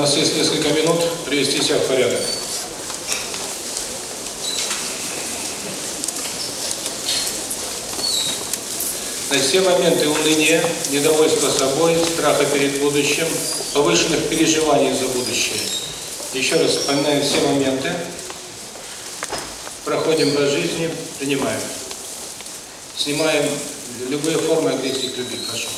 нас есть несколько минут привести себя в порядок. Значит, все моменты уныния, недовольства собой, страха перед будущим, повышенных переживаний за будущее. Еще раз вспоминаем все моменты, проходим по жизни, принимаем. Снимаем любые формы агрессии к любви. Прошу.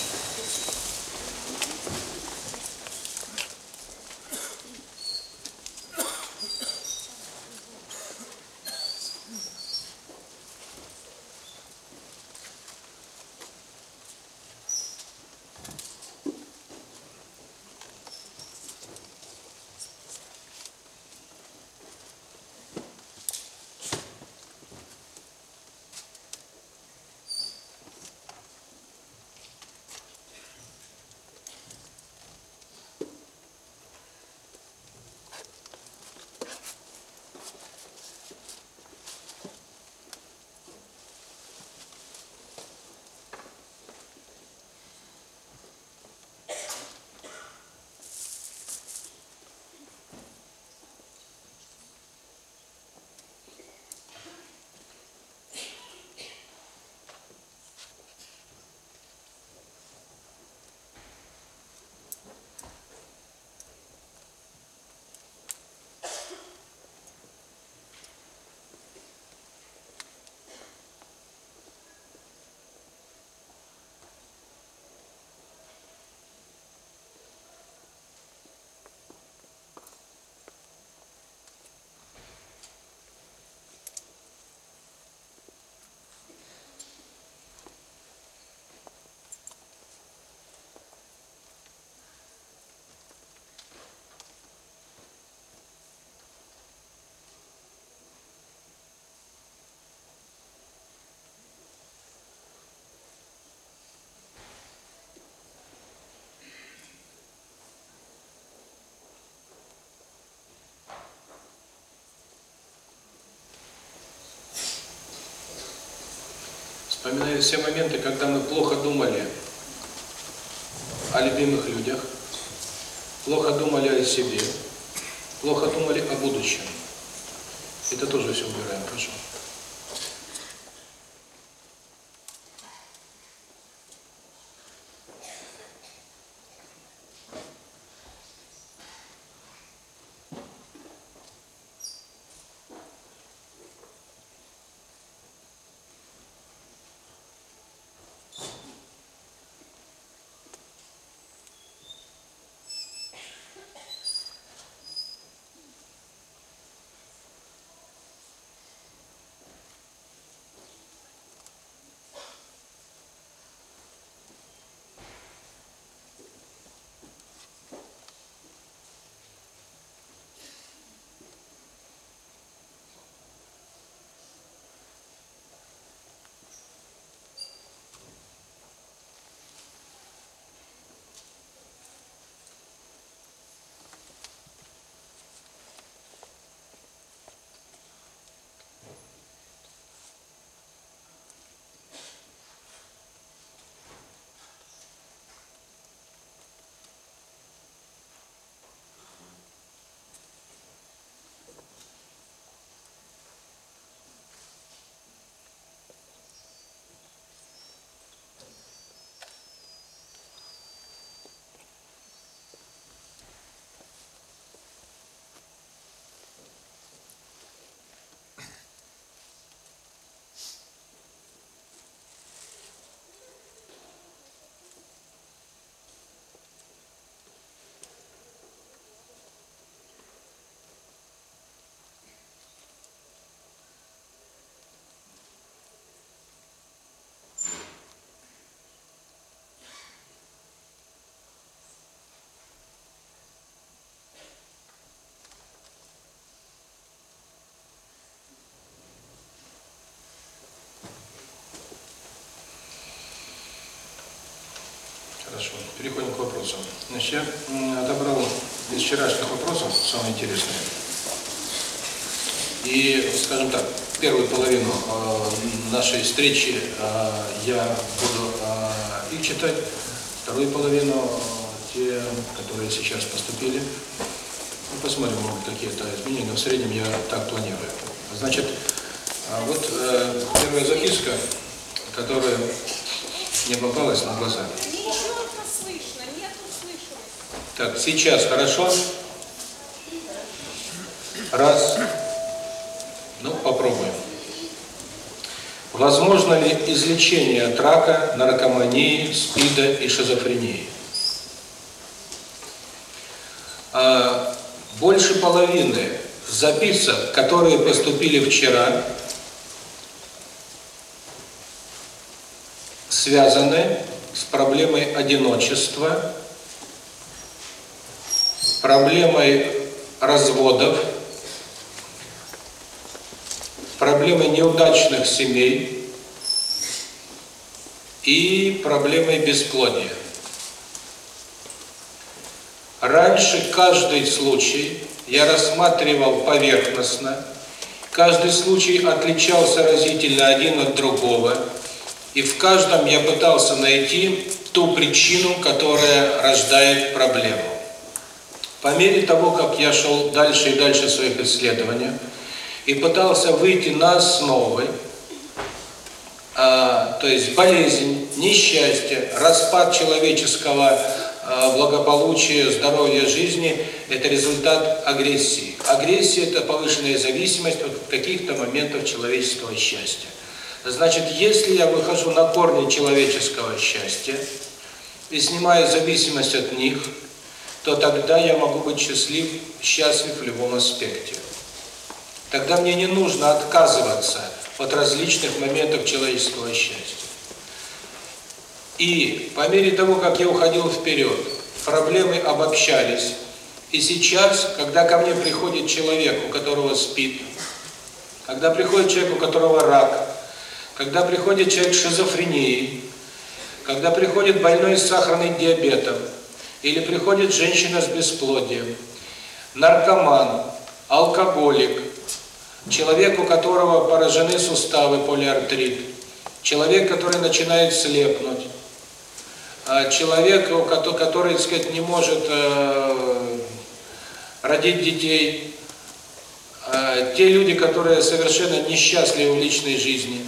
Вспоминаю все моменты, когда мы плохо думали о любимых людях, плохо думали о себе, плохо думали о будущем. Это тоже все убираем, прошу. Хорошо, переходим к вопросам. Значит, я отобрал из вчерашних вопросов самые интересные. И, скажем так, первую половину э, нашей встречи э, я буду э, их читать, вторую половину, те, которые сейчас поступили, посмотрим, может, какие-то изменения, в среднем я так планирую. Значит, а вот э, первая записка, которая не попалась на глаза. Так, сейчас хорошо? Раз. Ну, попробуем. Возможно ли излечение от рака, наркомании, СПИДа и шизофрении? А, больше половины записок, которые поступили вчера, связаны с проблемой одиночества, проблемой разводов, проблемой неудачных семей и проблемой бесплодия. Раньше каждый случай я рассматривал поверхностно, каждый случай отличался разительно один от другого, и в каждом я пытался найти ту причину, которая рождает проблему. По мере того, как я шел дальше и дальше в своих исследованиях, и пытался выйти на основы, а, то есть болезнь, несчастье, распад человеческого а, благополучия, здоровья жизни – это результат агрессии. Агрессия – это повышенная зависимость от каких-то моментов человеческого счастья. Значит, если я выхожу на корни человеческого счастья и снимаю зависимость от них, то тогда я могу быть счастлив, счастлив в любом аспекте. Тогда мне не нужно отказываться от различных моментов человеческого счастья. И по мере того, как я уходил вперед, проблемы обобщались. И сейчас, когда ко мне приходит человек, у которого спит, когда приходит человек, у которого рак, когда приходит человек с шизофренией, когда приходит больной с сахарным диабетом, или приходит женщина с бесплодием, наркоман, алкоголик, человек, у которого поражены суставы, полиартрит, человек, который начинает слепнуть, а человек, который, так сказать, не может э, родить детей, а те люди, которые совершенно несчастливы в личной жизни,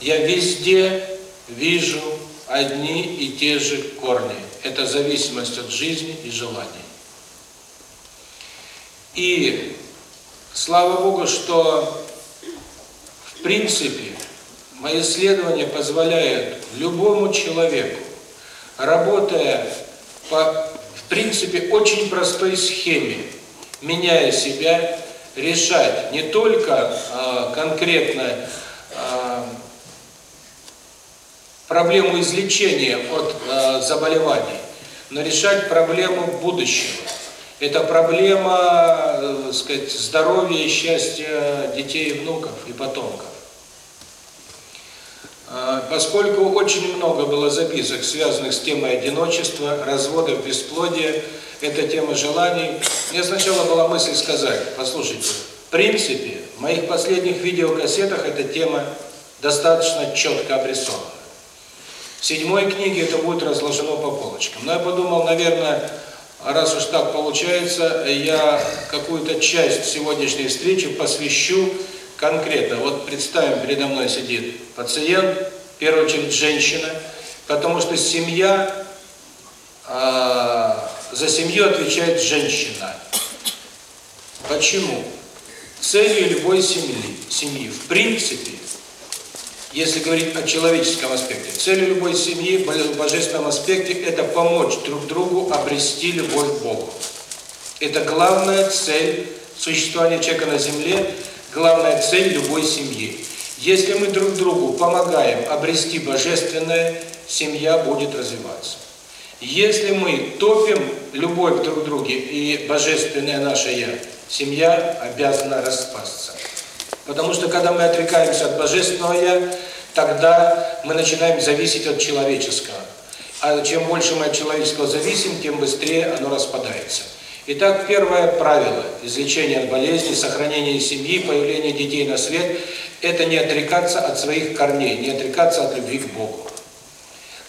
я везде вижу одни и те же корни. Это зависимость от жизни и желаний. И Слава Богу, что в принципе мои исследования позволяют любому человеку, работая по, в принципе, очень простой схеме, меняя себя, решать не только э, конкретно э, проблему излечения от э, заболеваний, но решать проблему будущего. Это проблема, э, сказать, здоровья и счастья детей внуков и потомков. А, поскольку очень много было записок, связанных с темой одиночества, разводов, бесплодия, эта тема желаний, мне сначала была мысль сказать, послушайте, в принципе, в моих последних видеокассетах эта тема достаточно четко обрисована. В седьмой книге это будет разложено по полочкам. Но я подумал, наверное, раз уж так получается, я какую-то часть сегодняшней встречи посвящу конкретно. Вот представим, передо мной сидит пациент, в первую очередь женщина, потому что семья, э, за семью отвечает женщина. Почему? Целью любой семьи, семьи в принципе, если говорить о человеческом аспекте, целью любой семьи в божественном аспекте – это помочь друг другу обрести любовь к Богу. Это главная цель существования человека на земле, главная цель любой семьи. Если мы друг другу помогаем обрести божественное, семья будет развиваться. Если мы топим любовь друг к другу и божественное наше «я», семья обязана распасться. Потому что когда мы отрекаемся от Божественного тогда мы начинаем зависеть от человеческого. А чем больше мы от человеческого зависим, тем быстрее оно распадается. Итак, первое правило излечения от болезней, сохранения семьи, появления детей на свет – это не отрекаться от своих корней, не отрекаться от любви к Богу.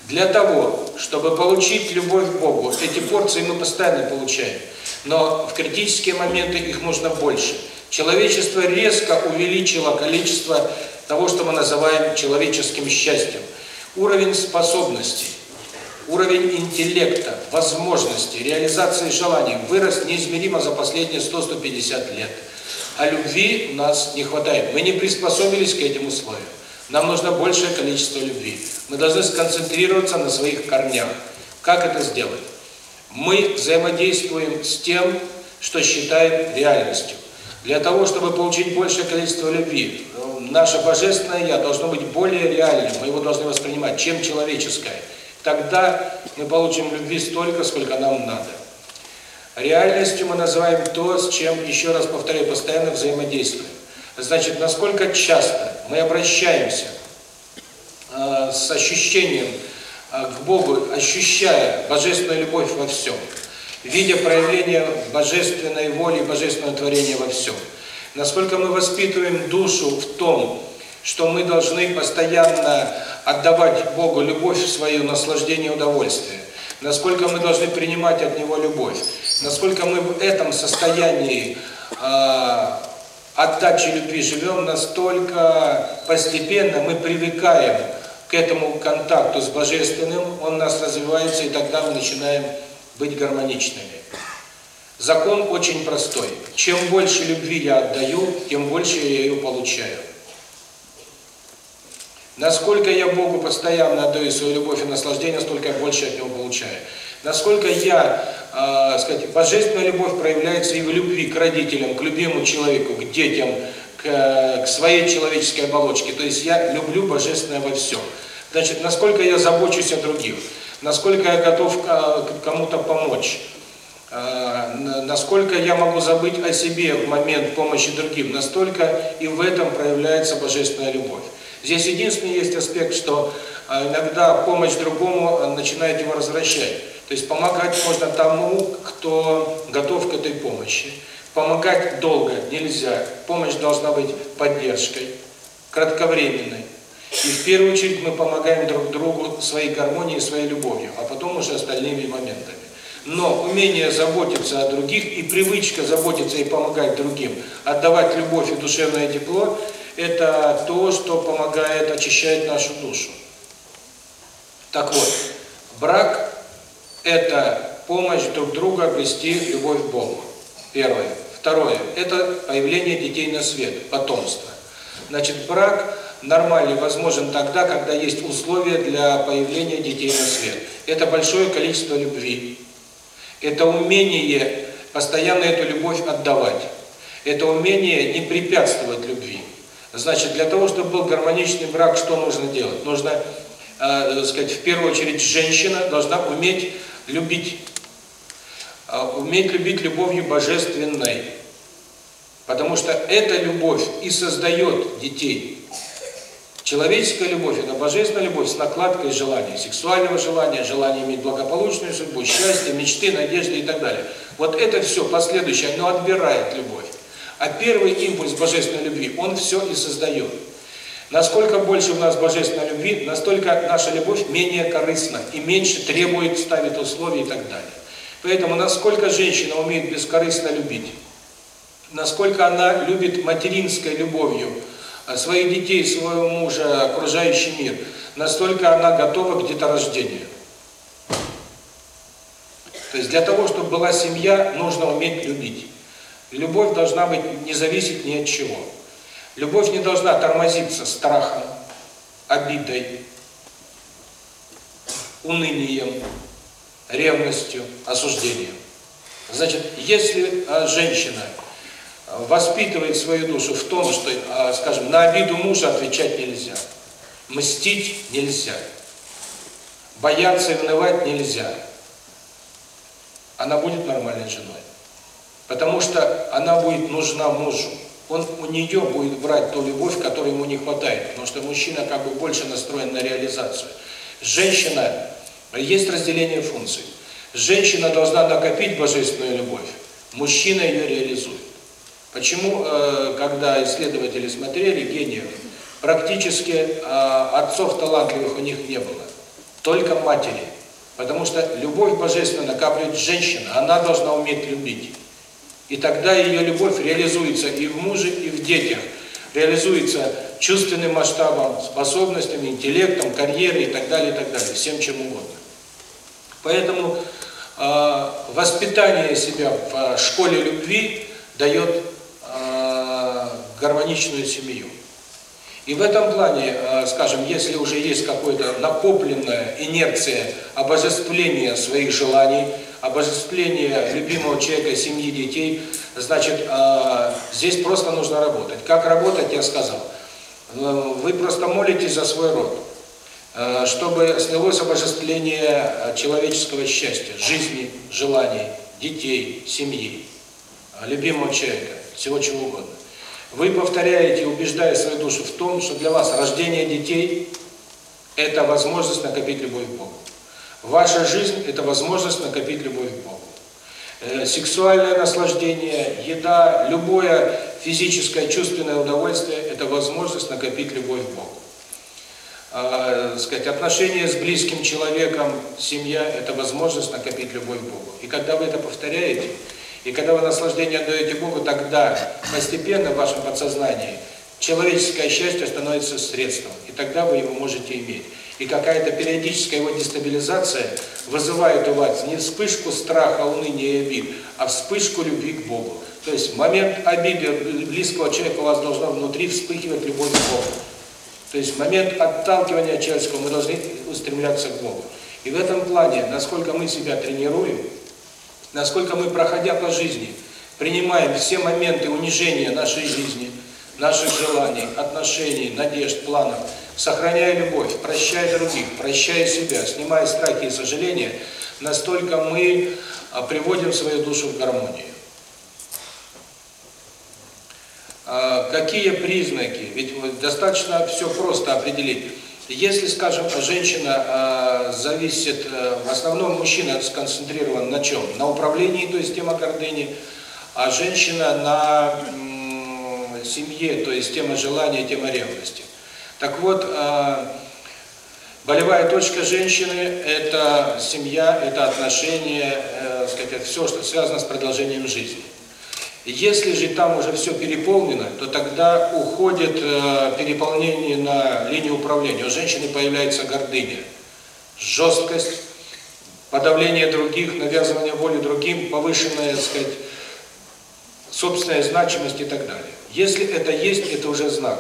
Для того, чтобы получить любовь к Богу, эти порции мы постоянно получаем, но в критические моменты их нужно больше. Человечество резко увеличило количество того, что мы называем человеческим счастьем. Уровень способностей, уровень интеллекта, возможностей, реализации желаний вырос неизмеримо за последние 100-150 лет. А любви у нас не хватает. Мы не приспособились к этим условиям. Нам нужно большее количество любви. Мы должны сконцентрироваться на своих корнях. Как это сделать? Мы взаимодействуем с тем, что считаем реальностью. Для того, чтобы получить большее количество любви, наше Божественное Я должно быть более реальным, мы его должны воспринимать, чем человеческое. Тогда мы получим любви столько, сколько нам надо. Реальностью мы называем то, с чем, еще раз повторяю, постоянно взаимодействуем. Значит, насколько часто мы обращаемся э, с ощущением э, к Богу, ощущая божественную любовь во всем, видя проявление божественной воли божественного творения во всем. Насколько мы воспитываем душу в том, что мы должны постоянно отдавать Богу любовь свою, наслаждение, удовольствие. Насколько мы должны принимать от Него любовь. Насколько мы в этом состоянии э, отдачи любви живем, настолько постепенно мы привыкаем к этому контакту с Божественным, он нас развивается, и тогда мы начинаем быть гармоничными. Закон очень простой. Чем больше любви я отдаю, тем больше я ее получаю. Насколько я Богу постоянно отдаю свою любовь и наслаждение, столько я больше от Него получаю. Насколько я, э, сказать, божественная любовь проявляется и в любви к родителям, к любимому человеку, к детям, к, к своей человеческой оболочке. То есть я люблю божественное во всем. Значит, насколько я забочусь о других, насколько я готов кому-то помочь, э, насколько я могу забыть о себе в момент помощи другим, настолько и в этом проявляется божественная любовь. Здесь единственный есть аспект, что а, иногда помощь другому а, начинает его развращать. То есть помогать можно тому, кто готов к этой помощи. Помогать долго нельзя. Помощь должна быть поддержкой, кратковременной. И в первую очередь мы помогаем друг другу своей гармонией, своей любовью, а потом уже остальными моментами. Но умение заботиться о других и привычка заботиться и помогать другим, отдавать любовь и душевное тепло – это то, что помогает, очищает нашу душу. Так вот, брак – это помощь друг другу обрести любовь к Богу. Первое. Второе – это появление детей на свет, потомство. Значит, брак нормальный возможен тогда, когда есть условия для появления детей на свет. Это большое количество любви. Это умение постоянно эту любовь отдавать. Это умение не препятствовать любви. Значит, для того, чтобы был гармоничный брак, что нужно делать? Нужно, э, сказать, в первую очередь, женщина должна уметь любить. Э, уметь любить любовью божественной. Потому что эта любовь и создает детей. Человеческая любовь – это божественная любовь с накладкой желания, сексуального желания, желания иметь благополучную судьбу, счастье, мечты, надежды и так далее. Вот это все последующее, оно отбирает любовь. А первый импульс божественной любви, он все и создает. Насколько больше у нас божественной любви, настолько наша любовь менее корыстна и меньше требует, ставит условия и так далее. Поэтому насколько женщина умеет бескорыстно любить, насколько она любит материнской любовью своих детей, своего мужа, окружающий мир, настолько она готова к деторождению. То есть для того, чтобы была семья, нужно уметь любить. Любовь должна быть не зависеть ни от чего. Любовь не должна тормозиться страхом, обидой, унынием, ревностью, осуждением. Значит, если а, женщина а, воспитывает свою душу в том, что, а, скажем, на обиду мужа отвечать нельзя, мстить нельзя, бояться и унывать нельзя, она будет нормальной женой. Потому что она будет нужна мужу. Он у нее будет брать ту любовь, которой ему не хватает. Потому что мужчина как бы больше настроен на реализацию. Женщина, есть разделение функций. Женщина должна накопить божественную любовь. Мужчина ее реализует. Почему, э, когда исследователи смотрели гениев, практически э, отцов талантливых у них не было. только матери. Потому что любовь божественная накапливает женщина, она должна уметь любить. И тогда ее любовь реализуется и в муже, и в детях. Реализуется чувственным масштабом, способностями, интеллектом, карьерой и так далее, и так далее, всем чем угодно. Поэтому э, воспитание себя в э, школе любви дает гармоничную семью. И в этом плане, э, скажем, если уже есть какая-то накопленная инерция обожествления своих желаний, обожествления любимого человека, семьи, детей, значит, э, здесь просто нужно работать. Как работать, я сказал. Э, вы просто молитесь за свой род, чтобы снялось обожествление человеческого счастья, жизни, желаний, детей, семьи, любимого человека, всего чего угодно. Вы повторяете, убеждая свою душу в том, что для вас рождение детей – это возможность накопить любовь к Богу. Ваша жизнь – это возможность накопить любовь к Богу. Э, сексуальное наслаждение, еда, любое физическое, чувственное удовольствие – это возможность накопить любовь к Богу. Э, сказать, отношения с близким человеком, семья – это возможность накопить любовь к Богу. И когда вы это повторяете – и когда вы наслаждение отдаете Богу, тогда постепенно в вашем подсознании человеческое счастье становится средством, и тогда вы его можете иметь. И какая-то периодическая его дестабилизация вызывает у вас не вспышку страха, уныния и обид, а вспышку любви к Богу. То есть в момент обиды близкого человека у вас должна внутри вспыхивать любовь к Богу. То есть в момент отталкивания человеческого мы должны устремляться к Богу. И в этом плане, насколько мы себя тренируем, насколько мы, проходя по жизни, принимаем все моменты унижения нашей жизни, наших желаний, отношений, надежд, планов, сохраняя любовь, прощая других, прощая себя, снимая страхи и сожаления, настолько мы а, приводим свою душу в гармонию. А, какие признаки? Ведь достаточно все просто определить. Если, скажем, женщина э, зависит, э, в основном мужчина сконцентрирован на чем? На управлении, то есть тема гордыни, а женщина на э, семье, то есть тема желания, тема ревности. Так вот, э, болевая точка женщины – это семья, это отношения, э, сказать, все, что связано с продолжением жизни. Если же там уже все переполнено, то тогда уходит э, переполнение на линию управления. У женщины появляется гордыня, жесткость, подавление других, навязывание воли другим, повышенная, так сказать, собственная значимость и так далее. Если это есть, это уже знак,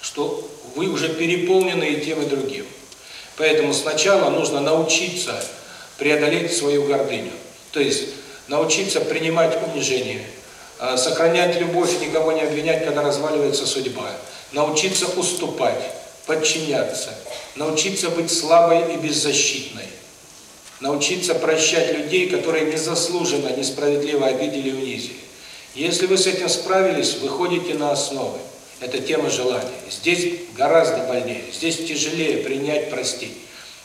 что вы уже переполнены и тем, и другим. Поэтому сначала нужно научиться преодолеть свою гордыню. То есть научиться принимать унижение, а, сохранять любовь, никого не обвинять, когда разваливается судьба, научиться уступать, подчиняться, научиться быть слабой и беззащитной, научиться прощать людей, которые незаслуженно, несправедливо обидели и унизили. Если вы с этим справились, выходите на основы. Это тема желания. Здесь гораздо больнее, здесь тяжелее принять, простить.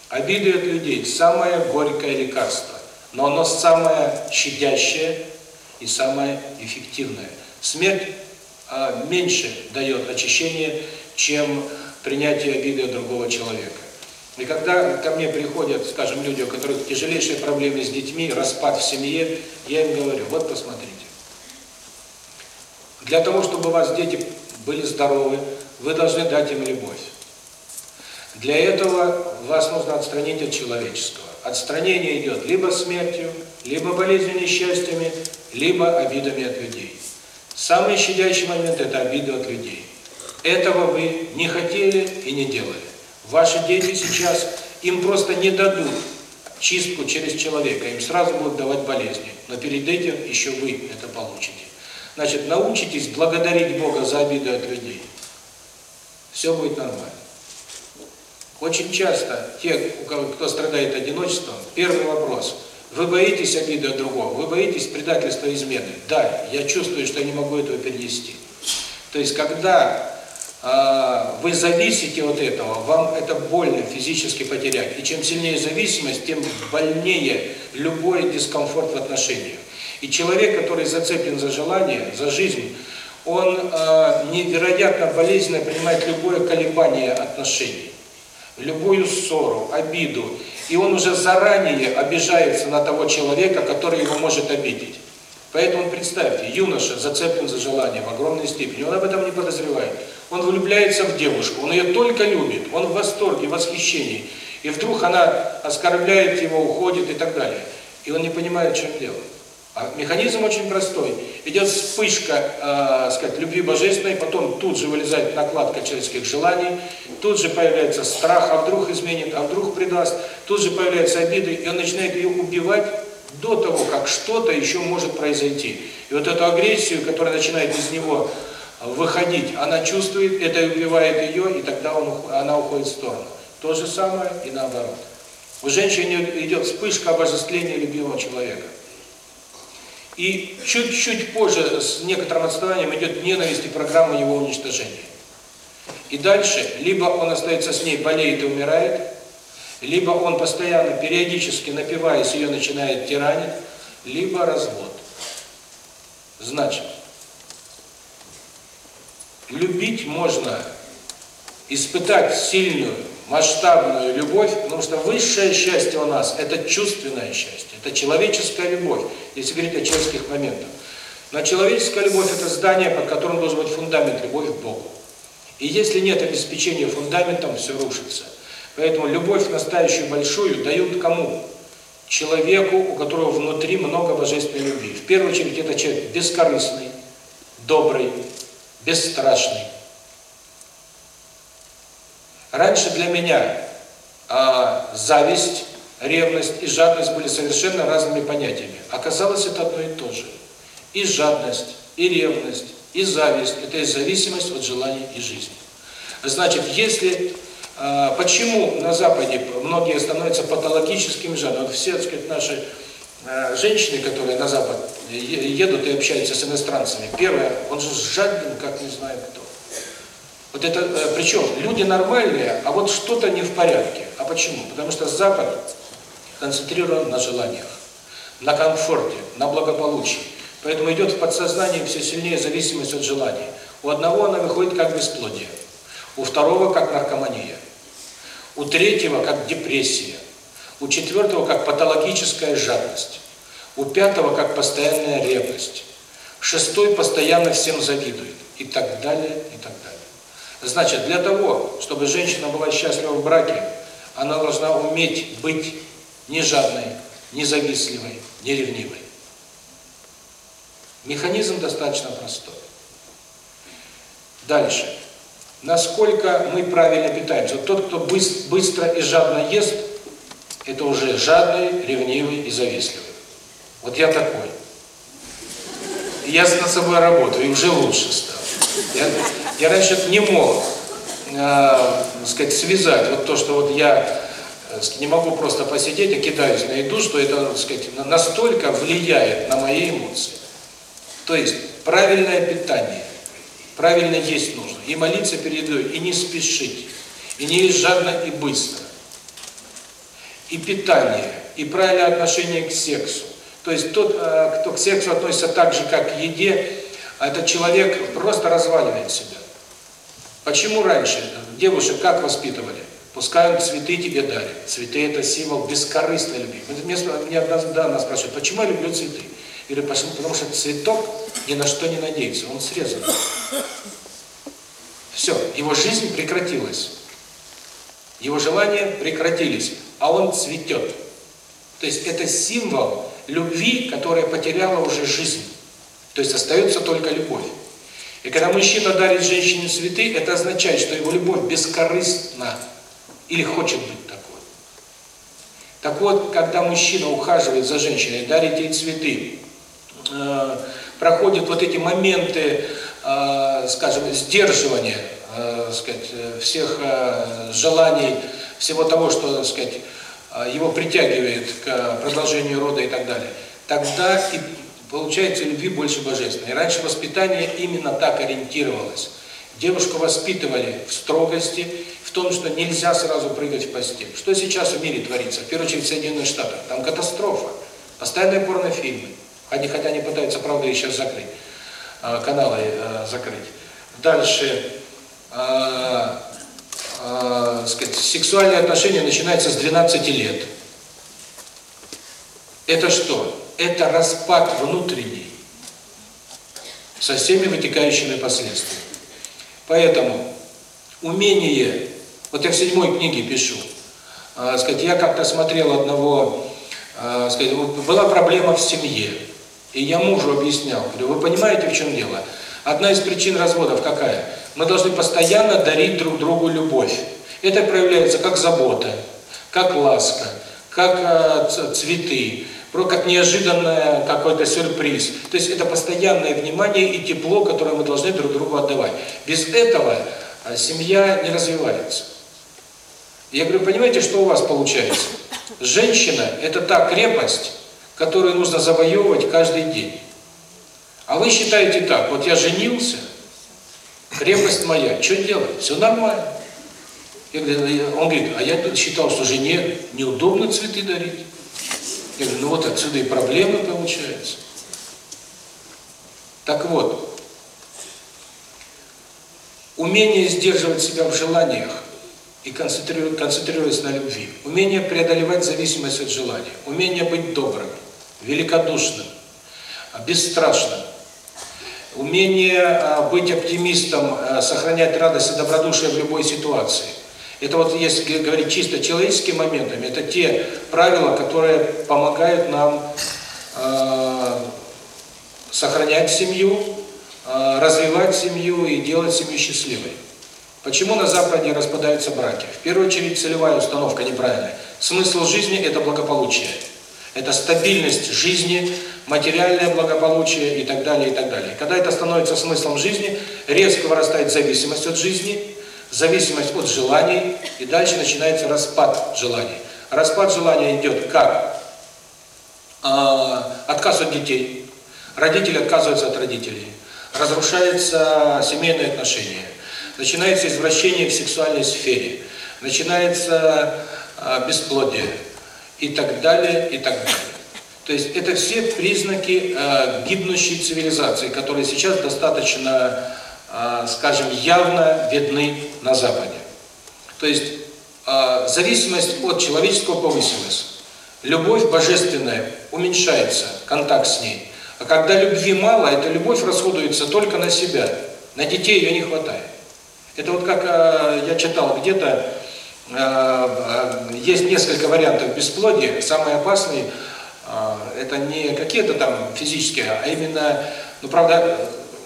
Обиды от людей – самое горькое лекарство но оно самое щадящее и самое эффективное. Смерть а, меньше дает очищение, чем принятие обиды другого человека. И когда ко мне приходят, скажем, люди, у которых тяжелейшие проблемы с детьми, распад в семье, я им говорю, вот посмотрите. Для того, чтобы у вас дети были здоровы, вы должны дать им любовь. Для этого вас нужно отстранить от человеческого отстранение идет либо смертью, либо болезнью, несчастьями, либо обидами от людей. Самый щадящий момент – это обиды от людей. Этого вы не хотели и не делали. Ваши дети сейчас, им просто не дадут чистку через человека, им сразу будут давать болезни. Но перед этим еще вы это получите. Значит, научитесь благодарить Бога за обиды от людей. Все будет нормально. Очень часто те, кто страдает одиночеством, первый вопрос. Вы боитесь обиды от другого? Вы боитесь предательства измены? Да, я чувствую, что я не могу этого перенести. То есть, когда э, вы зависите от этого, вам это больно физически потерять. И чем сильнее зависимость, тем больнее любой дискомфорт в отношениях. И человек, который зацеплен за желание, за жизнь, он э, невероятно болезненно принимает любое колебание отношений любую ссору, обиду, и он уже заранее обижается на того человека, который его может обидеть. Поэтому представьте, юноша зацеплен за желание в огромной степени, он об этом не подозревает. Он влюбляется в девушку, он ее только любит, он в восторге, в восхищении. И вдруг она оскорбляет его, уходит и так далее. И он не понимает, в чем дело. А механизм очень простой. Идет вспышка, э, сказать, любви божественной, потом тут же вылезает накладка человеческих желаний, тут же появляется страх, а вдруг изменит, а вдруг предаст, тут же появляются обиды, и он начинает ее убивать до того, как что-то еще может произойти. И вот эту агрессию, которая начинает из него выходить, она чувствует, это убивает ее, и тогда он, она уходит в сторону. То же самое и наоборот. У женщины идет вспышка обожествления любимого человека. И чуть-чуть позже, с некоторым отставанием, идет ненависть и программа его уничтожения. И дальше, либо он остается с ней, болеет и умирает, либо он постоянно, периодически напиваясь, ее начинает тиранить, либо развод. Значит, любить можно, испытать сильную, масштабную любовь, потому что высшее счастье у нас – это чувственное счастье, это человеческая любовь, если говорить о человеческих моментах. Но человеческая любовь – это здание, под которым должен быть фундамент, любовь к Богу. И если нет обеспечения фундаментом, все рушится. Поэтому любовь настоящую большую дают кому? Человеку, у которого внутри много божественной любви. В первую очередь это человек бескорыстный, добрый, бесстрашный. Раньше для меня а, зависть, ревность и жадность были совершенно разными понятиями. Оказалось, это одно и то же. И жадность, и ревность, и зависть – это и зависимость от желаний и жизни. Значит, если а, почему на Западе многие становятся патологическими жадными? Вот все, так сказать, наши а, женщины, которые на Запад едут и общаются с иностранцами, первое, он же жаден, как не знаю кто. Вот это, э, причем люди нормальные, а вот что-то не в порядке. А почему? Потому что Запад концентрирован на желаниях, на комфорте, на благополучии. Поэтому идет в подсознании все сильнее зависимость от желаний. У одного она выходит как бесплодие, у второго как наркомания. У третьего как депрессия. У четвертого как патологическая жадность. У пятого как постоянная ревность. Шестой постоянно всем завидует. И так далее, и так далее. Значит, для того, чтобы женщина была счастлива в браке, она должна уметь быть не жадной, не завистливой, не ревнивой. Механизм достаточно простой. Дальше насколько мы правильно питаемся. Вот тот, кто быстро и жадно ест, это уже жадный, ревнивый и завистливый. Вот я такой. Я над собой работаю, и уже лучше стал. Я, я раньше не мог, э, сказать, связать вот то, что вот я не могу просто посидеть, а кидаюсь на еду, что это, сказать, настолько влияет на мои эмоции. То есть правильное питание Правильно есть нужно. И молиться перед едой, и не спешить. И не есть жадно и быстро. И питание, и правильное отношение к сексу. То есть тот, э, кто к сексу относится так же, как к еде, этот человек просто разваливает себя. Почему раньше девушек как воспитывали? Пускай он цветы тебе дарит. Цветы – это символ бескорыстной любви. Мне, мне одна спрашивает, почему я люблю цветы? Или потому что цветок ни на что не надеется, он срезан. Все, его жизнь прекратилась. Его желания прекратились, а он цветет. То есть это символ любви, которая потеряла уже жизнь. То есть остается только любовь. И когда мужчина дарит женщине цветы, это означает, что его любовь бескорыстна или хочет быть такой. Так вот, когда мужчина ухаживает за женщиной, дарит ей цветы, Э, проходят вот эти моменты, э, скажем, сдерживания, э, сказать, всех желаний, всего того, что, сказать, его притягивает к продолжению рода и так далее, тогда и получается любви больше божественной. Раньше воспитание именно так ориентировалось. Девушку воспитывали в строгости, в том, что нельзя сразу прыгать в постель. Что сейчас в мире творится? В первую очередь в Соединенных Штатах. Там катастрофа. Постоянные порнофильмы. Они, хотя они пытаются, правда, их сейчас закрыть, а, каналы а, закрыть. Дальше, а, э, сказать, сексуальные отношения начинаются с 12 лет. Это что? Это распад внутренний со всеми вытекающими последствиями. Поэтому умение, вот я в седьмой книге пишу, э, сказать, я как-то смотрел одного, э, сказать, была проблема в семье, и я мужу объяснял, говорю, вы понимаете, в чем дело? Одна из причин разводов какая? Мы должны постоянно дарить друг другу любовь. Это проявляется как забота, как ласка, как э, цветы, как неожиданный какой-то сюрприз. То есть это постоянное внимание и тепло, которое мы должны друг другу отдавать. Без этого э, семья не развивается. Я говорю, понимаете, что у вас получается? Женщина – это та крепость, которую нужно завоевывать каждый день. А вы считаете так, вот я женился, крепость моя, что делать? Все нормально. Я говорю, он говорит, а я тут считал, что жене неудобно цветы дарить. Я говорю, ну вот отсюда и проблемы получаются. Так вот, умение сдерживать себя в желаниях и концентрируясь на любви, умение преодолевать зависимость от желания, умение быть добрым, великодушным, бесстрашным, умение а, быть оптимистом, а, сохранять радость и добродушие в любой ситуации. Это вот, если говорить чисто человеческими моментами, это те правила, которые помогают нам э, сохранять семью, э, развивать семью и делать семью счастливой. Почему на Западе распадаются браки? В первую очередь целевая установка неправильная. Смысл жизни – это благополучие. Это стабильность жизни, материальное благополучие и так далее, и так далее. Когда это становится смыслом жизни, резко вырастает зависимость от жизни, зависимость от желаний, и дальше начинается распад желаний. Распад желания идет как? А, отказ от детей. Родители отказываются от родителей. Разрушаются семейные отношения. Начинается извращение в сексуальной сфере. Начинается а, бесплодие и так далее, и так далее. То есть это все признаки э, гибнущей цивилизации, которые сейчас достаточно, э, скажем, явно видны на Западе. То есть э, зависимость от человеческого повысилась. Любовь божественная уменьшается, контакт с ней. А когда любви мало, эта любовь расходуется только на себя. На детей ее не хватает. Это вот как э, я читал где-то, есть несколько вариантов бесплодия. Самый опасный это не какие-то там физические, а именно, ну правда,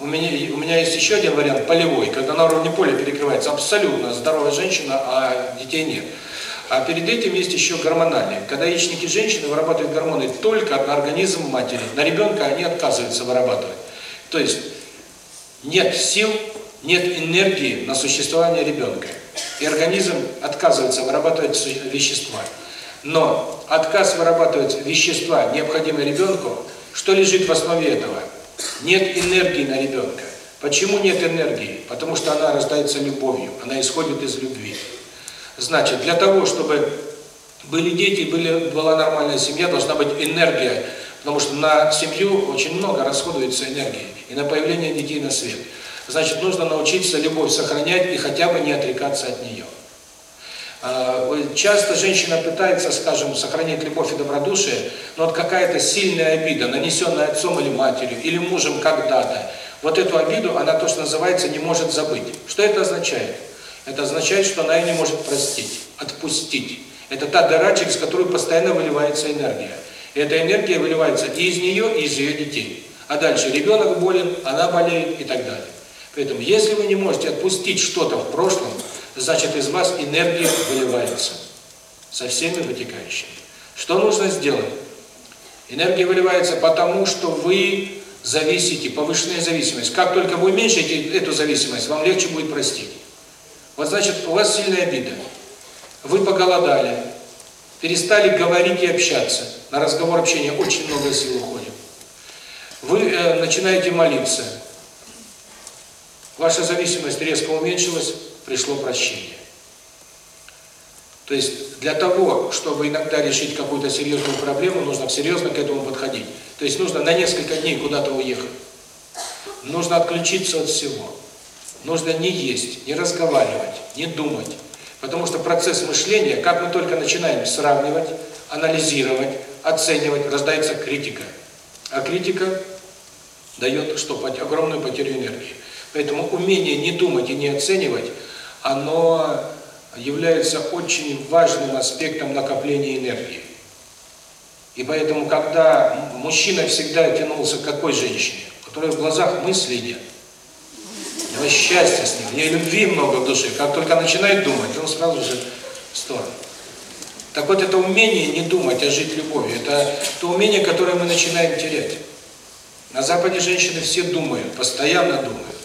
у меня, у меня есть еще один вариант, полевой, когда на уровне поля перекрывается абсолютно здоровая женщина, а детей нет. А перед этим есть еще гормональные. Когда яичники женщины вырабатывают гормоны только на организм матери, на ребенка они отказываются вырабатывать. То есть нет сил, нет энергии на существование ребенка и организм отказывается вырабатывать вещества. Но отказ вырабатывать вещества, необходимые ребенку, что лежит в основе этого? Нет энергии на ребенка. Почему нет энергии? Потому что она рождается любовью, она исходит из любви. Значит, для того, чтобы были дети, были, была нормальная семья, должна быть энергия, потому что на семью очень много расходуется энергии, и на появление детей на свет. Значит, нужно научиться любовь сохранять и хотя бы не отрекаться от нее. А, часто женщина пытается, скажем, сохранить любовь и добродушие, но вот какая-то сильная обида, нанесенная отцом или матерью, или мужем когда-то, вот эту обиду она, то, что называется, не может забыть. Что это означает? Это означает, что она ее не может простить, отпустить. Это та дыра, через которую постоянно выливается энергия. И эта энергия выливается и из нее, и из ее детей. А дальше ребенок болен, она болеет и так далее. Поэтому, если вы не можете отпустить что-то в прошлом, значит из вас энергия выливается со всеми вытекающими. Что нужно сделать? Энергия выливается потому, что вы зависите, повышенная зависимость. Как только вы уменьшите эту зависимость, вам легче будет простить. Вот значит, у вас сильная обида. Вы поголодали, перестали говорить и общаться. На разговор общения очень много сил уходит. Вы э, начинаете молиться. Ваша зависимость резко уменьшилась, пришло прощение. То есть для того, чтобы иногда решить какую-то серьезную проблему, нужно серьезно к этому подходить. То есть нужно на несколько дней куда-то уехать. Нужно отключиться от всего. Нужно не есть, не разговаривать, не думать. Потому что процесс мышления, как мы только начинаем сравнивать, анализировать, оценивать, рождается критика. А критика дает что? Огромную потерю энергии. Поэтому умение не думать и не оценивать, оно является очень важным аспектом накопления энергии. И поэтому, когда мужчина всегда тянулся к какой женщине, у которой в глазах мысли нет, у него счастья с ним, у нее любви много в душе, как только начинает думать, он сразу же в сторону. Так вот, это умение не думать, а жить любовью, это то умение, которое мы начинаем терять. На Западе женщины все думают, постоянно думают.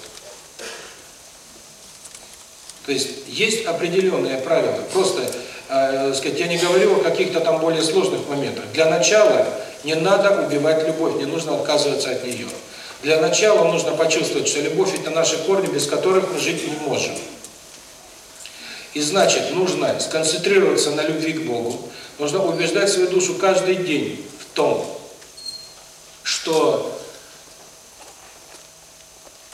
То есть есть определенные правила. Просто, э, сказать, я не говорю о каких-то там более сложных моментах. Для начала не надо убивать любовь, не нужно отказываться от нее. Для начала нужно почувствовать, что любовь – это наши корни, без которых мы жить не можем. И значит, нужно сконцентрироваться на любви к Богу, нужно убеждать свою душу каждый день в том, что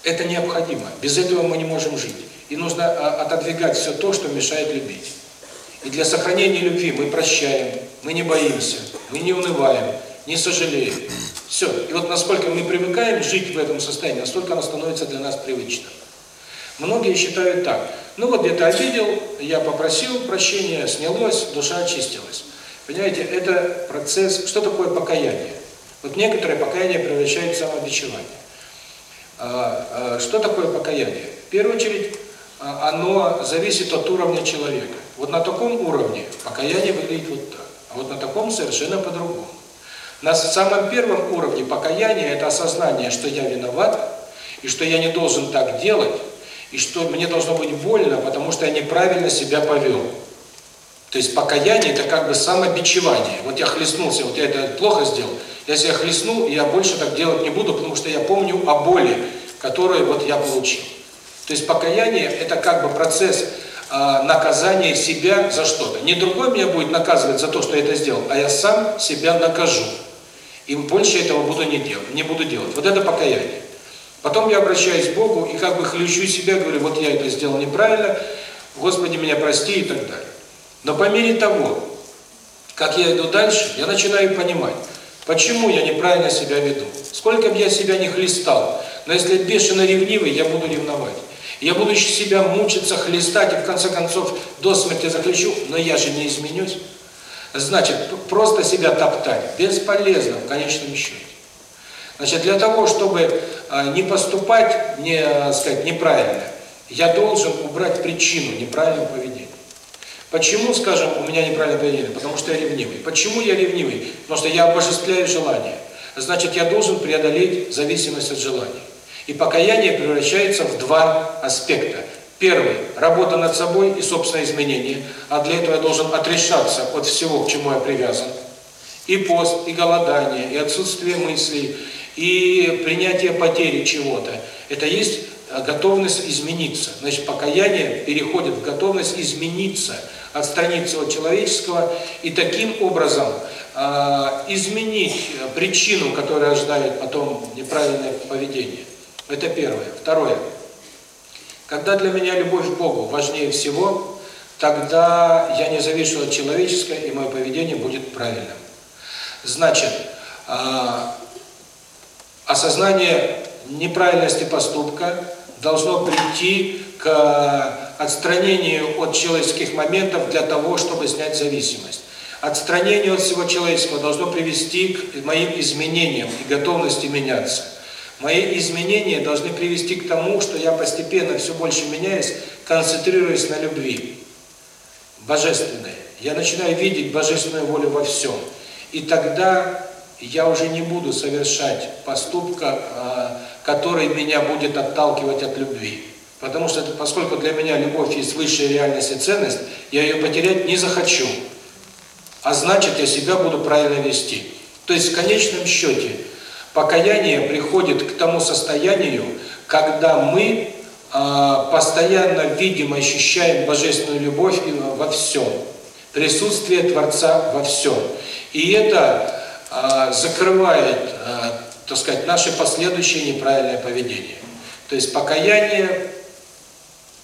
это необходимо, без этого мы не можем жить. И нужно а, отодвигать все то, что мешает любить. И для сохранения любви мы прощаем, мы не боимся, мы не унываем, не сожалеем. Все. И вот насколько мы привыкаем жить в этом состоянии, настолько оно становится для нас привычным. Многие считают так. Ну вот где-то обидел, я попросил прощения, снялось, душа очистилась. Понимаете, это процесс... Что такое покаяние? Вот некоторые покаяние превращают в самобичевание. А, а, что такое покаяние? В первую очередь, оно зависит от уровня человека. Вот на таком уровне покаяние выглядит вот так, а вот на таком совершенно по-другому. На самом первом уровне покаяния это осознание, что я виноват, и что я не должен так делать, и что мне должно быть больно, потому что я неправильно себя повел. То есть покаяние – это как бы самобичевание. Вот я хлестнулся, вот я это плохо сделал, я себя хлестнул, и я больше так делать не буду, потому что я помню о боли, которую вот я получил. То есть покаяние – это как бы процесс э, наказания себя за что-то. Не другой меня будет наказывать за то, что я это сделал, а я сам себя накажу. И больше этого буду не делать, не буду делать. Вот это покаяние. Потом я обращаюсь к Богу и как бы хлещу себя, говорю, вот я это сделал неправильно, Господи, меня прости и так далее. Но по мере того, как я иду дальше, я начинаю понимать, почему я неправильно себя веду. Сколько бы я себя не хлестал, но если бешено ревнивый, я буду ревновать. Я буду себя мучиться, хлестать и в конце концов до смерти захлещу, но я же не изменюсь. Значит, просто себя топтать бесполезно в конечном счете. Значит, для того, чтобы а, не поступать, не а, сказать неправильно, я должен убрать причину неправильного поведения. Почему, скажем, у меня неправильное поведение? Потому что я ревнивый. Почему я ревнивый? Потому что я обожествляю желание. Значит, я должен преодолеть зависимость от желания. И покаяние превращается в два аспекта. Первый – работа над собой и собственное изменение, а для этого я должен отрешаться от всего, к чему я привязан. И пост, и голодание, и отсутствие мыслей, и принятие потери чего-то. Это есть э, готовность измениться. Значит, покаяние переходит в готовность измениться, отстраниться от человеческого и таким образом э, изменить причину, которая рождает потом неправильное поведение. Это первое. Второе. Когда для меня любовь к Богу важнее всего, тогда я не завишу от человеческого, и мое поведение будет правильным. Значит, а, осознание неправильности поступка должно прийти к отстранению от человеческих моментов для того, чтобы снять зависимость. Отстранение от всего человеческого должно привести к моим изменениям и готовности меняться. Мои изменения должны привести к тому, что я постепенно все больше меняюсь, концентрируясь на любви. Божественной. Я начинаю видеть божественную волю во всем. И тогда я уже не буду совершать поступка, а, который меня будет отталкивать от любви. Потому что, поскольку для меня любовь есть высшая реальность и ценность, я ее потерять не захочу. А значит, я себя буду правильно вести. То есть, в конечном счете, Покаяние приходит к тому состоянию, когда мы э, постоянно видим, ощущаем божественную любовь во всем, присутствие Творца во всем. И это э, закрывает, э, так сказать, наше последующее неправильное поведение. То есть покаяние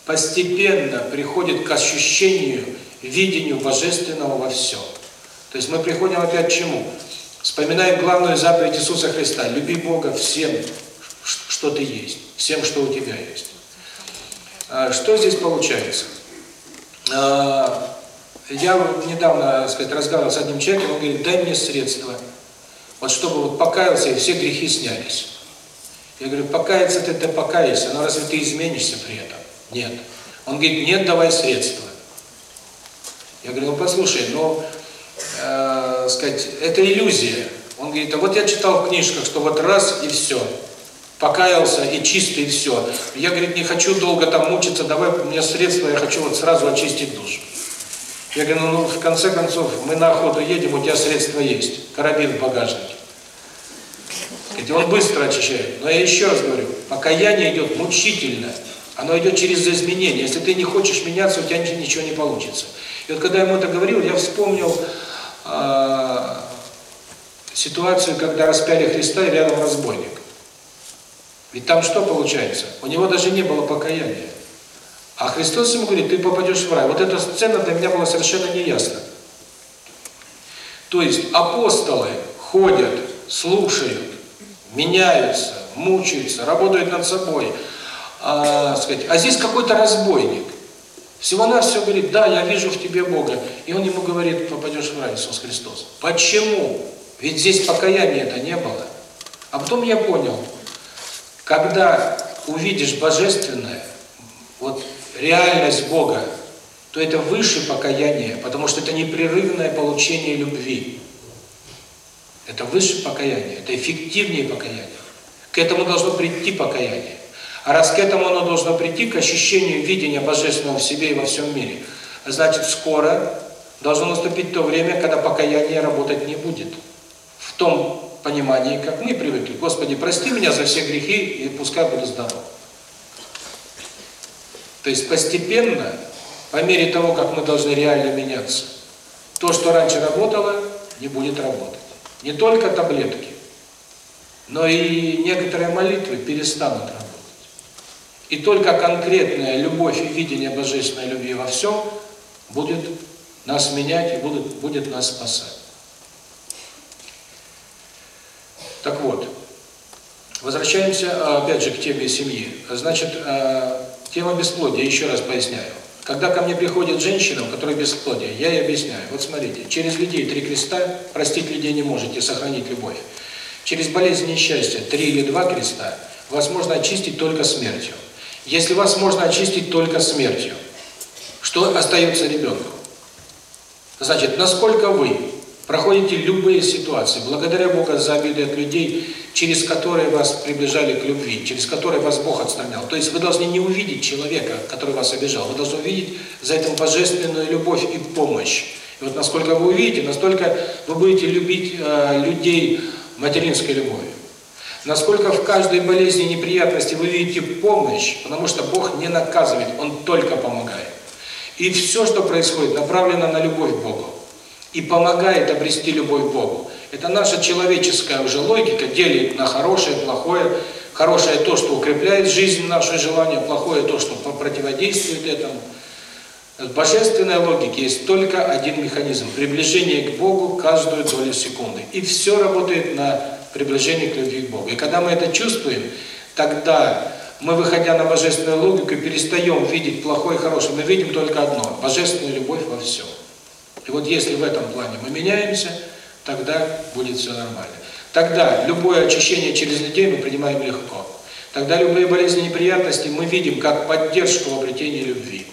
постепенно приходит к ощущению, видению Божественного во всем. То есть мы приходим опять к чему? Вспоминаем главную заповедь Иисуса Христа. Люби Бога всем, что ты есть, всем, что у тебя есть. А, что здесь получается? А, я недавно, сказать, разговаривал с одним человеком, он говорит, дай мне средства, вот чтобы вот покаялся и все грехи снялись. Я говорю, покаяться ты, ты покаялся, но разве ты изменишься при этом? Нет. Он говорит, нет, давай средства. Я говорю, ну послушай, ну, э, сказать, это иллюзия. Он говорит, а вот я читал в книжках, что вот раз и все, покаялся и чистый и все. Я, говорит, не хочу долго там мучиться, давай мне средства, я хочу вот сразу очистить душу. Я говорю, ну, в конце концов, мы на охоту едем, у тебя средства есть, карабин в багажнике. Он быстро очищает. Но я еще раз говорю, покаяние идет мучительно. Оно идет через изменения. Если ты не хочешь меняться, у тебя ничего не получится. И вот когда я ему это говорил, я вспомнил э, ситуацию, когда распяли Христа и рядом разбойник. Ведь там что получается? У него даже не было покаяния. А Христос ему говорит, ты попадешь в рай. Вот эта сцена для меня была совершенно неясна. То есть апостолы ходят, слушают, меняются, мучаются, работают над собой. А, сказать, а здесь какой-то разбойник. Всего нас все говорит, да, я вижу в тебе Бога. И он ему говорит, попадешь в рай, Иисус Христос. Почему? Ведь здесь покаяния это не было. А потом я понял, когда увидишь Божественное, вот реальность Бога, то это выше покаяния, потому что это непрерывное получение любви. Это выше покаяние, это эффективнее покаяние. К этому должно прийти покаяние. А раз к этому оно должно прийти, к ощущению видения Божественного в себе и во всем мире, значит, скоро должно наступить то время, когда покаяние работать не будет. В том понимании, как мы привыкли. Господи, прости меня за все грехи, и пускай буду здоров. То есть постепенно, по мере того, как мы должны реально меняться, то, что раньше работало, не будет работать. Не только таблетки, но и некоторые молитвы перестанут работать. И только конкретная любовь и видение божественной любви во всем будет нас менять и будет, будет нас спасать. Так вот, возвращаемся опять же к теме семьи. Значит, э, Тема бесплодия, еще раз поясняю. Когда ко мне приходит женщина, у которой бесплодие, я ей объясняю. Вот смотрите, через людей три креста, простить людей не можете, сохранить любовь. Через болезнь и несчастье три или два креста вас можно очистить только смертью. Если вас можно очистить только смертью, что остается ребенку? Значит, насколько вы проходите любые ситуации, благодаря Богу за обиды от людей, через которые вас приближали к любви, через которые вас Бог отстранял. То есть вы должны не увидеть человека, который вас обижал, вы должны увидеть за этим божественную любовь и помощь. И вот насколько вы увидите, настолько вы будете любить э, людей материнской любовью. Насколько в каждой болезни и неприятности вы видите помощь, потому что Бог не наказывает, Он только помогает. И все, что происходит, направлено на любовь к Богу и помогает обрести любовь к Богу. Это наша человеческая уже логика делит на хорошее, плохое. Хорошее то, что укрепляет жизнь, наше желание, плохое то, что противодействует этому. В божественной логике есть только один механизм – приближение к Богу каждую долю секунды. И все работает на приближение к любви к Богу. И когда мы это чувствуем, тогда мы, выходя на божественную логику, перестаем видеть плохое и хорошее. Мы видим только одно – божественную любовь во всем. И вот если в этом плане мы меняемся – тогда будет все нормально. Тогда любое очищение через людей мы принимаем легко. Тогда любые болезни и неприятности мы видим как поддержку в обретении любви.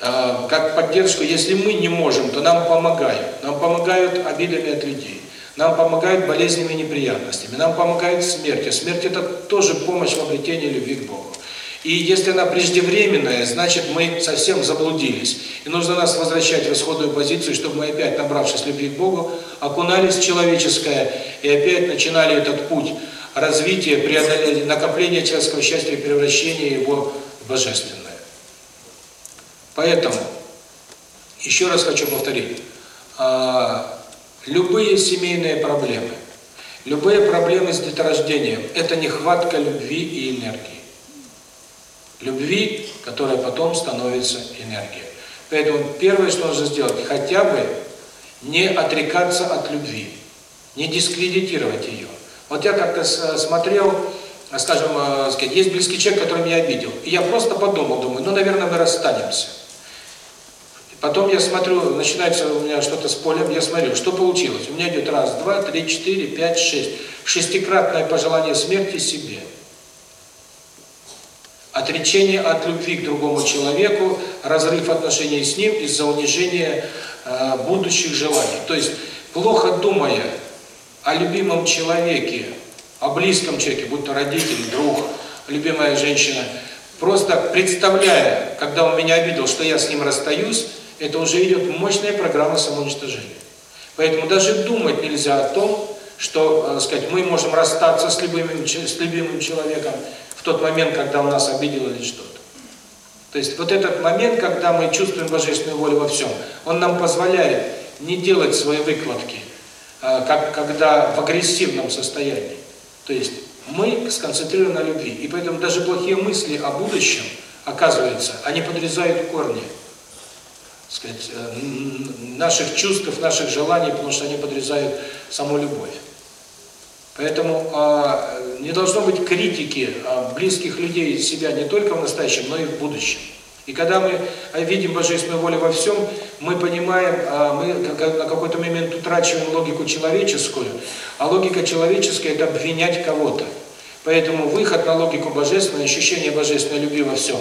А, как поддержку, если мы не можем, то нам помогают. Нам помогают обидами от людей. Нам помогают болезнями и неприятностями. Нам помогает смерть. А смерть – это тоже помощь в обретении любви к Богу. И если она преждевременная, значит мы совсем заблудились. И нужно нас возвращать в исходную позицию, чтобы мы опять, набравшись любви к Богу, окунались в человеческое и опять начинали этот путь развития, преодоления, накопления человеческого счастья и превращения его в божественное. Поэтому, еще раз хочу повторить, а, любые семейные проблемы, любые проблемы с деторождением – это нехватка любви и энергии. любви, которая потом становится энергией. Поэтому первое, что нужно сделать, хотя бы не отрекаться от любви, не дискредитировать ее. Вот я как-то смотрел, скажем, э, есть близкий человек, который меня обидел, и я просто подумал, думаю, ну, наверное, мы расстанемся. Потом я смотрю, начинается у меня что-то с полем, я смотрю, что получилось. У меня идет раз, два, три, четыре, пять, шесть. Шестикратное пожелание смерти себе отречение от любви к другому человеку, разрыв отношений с ним из-за унижения э, будущих желаний. То есть, плохо думая о любимом человеке, о близком человеке, будь то родитель, друг, любимая женщина, просто представляя, когда он меня обидел, что я с ним расстаюсь, это уже идет мощная программа самоуничтожения. Поэтому даже думать нельзя о том, что, э, сказать, мы можем расстаться с любимым, с любимым человеком, тот момент, когда он нас обидел или что-то. То есть вот этот момент, когда мы чувствуем Божественную волю во всем, он нам позволяет не делать свои выкладки, а, как когда в агрессивном состоянии. То есть мы сконцентрированы на любви. И поэтому даже плохие мысли о будущем, оказывается, они подрезают корни сказать, э, наших чувств, наших желаний, потому что они подрезают саму любовь. Поэтому э, не должно быть критики э, близких людей себя не только в настоящем, но и в будущем. И когда мы видим Божественную волю во всем, мы понимаем, э, мы на какой-то момент утрачиваем логику человеческую, а логика человеческая – это обвинять кого-то. Поэтому выход на логику божественную, ощущение божественной любви во всем,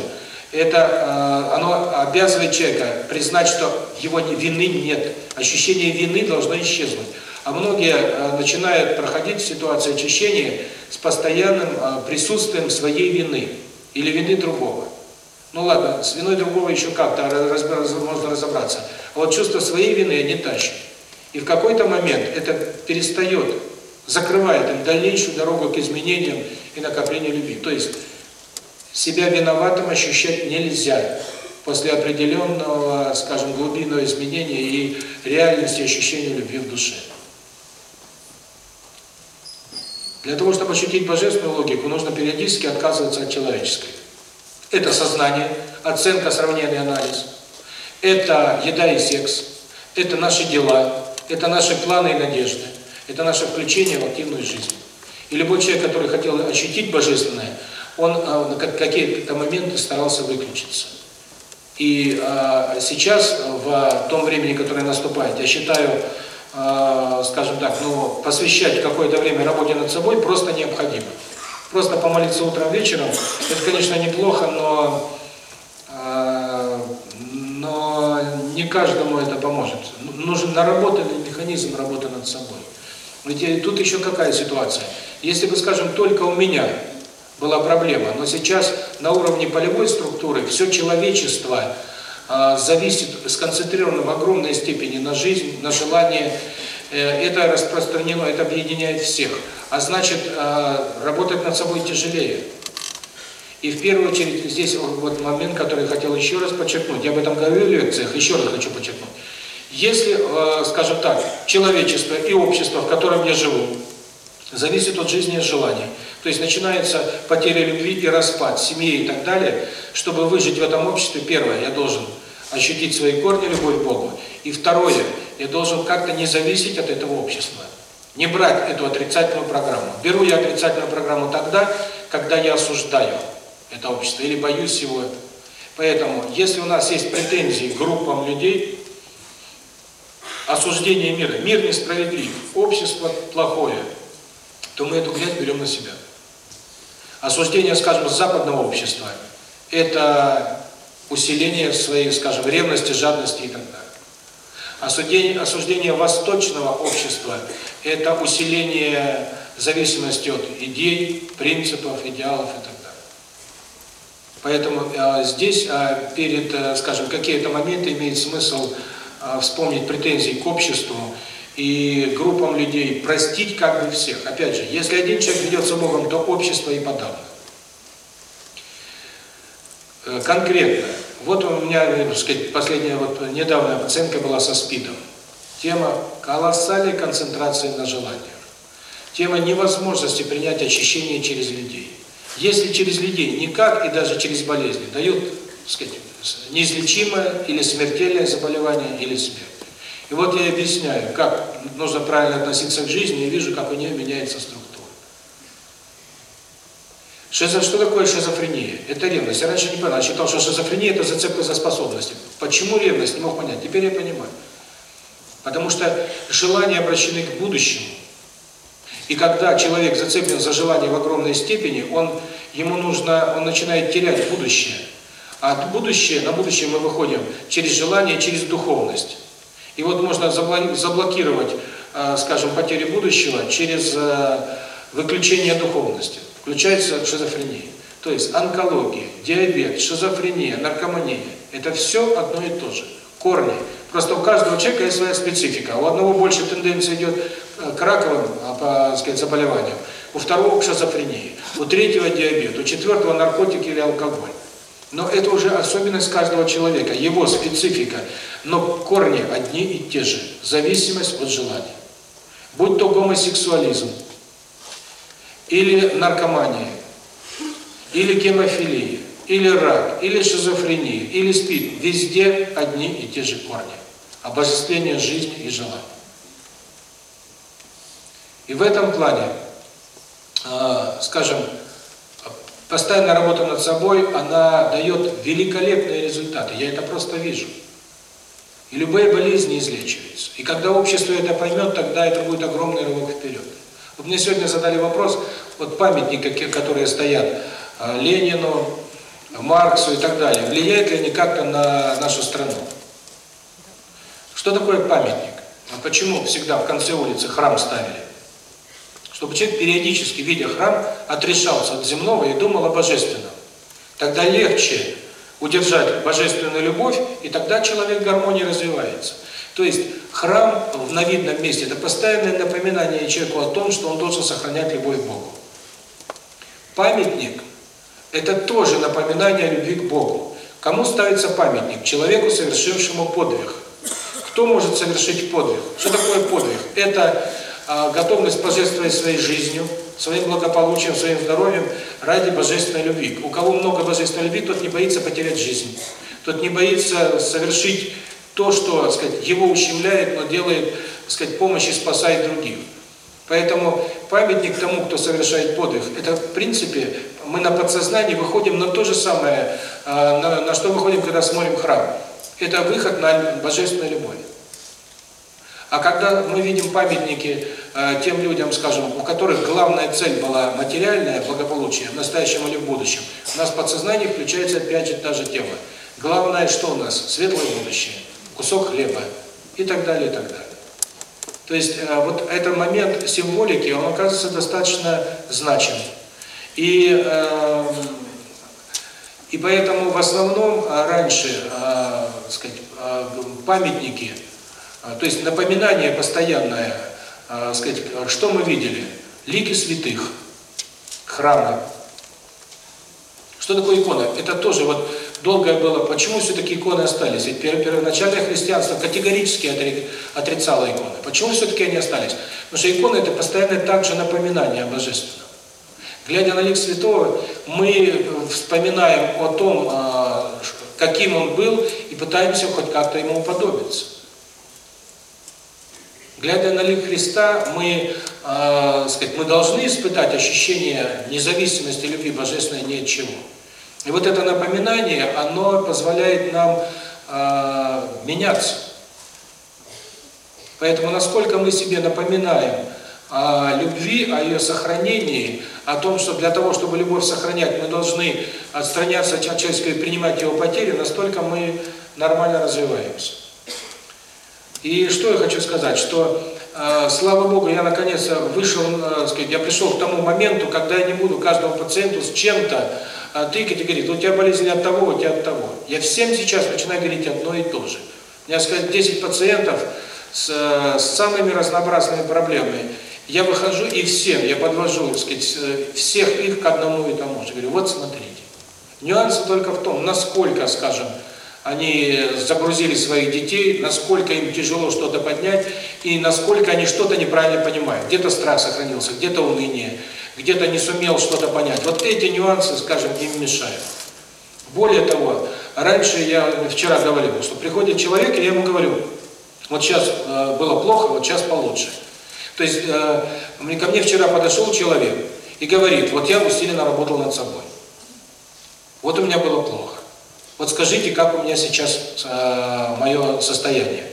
это оно обязывает человека признать, что его вины нет, ощущение вины должно исчезнуть. А многие э, начинают проходить ситуацию очищения с постоянным э, присутствием своей вины или вины другого. Ну ладно, с виной другого еще как-то можно разобраться. А вот чувство своей вины не тащит. И в какой-то момент это перестает, закрывает им дальнейшую дорогу к изменениям и накоплению любви. То есть себя виноватым ощущать нельзя после определенного, скажем, глубинного изменения и реальности ощущения любви в душе. Для того, чтобы ощутить божественную логику, нужно периодически отказываться от человеческой. Это сознание, оценка, сравнение, анализ. Это еда и секс. Это наши дела. Это наши планы и надежды. Это наше включение в активную жизнь. И любой человек, который хотел ощутить божественное, он э, на какие-то моменты старался выключиться. И э, сейчас, в том времени, которое наступает, я считаю, э, скажем так, ну, посвящать какое-то время работе над собой просто необходимо. Просто помолиться утром, вечером, это, конечно, неплохо, но, э, но не каждому это поможет. Нужен наработанный механизм работы над собой. Ведь тут еще какая ситуация? Если бы, скажем, только у меня была проблема, но сейчас на уровне полевой структуры все человечество а, зависит, сконцентрировано в огромной степени на жизнь, на желание. Э, это распространено, это объединяет всех. А значит, а, работать над собой тяжелее. И в первую очередь здесь вот момент, который я хотел еще раз подчеркнуть. Я об этом говорил в лекциях, еще раз хочу подчеркнуть. Если, а, скажем так, человечество и общество, в котором я живу, зависит от жизни и желаний, то есть начинается потеря любви и распад семьи и так далее. Чтобы выжить в этом обществе, первое, я должен ощутить свои корни, любовь к Богу. И второе, я должен как-то не зависеть от этого общества. Не брать эту отрицательную программу. Беру я отрицательную программу тогда, когда я осуждаю это общество или боюсь его. Поэтому, если у нас есть претензии к группам людей, осуждение мира, мир несправедлив, общество плохое, то мы эту грязь берем на себя. Осуждение, скажем, западного общества – это усиление своей, скажем, ревности, жадности и так далее. Осуждение, осуждение восточного общества – это усиление зависимости от идей, принципов, идеалов и так далее. Поэтому э, здесь э, перед, э, скажем, какие-то моменты имеет смысл э, вспомнить претензии к обществу и группам людей, простить как бы всех. Опять же, если один человек ведется Богом, то общество и подавно. Э, конкретно, вот у меня, так сказать, последняя вот недавняя пациентка была со СПИДом. Тема колоссальной концентрации на желаниях. Тема невозможности принять очищение через людей. Если через людей никак и даже через болезни дают, так сказать, неизлечимое или смертельное заболевание или смерть. И вот я объясняю, как нужно правильно относиться к жизни, и вижу, как у нее меняется структура. Шизо, что такое шизофрения? Это ревность. Я раньше не понял, я считал, что шизофрения – это зацепка за способности. Почему ревность? Не мог понять. Теперь я понимаю. Потому что желания обращены к будущему. И когда человек зацеплен за желание в огромной степени, он ему нужно, он начинает терять будущее. А будущее, на будущее мы выходим через желание, через духовность. И вот можно заблокировать, э, скажем, потери будущего через э, выключение духовности. Включается шизофрения. То есть онкология, диабет, шизофрения, наркомания – это все одно и то же. Корни. Просто у каждого человека есть своя специфика. У одного больше тенденция идет э, к раковым а, по, сказать, заболеваниям, у второго к шизофрении, у третьего диабет, у четвертого наркотики или алкоголь. Но это уже особенность каждого человека, его специфика. Но корни одни и те же. Зависимость от желания. Будь то гомосексуализм, или наркомания, или гемофилия, или рак, или шизофрения, или СПИД. Везде одни и те же корни. Обожествление жизни и желания. И в этом плане, э, скажем, постоянная работа над собой, она дает великолепные результаты. Я это просто вижу. И любые болезни излечиваются. И когда общество это поймет, тогда это будет огромный рывок вперед. Вот мне сегодня задали вопрос, вот памятники, которые стоят э, Ленину, Марксу и так далее, влияют ли они как-то на нашу страну? Что такое памятник? А почему всегда в конце улицы храм ставили? Чтобы человек периодически, видя храм, отрешался от земного и думал о божественном. Тогда легче удержать божественную любовь, и тогда человек в гармонии развивается. То есть храм на видном месте – это постоянное напоминание человеку о том, что он должен сохранять любовь к Богу. Памятник – это тоже напоминание любви к Богу. Кому ставится памятник? Человеку, совершившему подвиг. Кто может совершить подвиг? Что такое подвиг? Это готовность пожертвовать своей жизнью, своим благополучием, своим здоровьем ради божественной любви. У кого много божественной любви, тот не боится потерять жизнь. Тот не боится совершить то, что, так сказать, его ущемляет, но делает, так сказать, помощь и спасает других. Поэтому памятник тому, кто совершает подвиг, это в принципе мы на подсознании выходим на то же самое, а, на, на что выходим, когда смотрим храм. Это выход на божественную любовь. А когда мы видим памятники э, тем людям, скажем, у которых главная цель была материальное благополучие в настоящем или в будущем, у нас в подсознании включается опять же та же тема. Главное, что у нас? Светлое будущее кусок хлеба и так далее, и так далее. То есть э, вот этот момент символики, он оказывается достаточно значим. И, э, и поэтому в основном э, раньше э, сказать, э, памятники, то есть напоминание постоянное, э, сказать, что мы видели? Лики святых, храмы. Что такое икона? Это тоже вот долгое было, почему все-таки иконы остались? Ведь первоначальное христианство категорически отрицало иконы. Почему все-таки они остались? Потому что иконы – это постоянное также напоминание о Божественном. Глядя на лик святого, мы вспоминаем о том, а, каким он был, и пытаемся хоть как-то ему уподобиться. Глядя на лик Христа, мы, э, сказать, мы должны испытать ощущение независимости любви божественной ни от чего. И вот это напоминание, оно позволяет нам э, меняться. Поэтому насколько мы себе напоминаем о любви, о ее сохранении, о том, что для того, чтобы любовь сохранять, мы должны отстраняться от человеческого и принимать его потери, настолько мы нормально развиваемся. И что я хочу сказать, что э, слава Богу, я наконец вышел, э, сказать, я пришел к тому моменту, когда я не буду каждому пациенту с чем-то а тыкать и говорить, у тебя болезнь от того, у тебя от того. Я всем сейчас начинаю говорить одно и то же. У меня, сказать, 10 пациентов с, с самыми разнообразными проблемами. Я выхожу и всем, я подвожу, так сказать, всех их к одному и тому же. Говорю, вот смотрите. Нюансы только в том, насколько, скажем, они загрузили своих детей, насколько им тяжело что-то поднять, и насколько они что-то неправильно понимают. Где-то страх сохранился, где-то уныние, где-то не сумел что-то понять. Вот эти нюансы, скажем, им мешают. Более того, раньше я вчера говорил, что приходит человек, и я ему говорю, вот сейчас э, было плохо, вот сейчас получше. То есть э, ко мне вчера подошел человек и говорит, вот я усиленно работал над собой. Вот у меня было плохо. Вот скажите, как у меня сейчас э, мое состояние.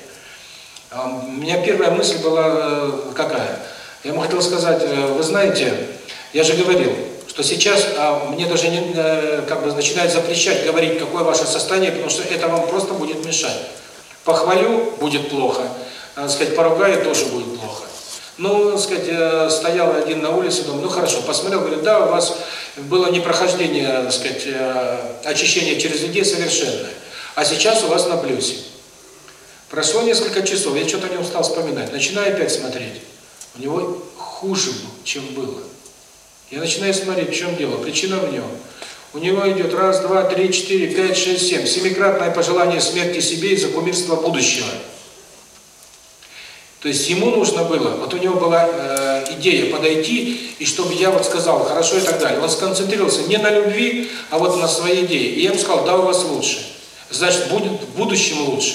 Э, у меня первая мысль была э, какая? Я ему хотел сказать, э, вы знаете, я же говорил, что сейчас а, мне даже не, э, как бы начинают запрещать говорить, какое ваше состояние, потому что это вам просто будет мешать. Похвалю – будет плохо, а, сказать, поругаю – тоже будет плохо. Ну, сказать, э, стоял один на улице, думаю, ну хорошо, посмотрел, говорит, да, у вас было непрохождение, сказать, э, очищение через людей совершенное, а сейчас у вас на плюсе. Прошло несколько часов, я что-то не устал вспоминать, начинаю опять смотреть, у него хуже, чем было. Я начинаю смотреть, в чем дело. Причина в нем. У него идет раз, два, три, четыре, пять, шесть, семь. Семикратное пожелание смерти себе из-за кумирства будущего. То есть ему нужно было, вот у него была э, идея подойти, и чтобы я вот сказал, хорошо и так далее. Он сконцентрировался не на любви, а вот на своей идее. И я ему сказал, да, у вас лучше. Значит, будет в будущем лучше.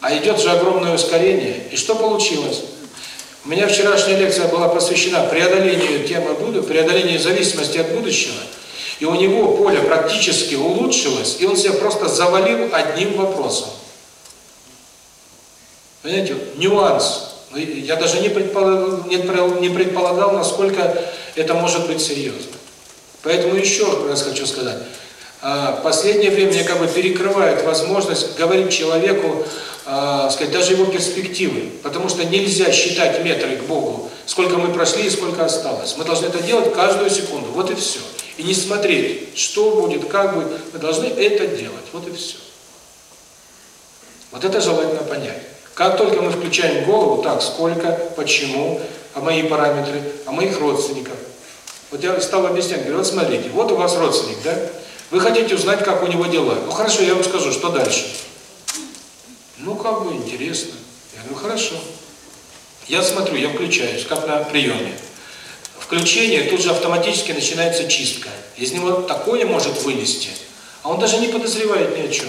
А идет же огромное ускорение. И что получилось? У меня вчерашняя лекция была посвящена преодолению темы Будды, преодолению зависимости от будущего. И у него поле практически улучшилось, и он себя просто завалил одним вопросом. Понимаете, нюанс. Ну, я даже не предполагал, не предполагал, насколько это может быть серьезно. Поэтому еще раз хочу сказать, а, последнее время как бы перекрывает возможность говорить человеку э, сказать, даже его перспективы. Потому что нельзя считать метры к Богу, сколько мы прошли и сколько осталось. Мы должны это делать каждую секунду. Вот и все. И не смотреть, что будет, как будет. Мы должны это делать. Вот и все. Вот это желательно понять. Как только мы включаем голову, так, сколько, почему, а мои параметры, а моих родственников. Вот я стал объяснять, говорю, вот смотрите, вот у вас родственник, да? Вы хотите узнать, как у него дела. Ну хорошо, я вам скажу, что дальше. Ну, как бы интересно. Я говорю, хорошо. Я смотрю, я включаюсь, как на приеме. Включение, тут же автоматически начинается чистка. Из него такое может вылезти, а он даже не подозревает ни о чем.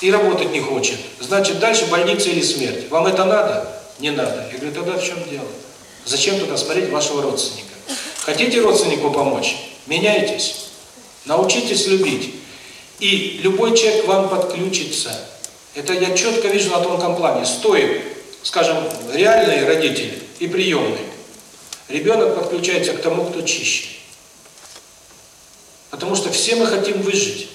И работать не хочет. Значит, дальше больница или смерть. Вам это надо? Не надо. Я говорю, тогда в чем дело? Зачем туда смотреть вашего родственника? Хотите родственнику помочь? Меняйтесь. Научитесь любить. И любой человек вам подключится. Это я четко вижу на тонком плане. Стоит, скажем, реальные родители и приемные. Ребенок подключается к тому, кто чище. Потому что все мы хотим выжить.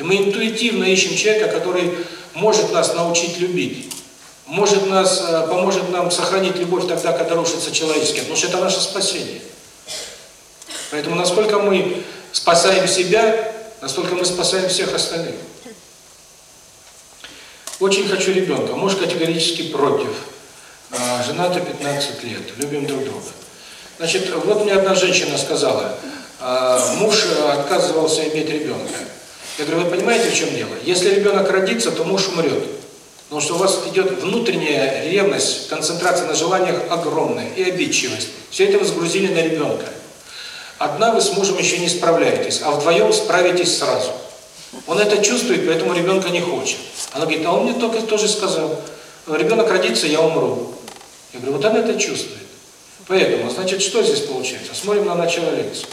И мы интуитивно ищем человека, который может нас научить любить. Может нас, э, поможет нам сохранить любовь тогда, когда рушится человеческое. Потому что это наше спасение. Поэтому насколько мы спасаем себя, настолько мы спасаем всех остальных. Очень хочу ребенка. Муж категорически против. А, Женаты 15 лет. Любим друг друга. Значит, вот мне одна женщина сказала, а, муж отказывался иметь ребенка. Я говорю, вы понимаете, в чем дело? Если ребенок родится, то муж умрет. Потому что у вас идет внутренняя ревность, концентрация на желаниях огромная и обидчивость. Все это вы сгрузили на ребенка. Одна вы с мужем еще не справляетесь, а вдвоем справитесь сразу. Он это чувствует, поэтому ребенка не хочет. Она говорит, а он мне только тоже сказал, ребенок родится, я умру. Я говорю, вот она это чувствует. Поэтому, значит, что здесь получается? Смотрим на начало лекции.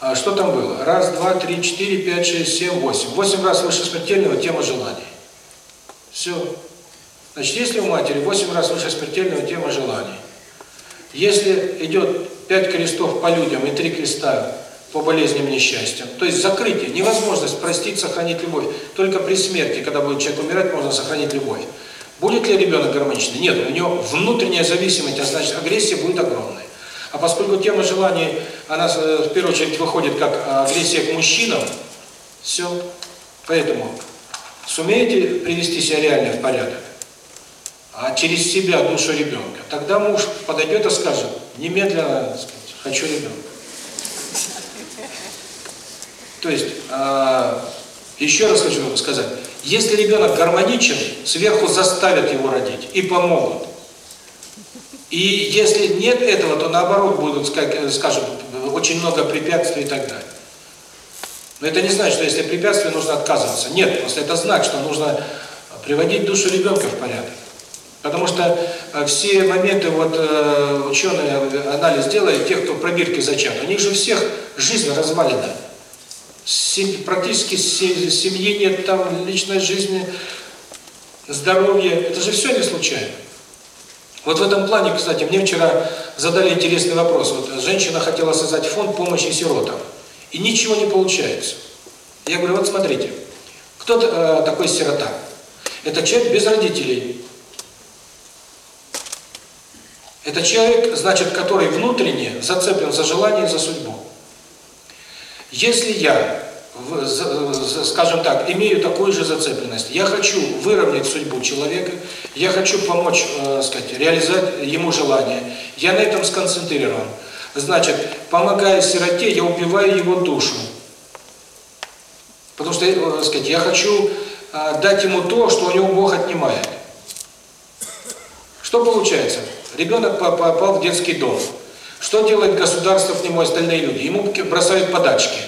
А что там было? Раз, два, три, четыре, пять, шесть, семь, восемь. Восемь раз выше смертельного тема желаний. Все. Значит, если у матери восемь раз выше смертельного тема желаний, если идет пять крестов по людям и три креста по болезням и несчастьям. То есть закрытие, невозможность простить, сохранить любовь. Только при смерти, когда будет человек умирать, можно сохранить любовь. Будет ли ребенок гармоничный? Нет, у него внутренняя зависимость, а значит агрессия будет огромной. А поскольку тема желаний, она э, в первую очередь выходит как агрессия к мужчинам, все. Поэтому сумеете привести себя реально в порядок, а через себя душу ребенка, тогда муж подойдет и скажет, немедленно, сказать, хочу ребенка. То есть, э, еще раз хочу сказать, если ребенок гармоничен, сверху заставят его родить и помогут. И если нет этого, то наоборот будут, скажем, очень много препятствий и так далее. Но это не значит, что если препятствие, нужно отказываться. Нет, просто это знак, что нужно приводить душу ребенка в порядок. Потому что э, все моменты, вот э, ученые анализ делают, тех, кто пробирки зачат, у них же всех жизнь развалена. Сем, практически семьи нет, там личной жизни, здоровье. Это же все не случайно. Вот в этом плане, кстати, мне вчера задали интересный вопрос. Вот женщина хотела создать фонд помощи сиротам, и ничего не получается. Я говорю, вот смотрите, кто э, такой сирота? Это человек без родителей. Это человек, значит, который внутренне зацеплен за желание и за судьбу. Если я, скажем так, имею такую же зацепленность, я хочу выровнять судьбу человека, я хочу помочь, э, сказать, реализовать ему желание, я на этом сконцентрирован. Значит, помогая сироте, я убиваю его душу. Потому что, э, сказать, я хочу э, дать ему то, что у него Бог отнимает. Что получается? Ребенок попал в детский дом. Что делает государство к нему, остальные люди? Ему бросают подачки.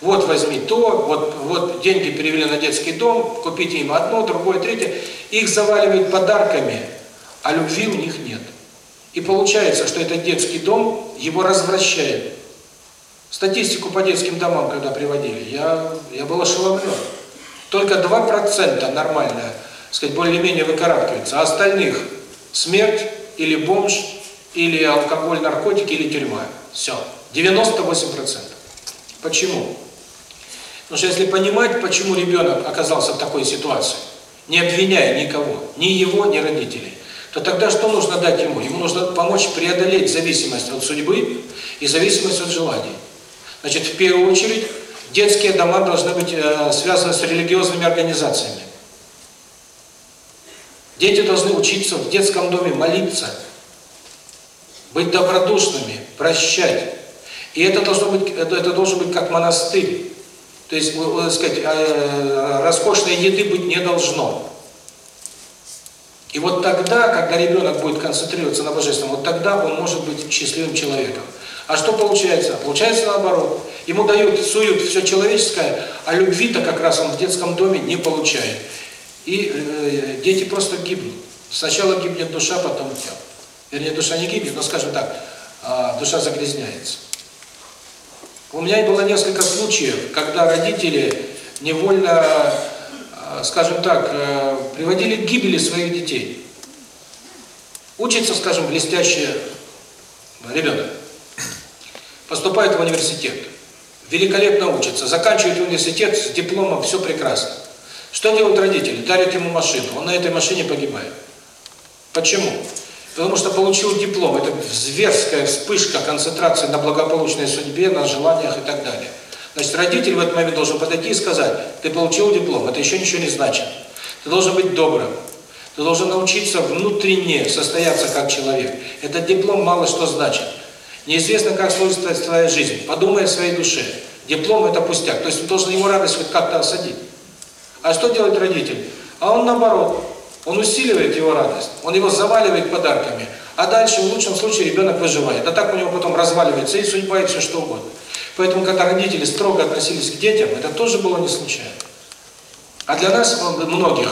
Вот возьми то, вот, вот деньги перевели на детский дом, купите им одно, другое, третье. Их заваливают подарками, а любви у них нет. И получается, что этот детский дом его развращает. Статистику по детским домам, когда приводили, я, я был ошеломлен. Только 2% нормально, сказать, более-менее выкарабкиваются, а остальных смерть, или бомж, или алкоголь, наркотики, или тюрьма. Все. 98%. Почему? Потому что если понимать, почему ребенок оказался в такой ситуации, не обвиняя никого, ни его, ни родителей, то тогда что нужно дать ему? Ему нужно помочь преодолеть зависимость от судьбы и зависимость от желаний. Значит, в первую очередь, детские дома должны быть э, связаны с религиозными организациями. Дети должны учиться в детском доме молиться, быть добродушными, прощать. И это должно быть, это, это должен быть как монастырь. То есть, так сказать, э, роскошной еды быть не должно. И вот тогда, когда ребенок будет концентрироваться на Божественном, вот тогда он может быть счастливым человеком. А что получается? Получается наоборот. Ему дают, суют все человеческое, а любви-то как раз он в детском доме не получает. И э, дети просто гибнут. Сначала гибнет душа, потом тело. Вернее, душа не гибнет, но, скажем так, э, душа загрязняется. У меня было несколько случаев, когда родители невольно, э, скажем так, э, приводили к гибели своих детей. Учится, скажем, блестящий ребенок. Поступает в университет. Великолепно учится. Заканчивает университет с дипломом, все прекрасно. Что делают родители? Дарят ему машину, он на этой машине погибает. Почему? Потому что получил диплом, это зверская вспышка концентрации на благополучной судьбе, на желаниях и так далее. Значит, родитель в этот момент должен подойти и сказать, ты получил диплом, это еще ничего не значит. Ты должен быть добрым, ты должен научиться внутренне состояться как человек. Этот диплом мало что значит. Неизвестно, как сложится твоя жизнь. Подумай о своей душе. Диплом – это пустяк. То есть ты должен его радость хоть как-то осадить. А что делает родитель? А он наоборот, он усиливает его радость, он его заваливает подарками, а дальше в лучшем случае ребенок выживает. А так у него потом разваливается и судьба, и все что угодно. Поэтому, когда родители строго относились к детям, это тоже было не случайно. А для нас, многих,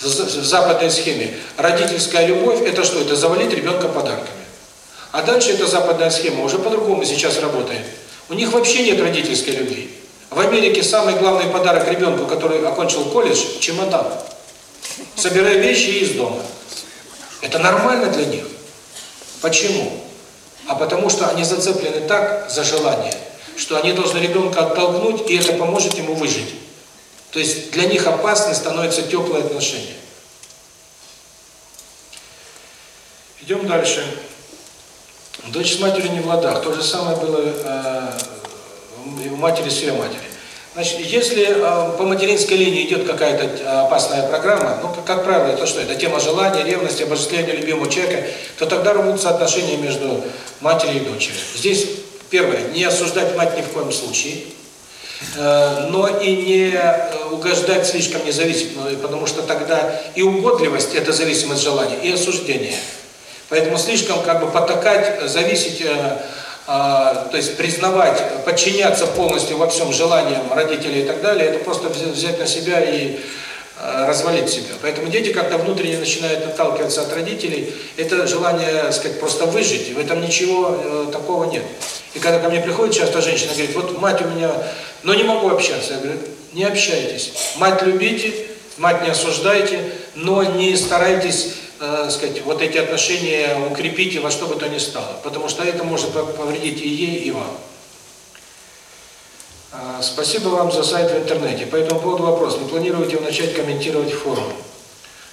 в западной схеме, родительская любовь – это что? Это завалить ребенка подарками. А дальше эта западная схема уже по-другому сейчас работает. У них вообще нет родительской любви. В Америке самый главный подарок ребенку, который окончил колледж – чемодан. Собирай вещи из дома. Это нормально для них. Почему? А потому что они зацеплены так за желание, что они должны ребенка оттолкнуть, и это поможет ему выжить. То есть для них опасны становятся теплые отношения. Идем дальше. Дочь с матерью не в ладах. То же самое было э, у матери с ее матери. Значит, если э, по материнской линии идет какая-то э, опасная программа, ну, как, как правило, это что? Это тема желания, ревности, обожествления любимого человека, то тогда рвутся отношения между матерью и дочерью. Здесь, первое, не осуждать мать ни в коем случае, э, но и не э, угождать слишком независимо, потому что тогда и угодливость – это зависимость желания, и осуждение – Поэтому слишком как бы потакать, зависеть, э, э, то есть признавать, подчиняться полностью во всем желаниям родителей и так далее, это просто взять на себя и э, развалить себя. Поэтому дети как-то внутренне начинают отталкиваться от родителей. Это желание, так сказать, просто выжить. В этом ничего э, такого нет. И когда ко мне приходит часто женщина, говорит, вот мать у меня, но не могу общаться. Я говорю, не общайтесь. Мать любите, мать не осуждайте, но не старайтесь э, сказать, вот эти отношения укрепите во что бы то ни стало, потому что это может повредить и ей, и вам. А, спасибо вам за сайт в интернете. По этому поводу вопрос. Не планируете начать комментировать форум?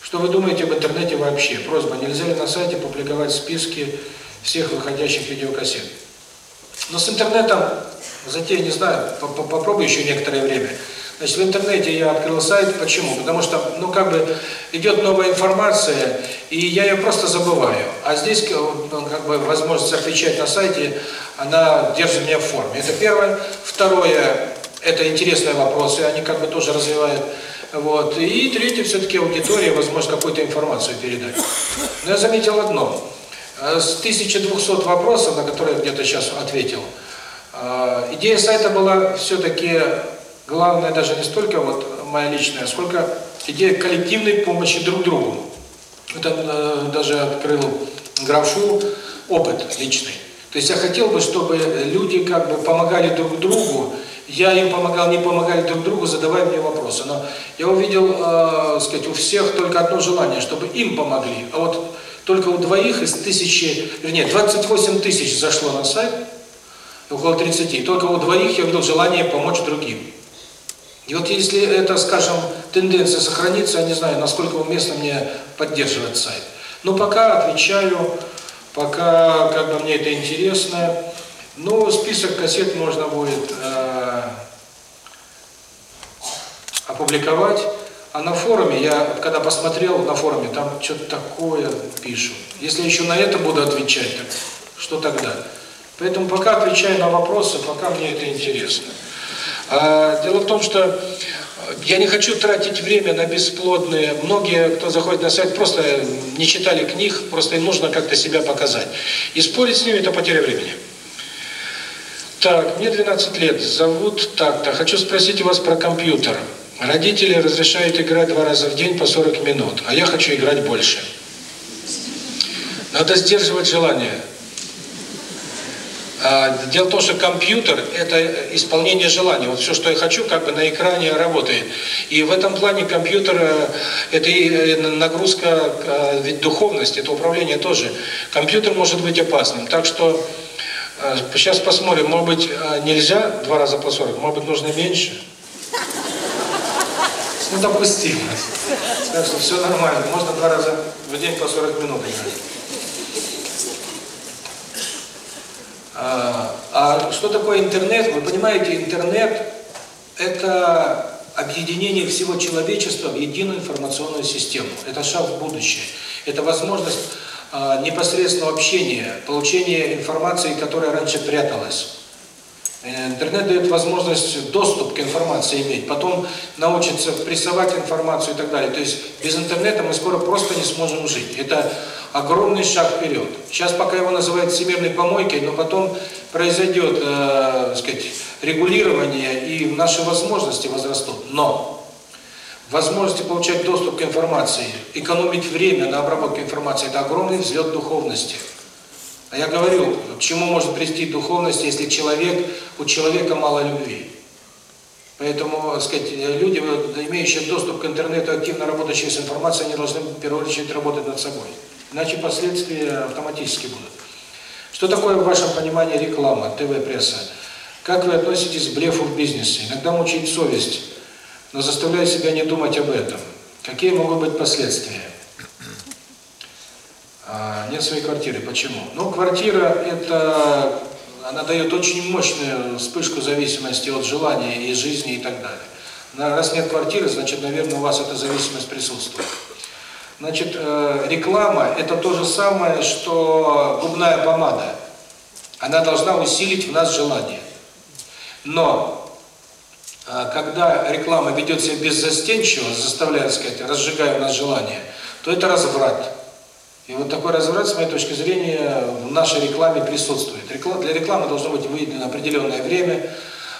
Что вы думаете об интернете вообще? Просьба, нельзя ли на сайте публиковать списки всех выходящих видеокассет? Но с интернетом, затея не знаю, попробую еще некоторое время. Значит, в интернете я открыл сайт. Почему? Потому что, ну, как бы, идет новая информация, и я ее просто забываю. А здесь, ну, как бы, возможность отвечать на сайте, она держит меня в форме. Это первое. Второе, это интересные вопросы, они как бы тоже развивают. Вот. И третье, все-таки аудитория, возможность какую-то информацию передать. Но я заметил одно. С 1200 вопросов, на которые где-то сейчас ответил, идея сайта была все-таки Главное даже не столько вот моя личная, сколько идея коллективной помощи друг другу. Это э, даже открыл графу опыт личный. То есть я хотел бы, чтобы люди как бы помогали друг другу, я им помогал, не помогали друг другу, задавая мне вопросы. Но я увидел, э, сказать, у всех только одно желание, чтобы им помогли. А вот только у двоих из тысячи, вернее, 28 тысяч зашло на сайт, около 30, только у двоих я увидел желание помочь другим. И вот если это, скажем, тенденция сохранится, я не знаю, насколько уместно мне поддерживать сайт. Но пока отвечаю, пока как бы мне это интересно. Ну, список кассет можно будет э, опубликовать. А на форуме, я когда посмотрел на форуме, там что-то такое пишут. Если еще на это буду отвечать, так что тогда? Поэтому пока отвечаю на вопросы, пока мне это интересно. А, дело в том, что я не хочу тратить время на бесплодные. Многие, кто заходит на сайт, просто не читали книг, просто им нужно как-то себя показать. И спорить с ними – это потеря времени. Так, мне 12 лет, зовут так-то. Хочу спросить у вас про компьютер. Родители разрешают играть два раза в день по 40 минут, а я хочу играть больше. Надо сдерживать желание. А, дело в том, что компьютер – это исполнение желания. Вот все, что я хочу, как бы на экране работает. И в этом плане компьютер это э, нагрузка, э, ведь духовность, это управление тоже. Компьютер может быть опасным. Так что сейчас посмотрим, может быть, нельзя два раза по 40, может быть, нужно меньше. Ну, допустимо. Так что все нормально, можно два раза в день по 40 минут играть. А, а что такое интернет? Вы понимаете, интернет – это объединение всего человечества в единую информационную систему. Это шаг в будущее. Это возможность а, непосредственного общения, получения информации, которая раньше пряталась. Э, интернет дает возможность доступ к информации иметь, потом научиться прессовать информацию и так далее. То есть без интернета мы скоро просто не сможем жить. Это огромный шаг вперед. Сейчас пока его называют всемирной помойкой, но потом произойдет, э, сказать, регулирование и наши возможности возрастут. Но возможности получать доступ к информации, экономить время на обработку информации – это огромный взлет духовности. А я говорю, к чему может прийти духовность, если человек у человека мало любви. Поэтому, так сказать, люди, имеющие доступ к интернету, активно работающие с информацией, они должны в первую очередь работать над собой. Иначе последствия автоматически будут. Что такое в вашем понимании реклама, ТВ-пресса? Как вы относитесь к блефу в бизнесе? Иногда мучает совесть, но заставляет себя не думать об этом. Какие могут быть последствия? А, нет своей квартиры. Почему? Ну, квартира – это… Она дает очень мощную вспышку зависимости от желания и жизни и так далее. Раз нет квартиры, значит, наверное, у вас эта зависимость присутствует. Значит, э, реклама – это то же самое, что губная помада. Она должна усилить в нас желание. Но, э, когда реклама ведет себя беззастенчиво, заставляет, сказать, разжигая в нас желание, то это разврат. И вот такой разврат, с моей точки зрения, в нашей рекламе присутствует. Для рекламы должно быть выделено определенное время,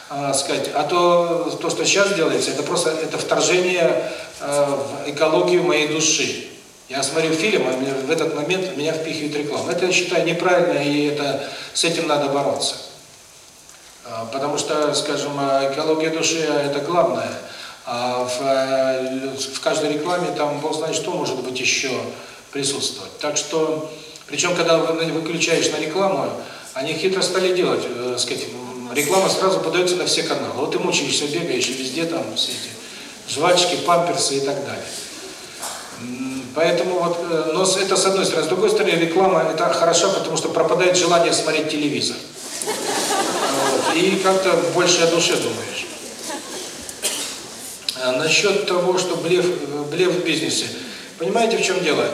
э, сказать, а то, то, что сейчас делается, это просто это вторжение э, в экологию моей души. Я смотрю фильм, а в этот момент меня впихивает реклама. Это, я считаю, неправильно, и это с этим надо бороться. А, потому что, скажем, экология души – это главное. А в, э, в каждой рекламе там, бог знает, что может быть еще присутствовать. Так что, причем, когда выключаешь на рекламу, они хитро стали делать, э, сказать, реклама сразу подается на все каналы. Вот ты мучаешься, бегаешь, везде там все эти жвачки, памперсы и так далее. Поэтому вот, э, но это с одной стороны. С другой стороны, реклама это хороша, потому что пропадает желание смотреть телевизор. И как-то больше о душе думаешь. А насчет того, что блеф, блеф в бизнесе. Понимаете, в чем дело?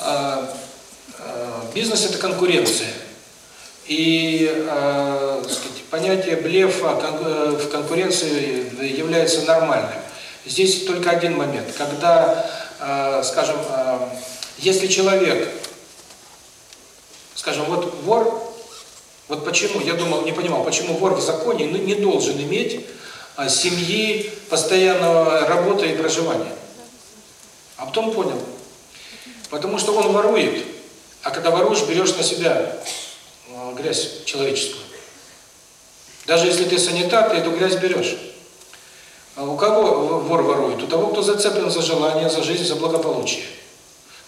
А, а, бизнес – это конкуренция. И а, сказать, понятие блефа э, в конкуренции является нормальным. Здесь только один момент. Когда Э, скажем, э, если человек, скажем, вот вор, вот почему, я думал, не понимал, почему вор в законе не должен иметь э, семьи, постоянного работы и проживания. А потом понял. Потому что он ворует, а когда воруешь, берешь на себя грязь человеческую. Даже если ты санитар, ты эту грязь берешь. А у кого вор ворует? У того, кто зацеплен за желание, за жизнь, за благополучие.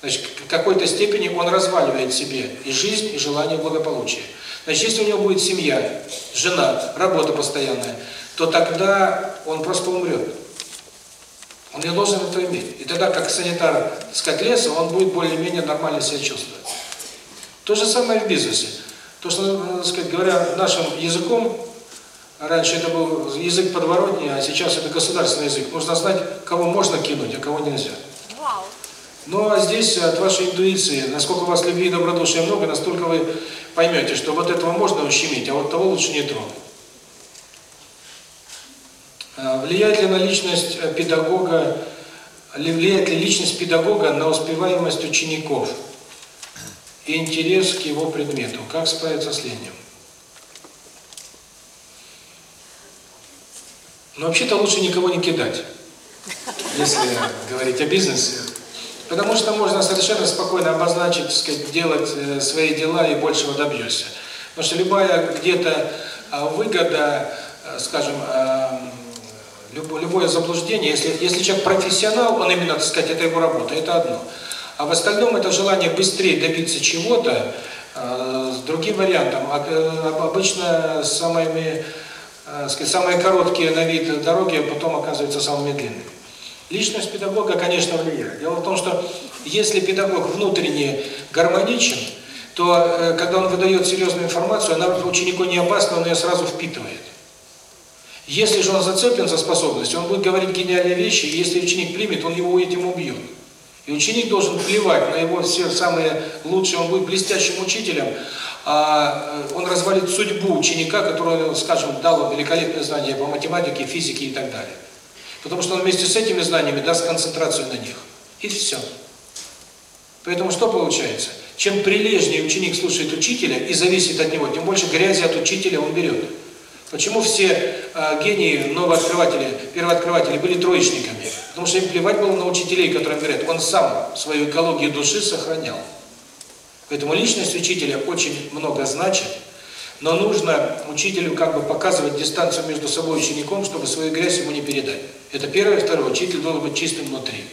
Значит, в какой-то степени он разваливает себе и жизнь, и желание благополучия. Значит, если у него будет семья, жена, работа постоянная, то тогда он просто умрет. Он не должен это иметь. И тогда, как санитар, так сказать, леса, он будет более-менее нормально себя чувствовать. То же самое в бизнесе. То, что, так сказать, говоря нашим языком, Раньше это был язык подворотни, а сейчас это государственный язык. Нужно знать, кого можно кинуть, а кого нельзя. Ну а здесь от вашей интуиции, насколько у вас любви и добродушия много, настолько вы поймете, что вот этого можно ущемить, а вот того лучше не трогать. А, влияет ли на личность э, педагога, влияет ли личность педагога на успеваемость учеников и интерес к его предмету? Как справиться с лением? Но вообще-то лучше никого не кидать, если говорить о бизнесе. Потому что можно совершенно спокойно обозначить, сказать, делать э, свои дела и большего добьешься. Потому что любая где-то выгода, э, скажем, а, любое заблуждение, если, если человек профессионал, он именно, так сказать, это его работа, это одно. А в остальном это желание быстрее добиться чего-то, э, другим вариантом. Обычно самыми Э, сказать, самые короткие на вид дороги, а потом оказываются самыми длинными. Личность педагога, конечно, влияет. Дело в том, что если педагог внутренне гармоничен, то э, когда он выдает серьезную информацию, она ученику не опасна, он ее сразу впитывает. Если же он зацеплен за способность, он будет говорить гениальные вещи, и если ученик примет, он его этим убьет. И ученик должен плевать на его все самые лучшие, он будет блестящим учителем, а э, он развалит судьбу ученика, который, скажем, дал великолепные знания по математике, физике и так далее. Потому что он вместе с этими знаниями даст концентрацию на них. И все. Поэтому что получается? Чем прилежнее ученик слушает учителя и зависит от него, тем больше грязи от учителя он берет. Почему все э, гении, новооткрыватели, первооткрыватели были троечниками? Потому что им плевать было на учителей, которым говорят, он сам свою экологию души сохранял. Поэтому личность учителя очень много значит, но нужно учителю как бы показывать дистанцию между собой и учеником, чтобы свою грязь ему не передать. Это первое. Второе. Учитель должен быть чистым внутри.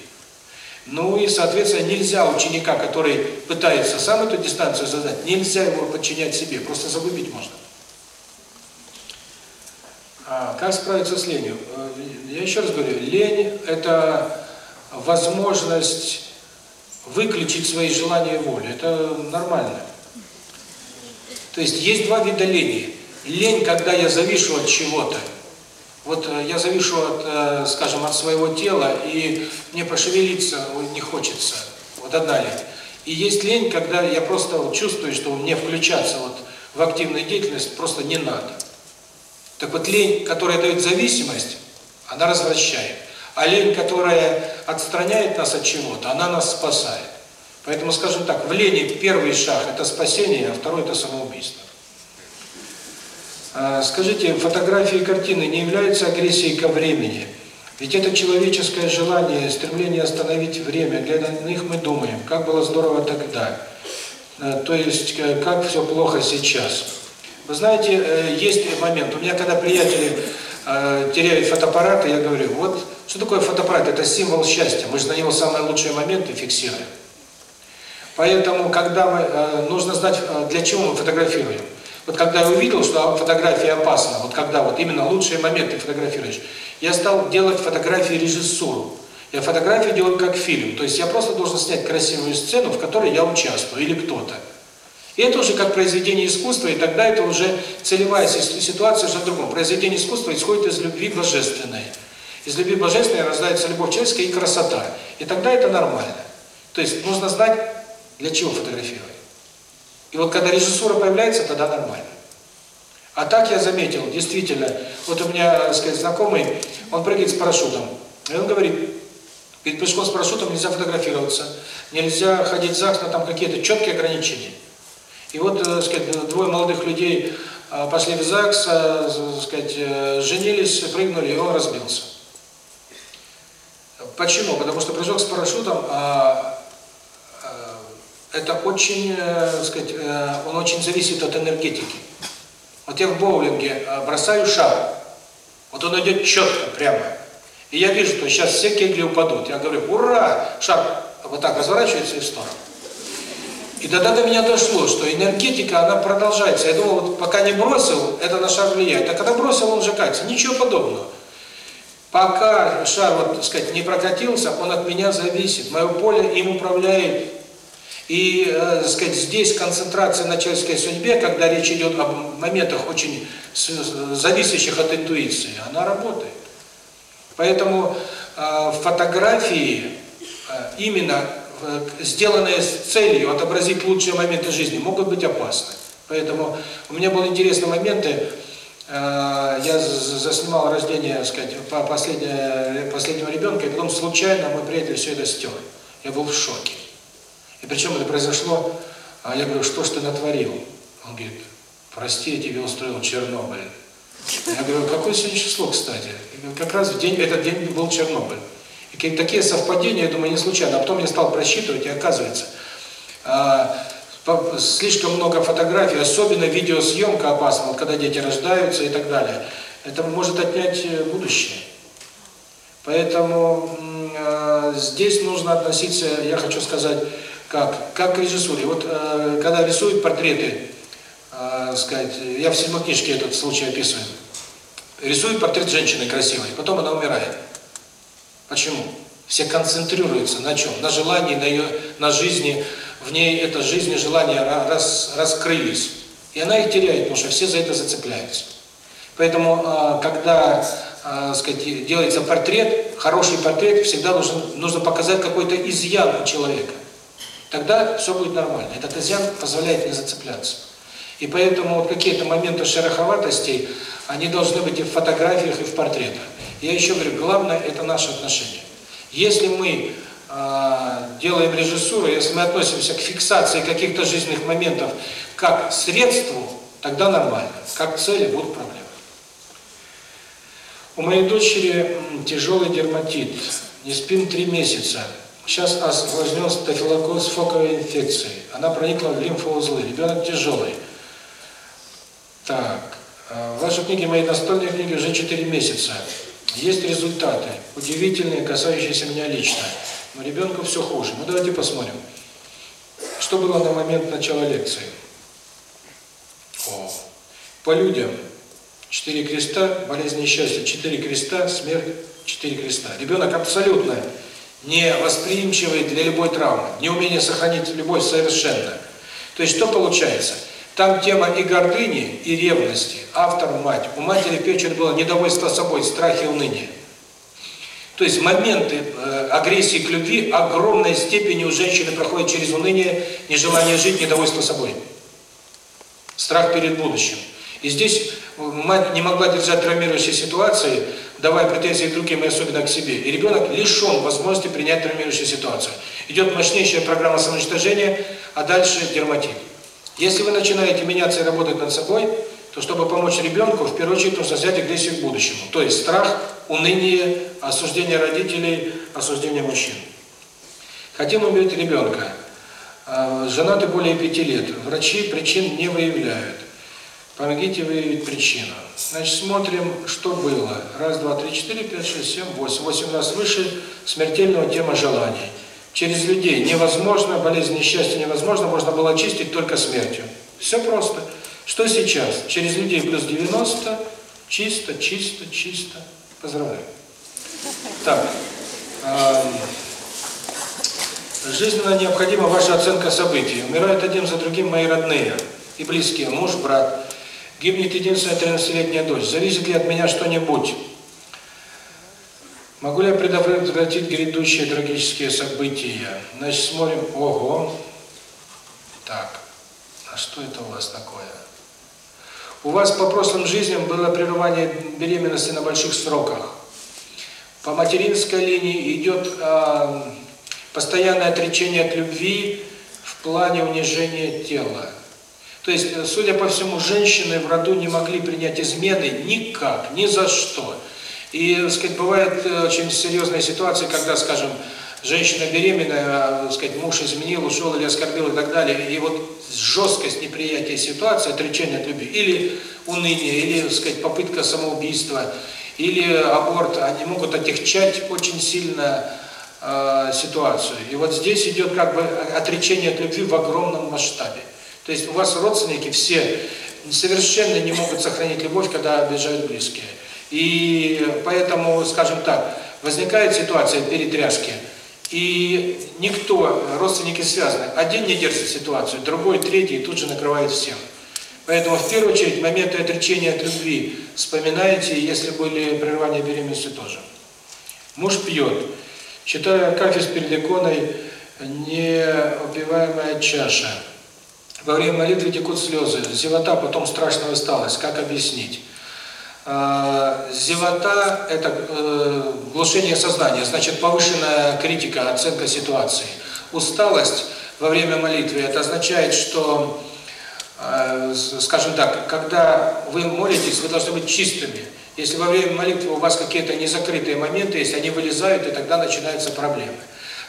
Ну и, соответственно, нельзя ученика, который пытается сам эту дистанцию задать, нельзя его подчинять себе, просто загубить можно. А как справиться с ленью? Э, я еще раз говорю, лень – это возможность выключить свои желания и воли. Это нормально. То есть есть два вида лени. Лень, когда я завишу от чего-то. Вот э, я завишу от, э, скажем, от своего тела, и мне пошевелиться не хочется. Вот одна лень. И есть лень, когда я просто чувствую, что мне включаться вот в активную деятельность просто не надо. Так вот лень, которая дает зависимость, она развращает. А лень, которая отстраняет нас от чего-то, она нас спасает. Поэтому, скажем так, в лени первый шаг – это спасение, а второй – это самоубийство. А, скажите, фотографии и картины не являются агрессией ко времени? Ведь это человеческое желание, стремление остановить время. Для них мы думаем, как было здорово тогда. А, то есть, э, как все плохо сейчас. Вы знаете, э, есть момент. У меня, когда приятели э, теряют фотоаппараты, я говорю, вот что такое фотоаппарат? Это символ счастья. Мы же на него самые лучшие моменты фиксируем. Поэтому, когда мы, э, нужно знать, для чего мы фотографируем. Вот когда я увидел, что фотография опасна, вот когда вот именно лучшие моменты фотографируешь, я стал делать фотографии режиссуру. Я фотографии делаю как фильм, то есть я просто должен снять красивую сцену, в которой я участвую, или кто-то. И это уже как произведение искусства, и тогда это уже целевая ситуация уже в другом. Произведение искусства исходит из любви божественной. Из любви божественной рождается любовь человеческая и красота. И тогда это нормально. То есть нужно знать, для чего фотографировать. И вот когда режиссура появляется, тогда нормально. А так я заметил, действительно, вот у меня, так сказать, знакомый, он прыгает с парашютом. И он говорит, перед прыжком с парашютом нельзя фотографироваться, нельзя ходить в ЗАГС, но там какие-то четкие ограничения. И вот, так сказать, двое молодых людей а, пошли в ЗАГС, а, так сказать, э, женились, прыгнули, и он разбился. Почему? Потому что прыжок с парашютом а, это очень, э, так сказать, э, он очень зависит от энергетики. Вот я в боулинге э, бросаю шар, вот он идет четко, прямо. И я вижу, что сейчас все кегли упадут. Я говорю, ура! Шар вот так разворачивается и в сторону. И тогда до меня дошло, что энергетика, она продолжается. Я думал, вот пока не бросил, это на шар влияет. А когда бросил, он сжигается. Ничего подобного. Пока шар, вот, так сказать, не прокатился, он от меня зависит. Мое поле им управляет и, э, так сказать, здесь концентрация на человеческой судьбе, когда речь идет об моментах очень зависящих от интуиции, она работает. Поэтому э, фотографии, э, именно сделанные с целью отобразить лучшие моменты жизни, могут быть опасны. Поэтому у меня были интересные моменты, э, я заснимал рождение, так сказать, по последнего ребенка, и потом случайно мой приятель все это стер. Я был в шоке. И причем это произошло, а я говорю, что ж ты натворил? Он говорит, прости, я тебе устроил Чернобыль. Я говорю, какое сегодня число, кстати? Как раз в день, этот день был Чернобыль. И такие совпадения, я думаю, не случайно. А потом я стал просчитывать, и оказывается, а, слишком много фотографий, особенно видеосъемка опасна, вот когда дети рождаются и так далее. Это может отнять э, будущее. Поэтому э, здесь нужно относиться, я хочу сказать, как? Как к режиссуре. Вот э, когда рисуют портреты, сказать, я в седьмой книжке этот случай описываю. Рисует портрет женщины красивой, потом она умирает. Почему? Все концентрируются на чем? На желании, на ее, на жизни, в ней эта жизнь и желание рас, раскрылись. И она их теряет, потому что все за это зацепляются. Поэтому, э, когда э, сказать, делается портрет, хороший портрет, всегда нужно, нужно показать какой-то изъян у человека. Тогда все будет нормально. Этот изъян позволяет не зацепляться. И поэтому вот какие-то моменты шероховатостей, они должны быть и в фотографиях, и в портретах. Я еще говорю, главное – это наши отношения. Если мы э, делаем режиссуру, если мы относимся к фиксации каких-то жизненных моментов как средству, тогда нормально. Как цели будут проблемы. У моей дочери тяжелый дерматит. Не спим три месяца. Сейчас осложнен стафилококк с фоковой инфекцией. Она проникла в лимфоузлы. Ребенок тяжелый. Так. А, в вашей книге, моей настольной книге уже 4 месяца. Есть результаты, удивительные, касающиеся меня лично. Но ребенку все хуже. Ну давайте посмотрим. Что было на момент начала лекции? О. По людям. Четыре креста, болезнь несчастья, четыре креста, смерть, четыре креста. Ребенок абсолютно не восприимчивый для любой травмы, неумение сохранить любовь совершенно. То есть что получается? Там тема и гордыни, и ревности. Автор – мать. У матери печень было недовольство собой, страх и уныние. То есть моменты э, агрессии к любви огромной степени у женщины проходят через уныние, нежелание жить, недовольство собой. Страх перед будущим. И здесь мать не могла держать травмирующие ситуации, давая претензии другим и особенно к себе. И ребенок лишен возможности принять травмирующую ситуацию. Идет мощнейшая программа самоуничтожения, а дальше дерматит. Если вы начинаете меняться и работать над собой, то чтобы помочь ребенку, в первую очередь нужно взять агрессию к будущему. То есть страх, уныние, осуждение родителей, осуждение мужчин. Хотим убить ребенка. А, женаты более пяти лет. Врачи причин не выявляют. Помогите выявить причину. Значит, смотрим, что было. Раз, два, три, четыре, пять, шесть, семь, восемь. Восемь раз выше смертельного тема желаний. Через людей невозможно, болезнь несчастья невозможно, можно было очистить только смертью. Все просто. Что сейчас? Через людей плюс 90, чисто, чисто, чисто. Поздравляю. Так. жизненно необходима ваша оценка событий. Умирают один за другим мои родные и близкие, муж, брат. Гибнет единственная 13-летняя дочь. Зависит ли от меня что-нибудь? Могу ли я предотвратить грядущие трагические события? Значит, смотрим. Ого. Так. А что это у вас такое? У вас по прошлым жизням было прерывание беременности на больших сроках. По материнской линии идет э, постоянное отречение от любви в плане унижения тела. То есть, судя по всему, женщины в роду не могли принять измены никак, ни за что. И, так сказать, бывает очень серьезная ситуация, когда, скажем, женщина беременная, так сказать, муж изменил, ушел или оскорбил и так далее, и вот жесткость неприятия ситуации, отречение от любви, или уныние, или, так сказать, попытка самоубийства, или аборт, они могут отягчать очень сильно э, ситуацию. И вот здесь идет как бы отречение от любви в огромном масштабе. То есть у вас родственники все совершенно не могут сохранить любовь, когда обижают близкие. И поэтому, скажем так, возникает ситуация перетряски – и никто, родственники связаны, один не держит ситуацию, другой, третий тут же накрывает всех. Поэтому в первую очередь моменты отречения от любви вспоминайте, если были прерывания беременности тоже. Муж пьет. Читая Акафист перед иконой «Неупиваемая чаша». Во время молитвы текут слезы, зевота, потом страшная усталость. Как объяснить? Зевота – это э, глушение сознания, значит повышенная критика, оценка ситуации. Усталость во время молитвы – это означает, что, э, скажем так, когда вы молитесь, вы должны быть чистыми. Если во время молитвы у вас какие-то незакрытые моменты есть, они вылезают, и тогда начинаются проблемы.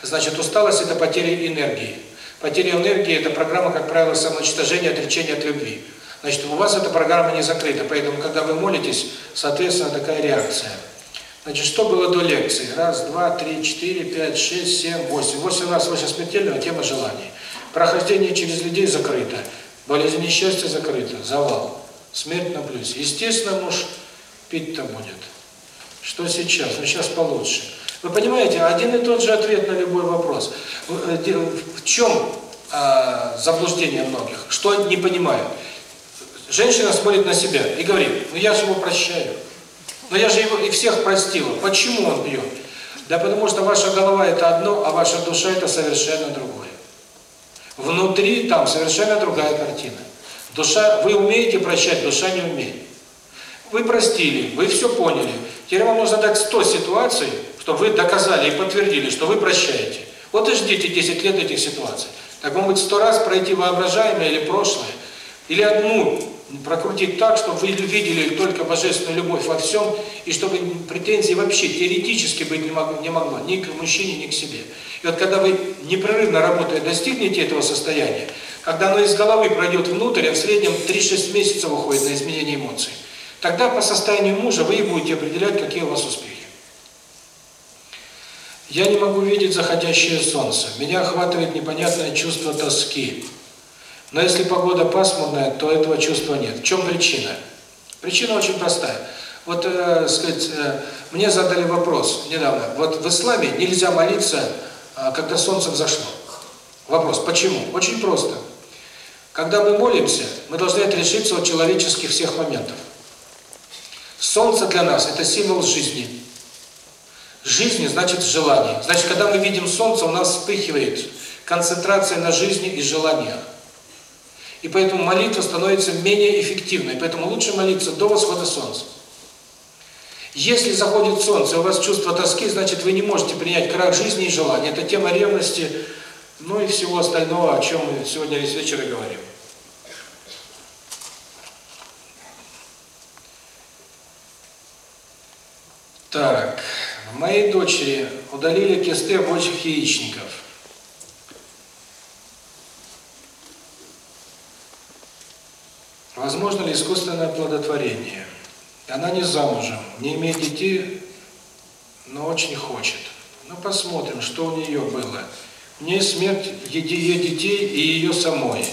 Значит, усталость – это потеря энергии. Потеря энергии – это программа, как правило, самоуничтожения, отречения от любви. Значит, у вас эта программа не закрыта, поэтому, когда вы молитесь, соответственно, такая реакция. Значит, что было до лекции? Раз, два, три, четыре, пять, шесть, семь, восемь. Восемь раз выше смертельного тема желаний. Прохождение через людей закрыто. Болезнь несчастья закрыто. Завал. Смерть на плюс. Естественно, муж пить-то будет. Что сейчас? Ну, сейчас получше. Вы понимаете, один и тот же ответ на любой вопрос. В э, чем а, заблуждение многих? Что не понимают? Женщина смотрит на себя и говорит, ну я же его прощаю. Но я же его и всех простила. Почему он бьет? Да потому что ваша голова это одно, а ваша душа это совершенно другое. Внутри там совершенно другая картина. Душа, вы умеете прощать, душа не умеет. Вы простили, вы все поняли. Теперь вам нужно дать 100 ситуаций, чтобы вы доказали и подтвердили, что вы прощаете. Вот и ждите 10 лет этих ситуаций. Так может быть 100 раз пройти воображаемое или прошлое, или одну прокрутить так, чтобы вы видели только божественную любовь во всем, и чтобы претензий вообще теоретически быть не могло, ни к мужчине, ни к себе. И вот когда вы непрерывно работая достигнете этого состояния, когда оно из головы пройдет внутрь, а в среднем 3-6 месяцев уходит на изменение эмоций, тогда по состоянию мужа вы и будете определять, какие у вас успехи. Я не могу видеть заходящее солнце. Меня охватывает непонятное чувство тоски. Но если погода пасмурная, то этого чувства нет. В чем причина? Причина очень простая. Вот, э, сказать, э, мне задали вопрос недавно. Вот в исламе нельзя молиться, э, когда солнце взошло. Вопрос, почему? Очень просто. Когда мы молимся, мы должны отрешиться от человеческих всех моментов. Солнце для нас – это символ жизни. Жизни значит желание. Значит, когда мы видим солнце, у нас вспыхивает концентрация на жизни и желаниях. И поэтому молитва становится менее эффективной. Поэтому лучше молиться до восхода солнца. Если заходит солнце, у вас чувство тоски, значит, вы не можете принять крах жизни и желания. Это тема ревности, ну и всего остального, о чем мы сегодня весь вечер и говорим. Так, моей дочери удалили кисты обочих яичников. Возможно ли искусственное оплодотворение? Она не замужем, не имеет детей, но очень хочет. Ну, посмотрим, что у нее было. Не смерть ее детей и ее самой.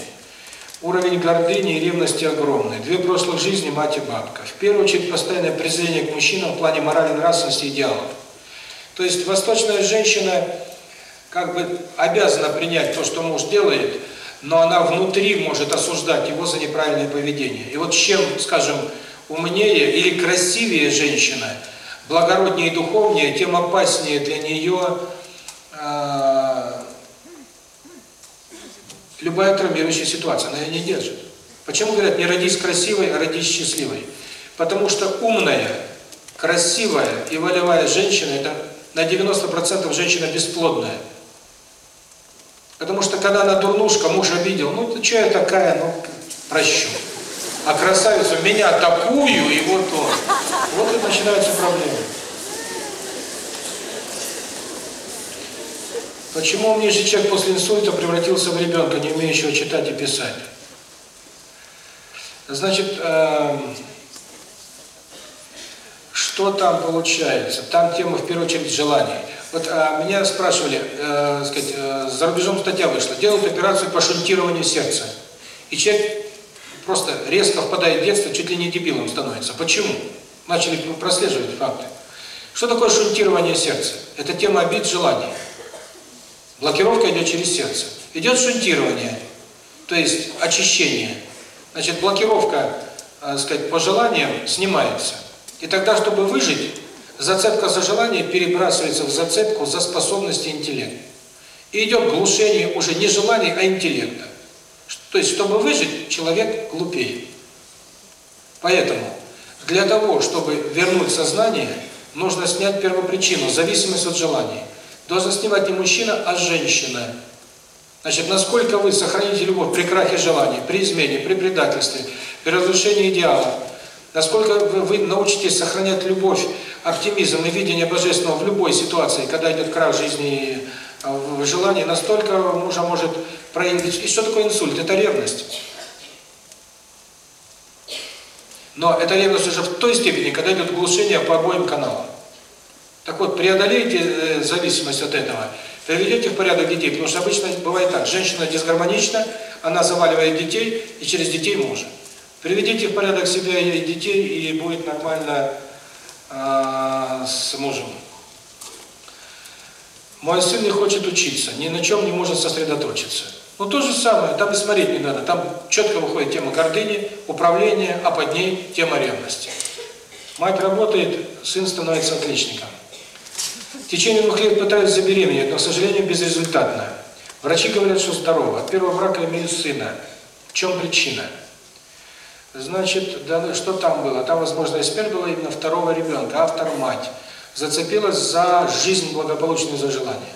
Уровень гордыни и ревности огромный. Две прошлых жизни, мать и бабка. В первую очередь, постоянное презрение к мужчинам в плане морали, нравственности, идеалов. То есть, восточная женщина как бы обязана принять то, что муж делает, но она внутри может осуждать его за неправильное поведение. И вот чем, скажем, умнее или красивее женщина, благороднее и духовнее, тем опаснее для нее э, любая травмирующая ситуация, она ее не держит. Почему говорят, не родись красивой, а родись счастливой? Потому что умная, красивая и волевая женщина – это на 90% женщина бесплодная. Потому что когда она дурнушка, муж обидел, ну ты что я такая, ну прощу. А красавицу меня такую, и вот он. Вот и начинаются проблемы. Почему умнейший человек после инсульта превратился в ребенка, не умеющего читать и писать? Значит, э, что там получается? Там тема, в первую очередь, желаний. Вот а, меня спрашивали, э, сказать, э, за рубежом статья вышла, делают операцию по шунтированию сердца. И человек просто резко впадает в детство, чуть ли не дебилом становится. Почему? Начали прослеживать факты. Что такое шунтирование сердца? Это тема обид, желаний. Блокировка идет через сердце. Идет шунтирование, то есть очищение. Значит, блокировка, так сказать, по желаниям снимается. И тогда, чтобы выжить, зацепка за желание перебрасывается в зацепку за способности интеллекта. И идет глушение уже не желаний, а интеллекта. То есть, чтобы выжить, человек глупеет. Поэтому для того, чтобы вернуть сознание, нужно снять первопричину, зависимость от желаний. Должен снимать не мужчина, а женщина. Значит, насколько вы сохраните любовь при крахе желаний, при измене, при предательстве, при разрушении идеалов, насколько вы научитесь сохранять любовь, оптимизм и видение Божественного в любой ситуации, когда идет крах жизни и э, желания, настолько мужа может проявить. И что такое инсульт? Это ревность. Но это ревность уже в той степени, когда идет глушение по обоим каналам. Так вот, преодолейте э, зависимость от этого, приведете в порядок детей, потому что обычно бывает так, женщина дисгармонична, она заваливает детей и через детей мужа. Приведите в порядок себя и детей, и будет нормально э, с мужем. Мой сын не хочет учиться, ни на чем не может сосредоточиться. Ну то же самое, там и смотреть не надо, там четко выходит тема гордыни, управления, а под ней тема ревности. Мать работает, сын становится отличником. В течение двух лет пытаюсь забеременеть, но, к сожалению, безрезультатно. Врачи говорят, что здорово. От первого брака имею сына. В чем причина? Значит, да, что там было? Там, возможно, смерть была именно второго ребенка, автор мать. Зацепилась за жизнь благополучную, за желание.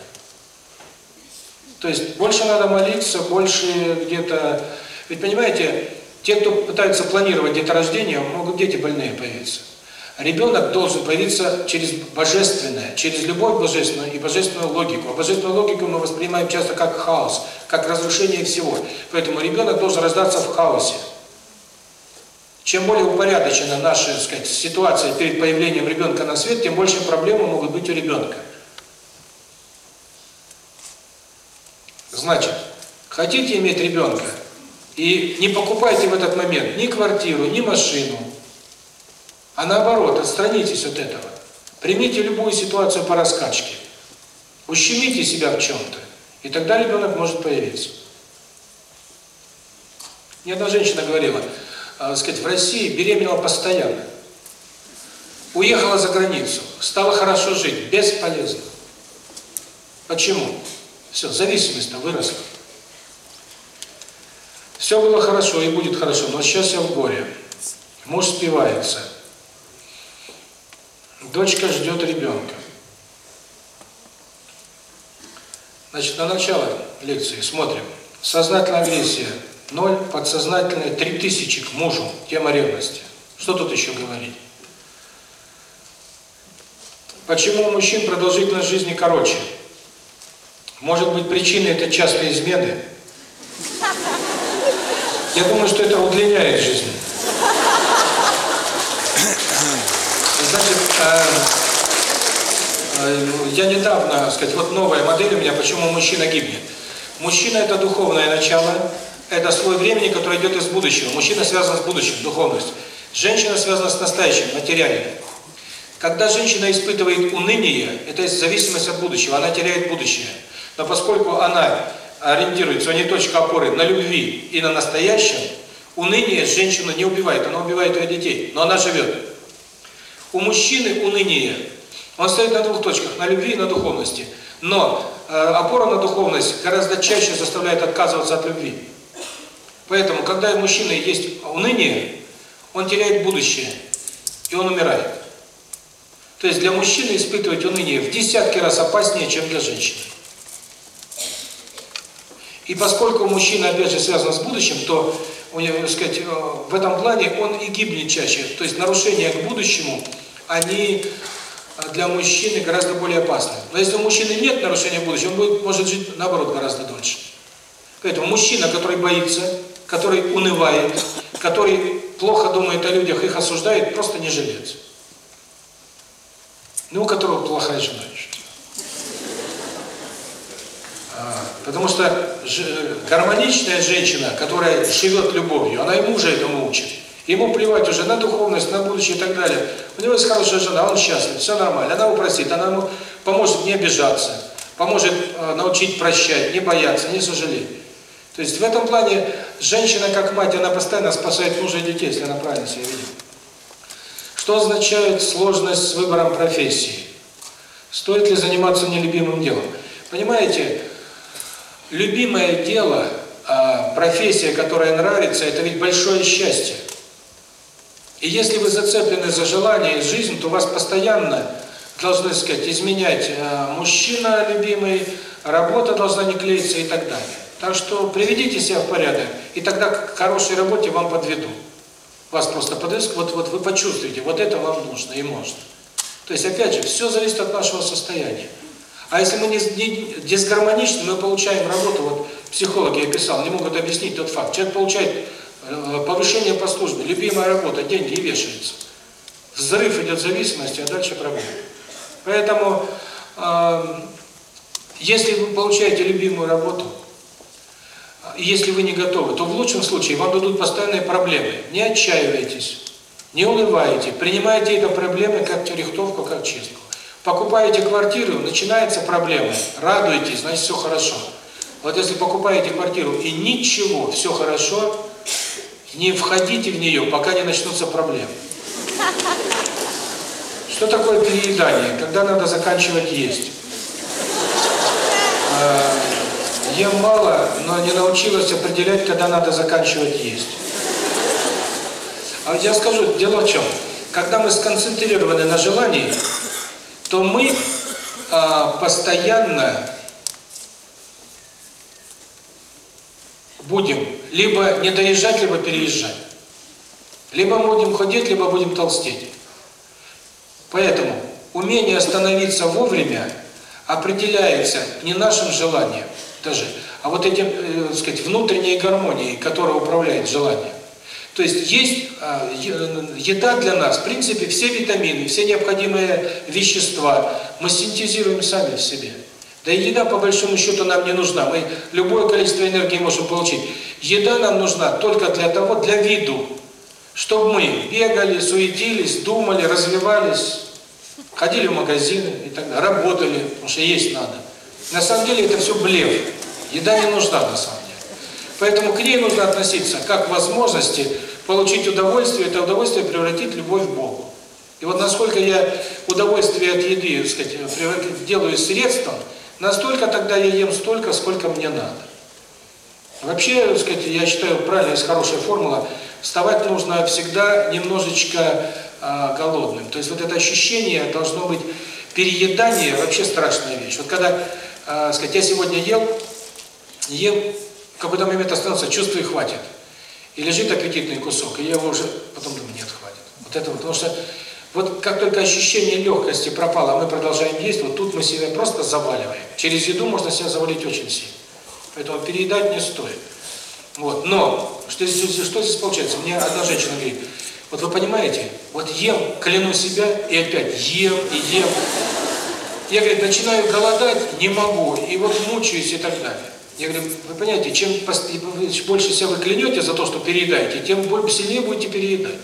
То есть больше надо молиться, больше где-то... Ведь понимаете, те, кто пытаются планировать деторождение, могут дети больные появиться. Ребенок должен появиться через божественное, через любовь божественную и божественную логику. А божественную логику мы воспринимаем часто как хаос, как разрушение всего. Поэтому ребенок должен рождаться в хаосе. Чем более упорядочена наша, так сказать, ситуация перед появлением ребенка на свет, тем больше проблемы могут быть у ребенка. Значит, хотите иметь ребенка, и не покупайте в этот момент ни квартиру, ни машину, а наоборот, отстранитесь от этого. Примите любую ситуацию по раскачке. Ущемите себя в чем-то, и тогда ребенок может появиться. Мне одна женщина говорила, э, сказать, в России беременела постоянно. Уехала за границу, стала хорошо жить, бесполезно. Почему? Все, зависимость-то выросла. Все было хорошо и будет хорошо, но сейчас я в горе. Муж спивается. Дочка ждет ребенка. Значит, на начало лекции смотрим. Сознательная агрессия – 0, подсознательная – 3000 к мужу, тема ревности. Что тут еще говорить? Почему у мужчин продолжительность жизни короче? Может быть, причиной это частые измены? Я думаю, что это удлиняет жизнь. Значит, э, э, я недавно, сказать, вот новая модель у меня, почему мужчина гибнет. Мужчина – это духовное начало, это слой времени, который идет из будущего. Мужчина связан с будущим, духовность. Женщина связана с настоящим, материальным. Когда женщина испытывает уныние, это зависимость от будущего, она теряет будущее. Но поскольку она ориентируется, у точка опоры на любви и на настоящем, уныние женщину не убивает, она убивает ее детей, но она живет. У мужчины уныние, он стоит на двух точках, на любви и на духовности. Но э, опора на духовность гораздо чаще заставляет отказываться от любви. Поэтому, когда у мужчины есть уныние, он теряет будущее, и он умирает. То есть для мужчины испытывать уныние в десятки раз опаснее, чем для женщины. И поскольку мужчина, опять же, связан с будущим, то так сказать, э, в этом плане он и гибнет чаще. То есть нарушения к будущему, они э, для мужчины гораздо более опасны. Но если у мужчины нет нарушения будущего, он будет, может жить, наоборот, гораздо дольше. Поэтому мужчина, который боится, который унывает, который плохо думает о людях, их осуждает, просто не жилец. Ну, у которого плохая жена еще. Потому что гармоничная женщина, которая живет любовью, она и мужа этому учит. Ему плевать уже на духовность, на будущее и так далее. У него есть хорошая жена, он счастлив, все нормально. Она его простит, она ему поможет не обижаться, поможет э, научить прощать, не бояться, не сожалеть. То есть в этом плане женщина как мать, она постоянно спасает мужа и детей, если она правильно себя ведет. Что означает сложность с выбором профессии? Стоит ли заниматься нелюбимым делом? Понимаете, любимое дело, а, профессия, которая нравится, это ведь большое счастье. И если вы зацеплены за желание и жизнь, то вас постоянно должны, сказать, изменять а, мужчина любимый, работа должна не клеиться и так далее. Так что приведите себя в порядок, и тогда к хорошей работе вам подведу. Вас просто подведут, вот, вот вы почувствуете, вот это вам нужно и можно. То есть, опять же, все зависит от нашего состояния. А если мы не, не дисгармоничны, мы получаем работу, вот психологи я писал, не могут объяснить тот факт. Человек получает э, повышение по службе, любимая работа, деньги и вешается. Взрыв идет зависимости, а дальше проблемы. Поэтому, э, если вы получаете любимую работу, если вы не готовы, то в лучшем случае вам дадут постоянные проблемы. Не отчаивайтесь, не унывайте, принимайте эти проблемы как рихтовку, как чистку. Покупаете квартиру, начинается проблема. Радуйтесь, значит все хорошо. Вот если покупаете квартиру и ничего, все хорошо, не входите в нее, пока не начнутся проблемы. Что такое переедание? Когда надо заканчивать есть? Ем мало, но не научилась определять, когда надо заканчивать есть. А я скажу, дело в чем? Когда мы сконцентрированы на желании, то мы а, постоянно будем либо не доезжать, либо переезжать. Либо будем ходить, либо будем толстеть. Поэтому умение остановиться вовремя определяется не нашим желанием даже, а вот этим, э, сказать, внутренней гармонией, которая управляет желанием. То есть есть а, еда для нас, в принципе, все витамины, все необходимые вещества мы синтезируем сами в себе. Да и еда, по большому счету, нам не нужна. Мы любое количество энергии можем получить. Еда нам нужна только для того, для виду, чтобы мы бегали, суетились, думали, развивались, ходили в магазины и так далее, работали, потому что есть надо. На самом деле это все блеф. Еда не нужна на самом деле. Поэтому к ней нужно относиться как к возможности получить удовольствие, это удовольствие превратить любовь к Богу. И вот насколько я удовольствие от еды, так сказать, делаю средством, настолько тогда я ем столько, сколько мне надо. Вообще, так сказать, я считаю, правильная, есть хорошая формула, вставать нужно всегда немножечко э, голодным. То есть вот это ощущение должно быть переедание вообще страшная вещь. Вот когда, э, сказать, я сегодня ел, ем, в какой-то момент остановился, чувствую, хватит. И лежит аппетитный кусок, и я его уже потом думаю, нет, хватит. Вот это, потому что вот как только ощущение легкости пропало, а мы продолжаем есть, вот тут мы себя просто заваливаем. Через еду можно себя завалить очень сильно. Поэтому переедать не стоит. Вот. Но, что здесь, что здесь получается? Мне одна женщина говорит, вот вы понимаете, вот ем, кляну себя, и опять ем, и ем. Я, говорит, начинаю голодать, не могу, и вот мучаюсь и так далее. Я говорю, вы понимаете, чем больше себя вы клянете за то, что переедаете, тем сильнее будете переедать.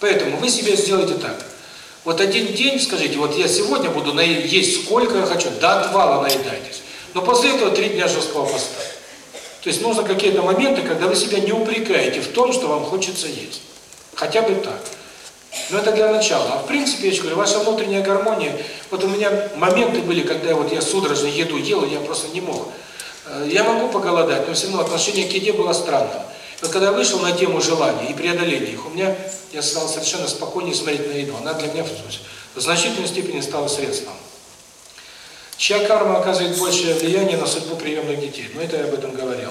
Поэтому вы себе сделайте так. Вот один день скажите, вот я сегодня буду есть сколько я хочу, до отвала наедайтесь. Но после этого три дня жесткого поста. То есть нужно какие-то моменты, когда вы себя не упрекаете в том, что вам хочется есть. Хотя бы так. Но это для начала. А в принципе, я говорю, ваша внутренняя гармония, вот у меня моменты были, когда вот я судорожно еду ел, я просто не мог. Э, я могу поголодать, но все равно отношение к еде было странным. Вот когда я вышел на тему желаний и преодоления их, у меня, я стал совершенно спокойнее смотреть на еду. Она для меня в значительной степени стала средством. Чья карма оказывает большее влияние на судьбу приемных детей? Ну, это я об этом говорил.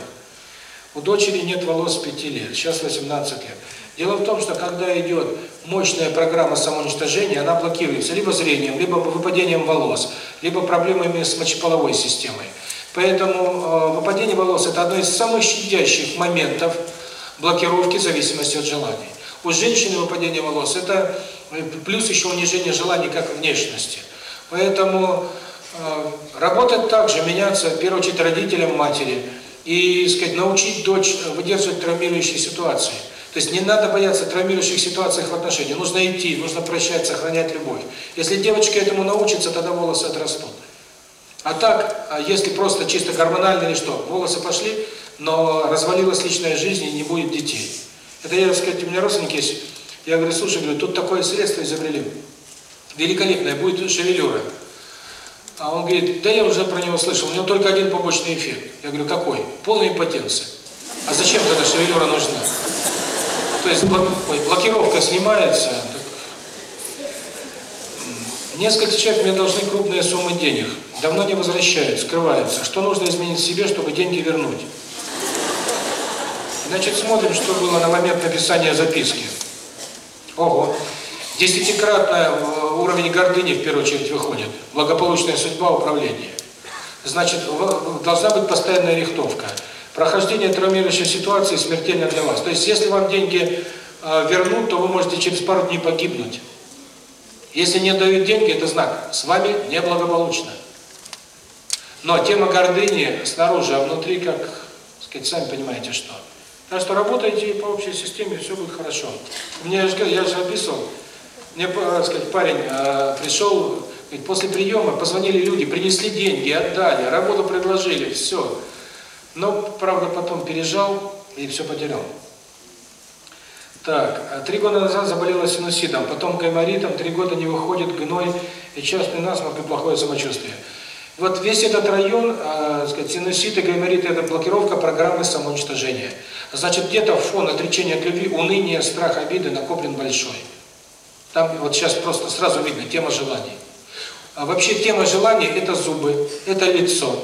У дочери нет волос с 5 лет, сейчас 18 лет. Дело в том, что когда идет мощная программа самоуничтожения, она блокируется либо зрением, либо выпадением волос, либо проблемами с мочеполовой системой. Поэтому э, выпадение волос – это одно из самых щадящих моментов блокировки зависимости от желаний. У женщины выпадение волос – это э, плюс еще унижение желаний как внешности. Поэтому э, работать также, меняться, в первую очередь, родителям матери и, сказать, научить дочь выдерживать травмирующие ситуации. То есть не надо бояться травмирующих ситуаций в отношениях. Нужно идти, нужно прощать, сохранять любовь. Если девочка этому научится, тогда волосы отрастут. А так, а если просто чисто гормонально или что, волосы пошли, но развалилась личная жизнь и не будет детей. Это я, сказать, у меня родственники есть. Я говорю, слушай, говорю, тут такое средство изобрели. Великолепное, будет шевелюра. А он говорит, да я уже про него слышал, у него только один побочный эффект. Я говорю, какой? Полная импотенция. А зачем тогда шевелюра нужна? То есть блокировка снимается. Несколько человек мне должны крупные суммы денег давно не возвращают, скрываются. Что нужно изменить в себе, чтобы деньги вернуть? Значит, смотрим, что было на момент написания записки. Ого! Десятикратный уровень гордыни, в первую очередь, выходит. Благополучная судьба управления. Значит, должна быть постоянная рихтовка. Прохождение травмирующей ситуации смертельно для вас. То есть, если вам деньги э, вернут, то вы можете через пару дней погибнуть. Если не дают деньги, это знак. С вами неблагополучно. Но тема гордыни снаружи, а внутри, как, сказать, сами понимаете, что. Так что работайте по общей системе, все будет хорошо. Мне, я же, описывал, мне, так сказать, парень э, пришел, говорит, после приема позвонили люди, принесли деньги, отдали, работу предложили, все. Но, правда, потом пережал и все потерял. Так, три года назад заболела синусидом, потом гайморитом, три года не выходит гной и частный насморк и плохое самочувствие. Вот весь этот район, э, сказать, синуситы, гаймориты – это блокировка программы самоуничтожения. Значит, где-то фон отречения от любви, уныния, страх, обиды накоплен большой. Там вот сейчас просто сразу видно тема желаний. А вообще тема желаний – это зубы, это лицо.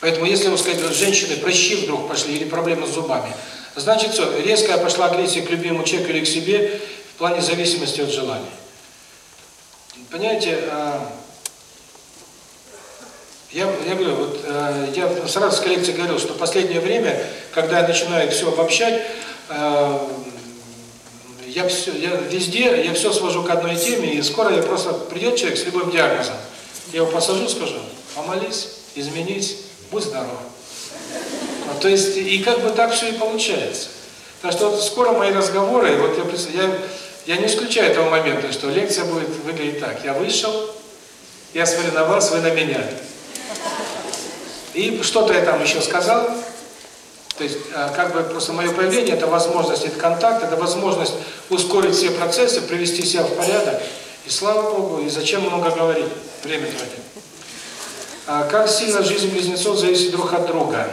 Поэтому если, вы сказать, женщины прыщи вдруг пошли или проблемы с зубами, значит все, резкая пошла агрессия к любимому человеку или к себе в плане зависимости от желаний. Понимаете, а, я, я говорю, вот э, я сразу с коллекцией говорил, что в последнее время, когда я начинаю все обобщать, э, я все, я везде, я все свожу к одной теме, и скоро я просто придет человек с любым диагнозом, я его посажу, скажу, помолись, изменись, будь здоров. Вот, то есть, и как бы так все и получается. Так что вот скоро мои разговоры, вот я, я, я не исключаю этого момента, что лекция будет выглядеть так. Я вышел, я смотрю на вас, вы на меня. И что-то я там еще сказал. То есть, э, как бы просто мое появление – это возможность, это контакт, это возможность ускорить все процессы, привести себя в порядок. И слава Богу, и зачем много говорить, время тратить. А как сильно жизнь близнецов зависит друг от друга?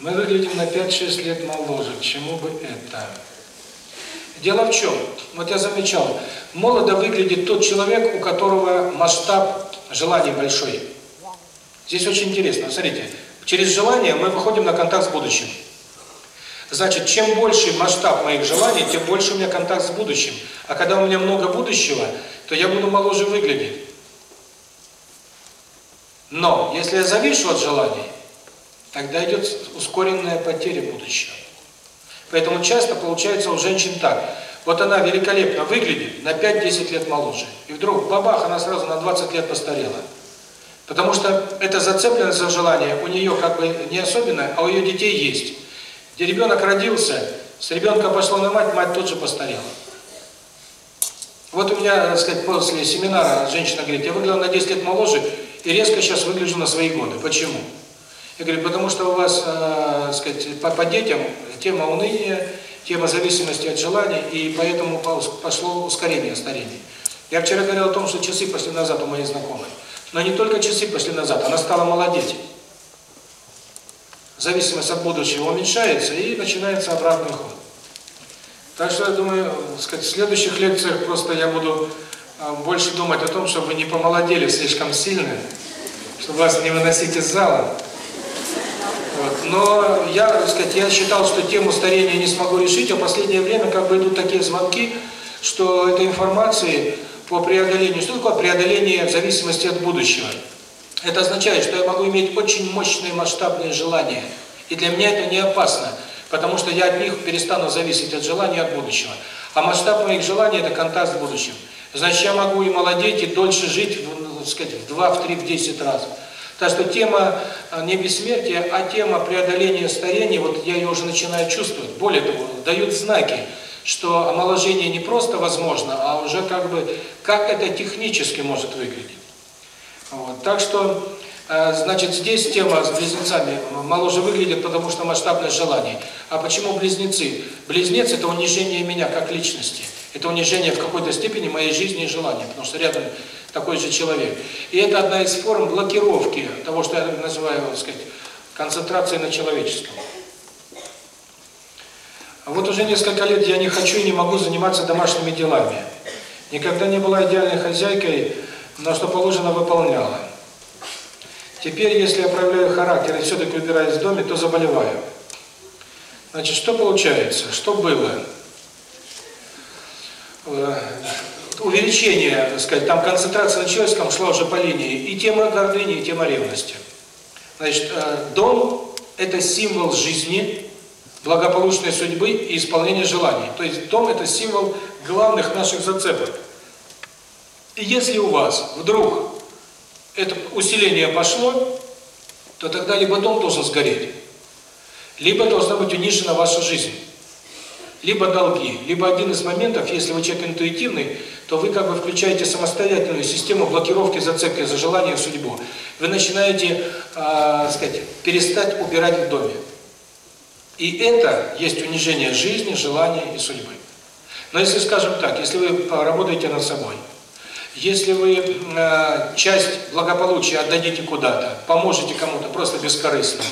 Мы выглядим на 5-6 лет моложе. Чему бы это? Дело в чем? Вот я замечал, молодо выглядит тот человек, у которого масштаб желаний большой. Здесь очень интересно. Смотрите, через желание мы выходим на контакт с будущим. Значит, чем больше масштаб моих желаний, тем больше у меня контакт с будущим. А когда у меня много будущего, то я буду моложе выглядеть. Но, если я завишу от желаний, тогда идет ускоренная потеря будущего. Поэтому часто получается у женщин так. Вот она великолепно выглядит, на 5-10 лет моложе. И вдруг, бабах, она сразу на 20 лет постарела. Потому что эта зацепленность за желание у нее как бы не особенная, а у ее детей есть. Где ребенок родился, с ребенка пошло на мать, мать тут же постарела. Вот у меня, так сказать, после семинара женщина говорит, я выглядела на 10 лет моложе и резко сейчас выгляжу на свои годы. Почему? Я говорю, потому что у вас, э, сказать, по, по детям тема уныния, тема зависимости от желаний, и поэтому пошло ускорение старения. Я вчера говорил о том, что часы пошли назад у моей знакомой. Но не только часы пошли назад, она стала молодеть. Зависимость от будущего уменьшается, и начинается обратный ход. Так что я думаю, сказать, в следующих лекциях просто я буду а, больше думать о том, чтобы не помолодели слишком сильно, чтобы вас не выносить из зала. Вот. Но я, так сказать, я считал, что тему старения не смогу решить, а в последнее время как бы идут такие звонки, что этой информации по преодолению, что такое преодоление зависимости от будущего? Это означает, что я могу иметь очень мощные масштабные желания, и для меня это не опасно, потому что я от них перестану зависеть от желания от будущего. А масштаб моих желаний – это контакт с будущим. Значит, я могу и молодеть, и дольше жить, ну, так сказать, в два, в три, в десять раз. Так что тема а, не бессмертия, а тема преодоления старения, вот я ее уже начинаю чувствовать. Более того, дают знаки, что омоложение не просто возможно, а уже как бы, как это технически может выглядеть. Вот. Так что, э, значит, здесь тема с близнецами моложе выглядит, потому что масштабное желание. А почему близнецы? Близнец – это унижение меня как личности. Это унижение в какой-то степени моей жизни и желания, потому что рядом такой же человек. И это одна из форм блокировки того, что я называю, так сказать, концентрацией на человеческом. А вот уже несколько лет я не хочу и не могу заниматься домашними делами. Никогда не была идеальной хозяйкой, но что положено, выполняла. Теперь, если я проявляю характер и все-таки убираюсь в доме, то заболеваю. Значит, что получается? Что было? Э, увеличение, так сказать, там концентрация на человеческом шла уже по линии, и тема гордыни, и тема ревности. Значит, э, дом – это символ жизни, благополучной судьбы и исполнения желаний. То есть дом – это символ главных наших зацепок. И если у вас вдруг это усиление пошло, то тогда либо дом должен сгореть, либо должна быть унижена ваша жизнь либо долги, либо один из моментов, если вы человек интуитивный, то вы как бы включаете самостоятельную систему блокировки зацепки за желание в судьбу. Вы начинаете, э, сказать, перестать убирать в доме. И это есть унижение жизни, желания и судьбы. Но если, скажем так, если вы работаете над собой, если вы э, часть благополучия отдадите куда-то, поможете кому-то просто бескорыстно,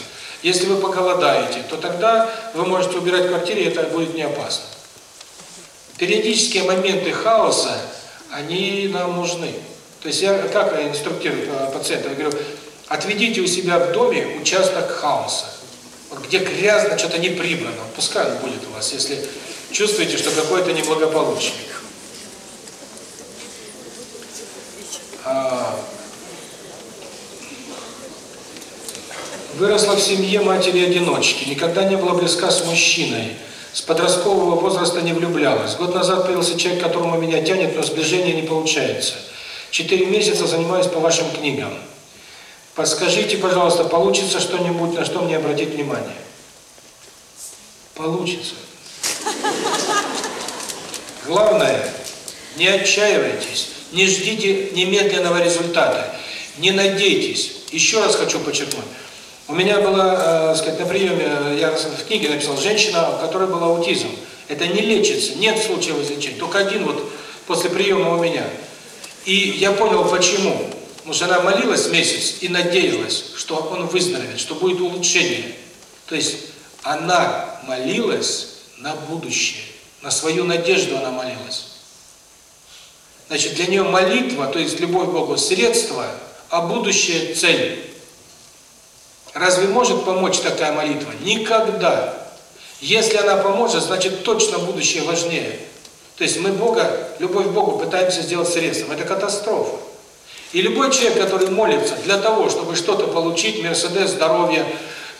если вы поголодаете, то тогда вы можете убирать в квартире, и это будет не опасно. Периодические моменты хаоса, они нам нужны. То есть я как инструктирую пациента, я говорю, отведите у себя в доме участок хаоса. Вот где грязно, что-то не прибрано. Пускай он будет у вас, если чувствуете, что какое-то неблагополучие. А, Выросла в семье матери-одиночки, никогда не была близка с мужчиной. С подросткового возраста не влюблялась. Год назад появился человек, которому меня тянет, но сближение не получается. Четыре месяца занимаюсь по вашим книгам. Подскажите, пожалуйста, получится что-нибудь, на что мне обратить внимание? Получится. Главное, не отчаивайтесь, не ждите немедленного результата, не надейтесь. Еще раз хочу подчеркнуть, у меня была, э, сказать, на приеме, э, я в книге написал, женщина, у которой был аутизм. Это не лечится, нет случаев излечения, только один вот после приема у меня. И я понял, почему. Потому что она молилась месяц и надеялась, что он выздоровеет, что будет улучшение. То есть она молилась на будущее, на свою надежду она молилась. Значит, для нее молитва, то есть любовь к Богу, средство, а будущее – цель. Разве может помочь такая молитва? Никогда. Если она поможет, значит точно будущее важнее. То есть мы Бога, любовь к Богу пытаемся сделать средством. Это катастрофа. И любой человек, который молится для того, чтобы что-то получить, Мерседес, здоровье,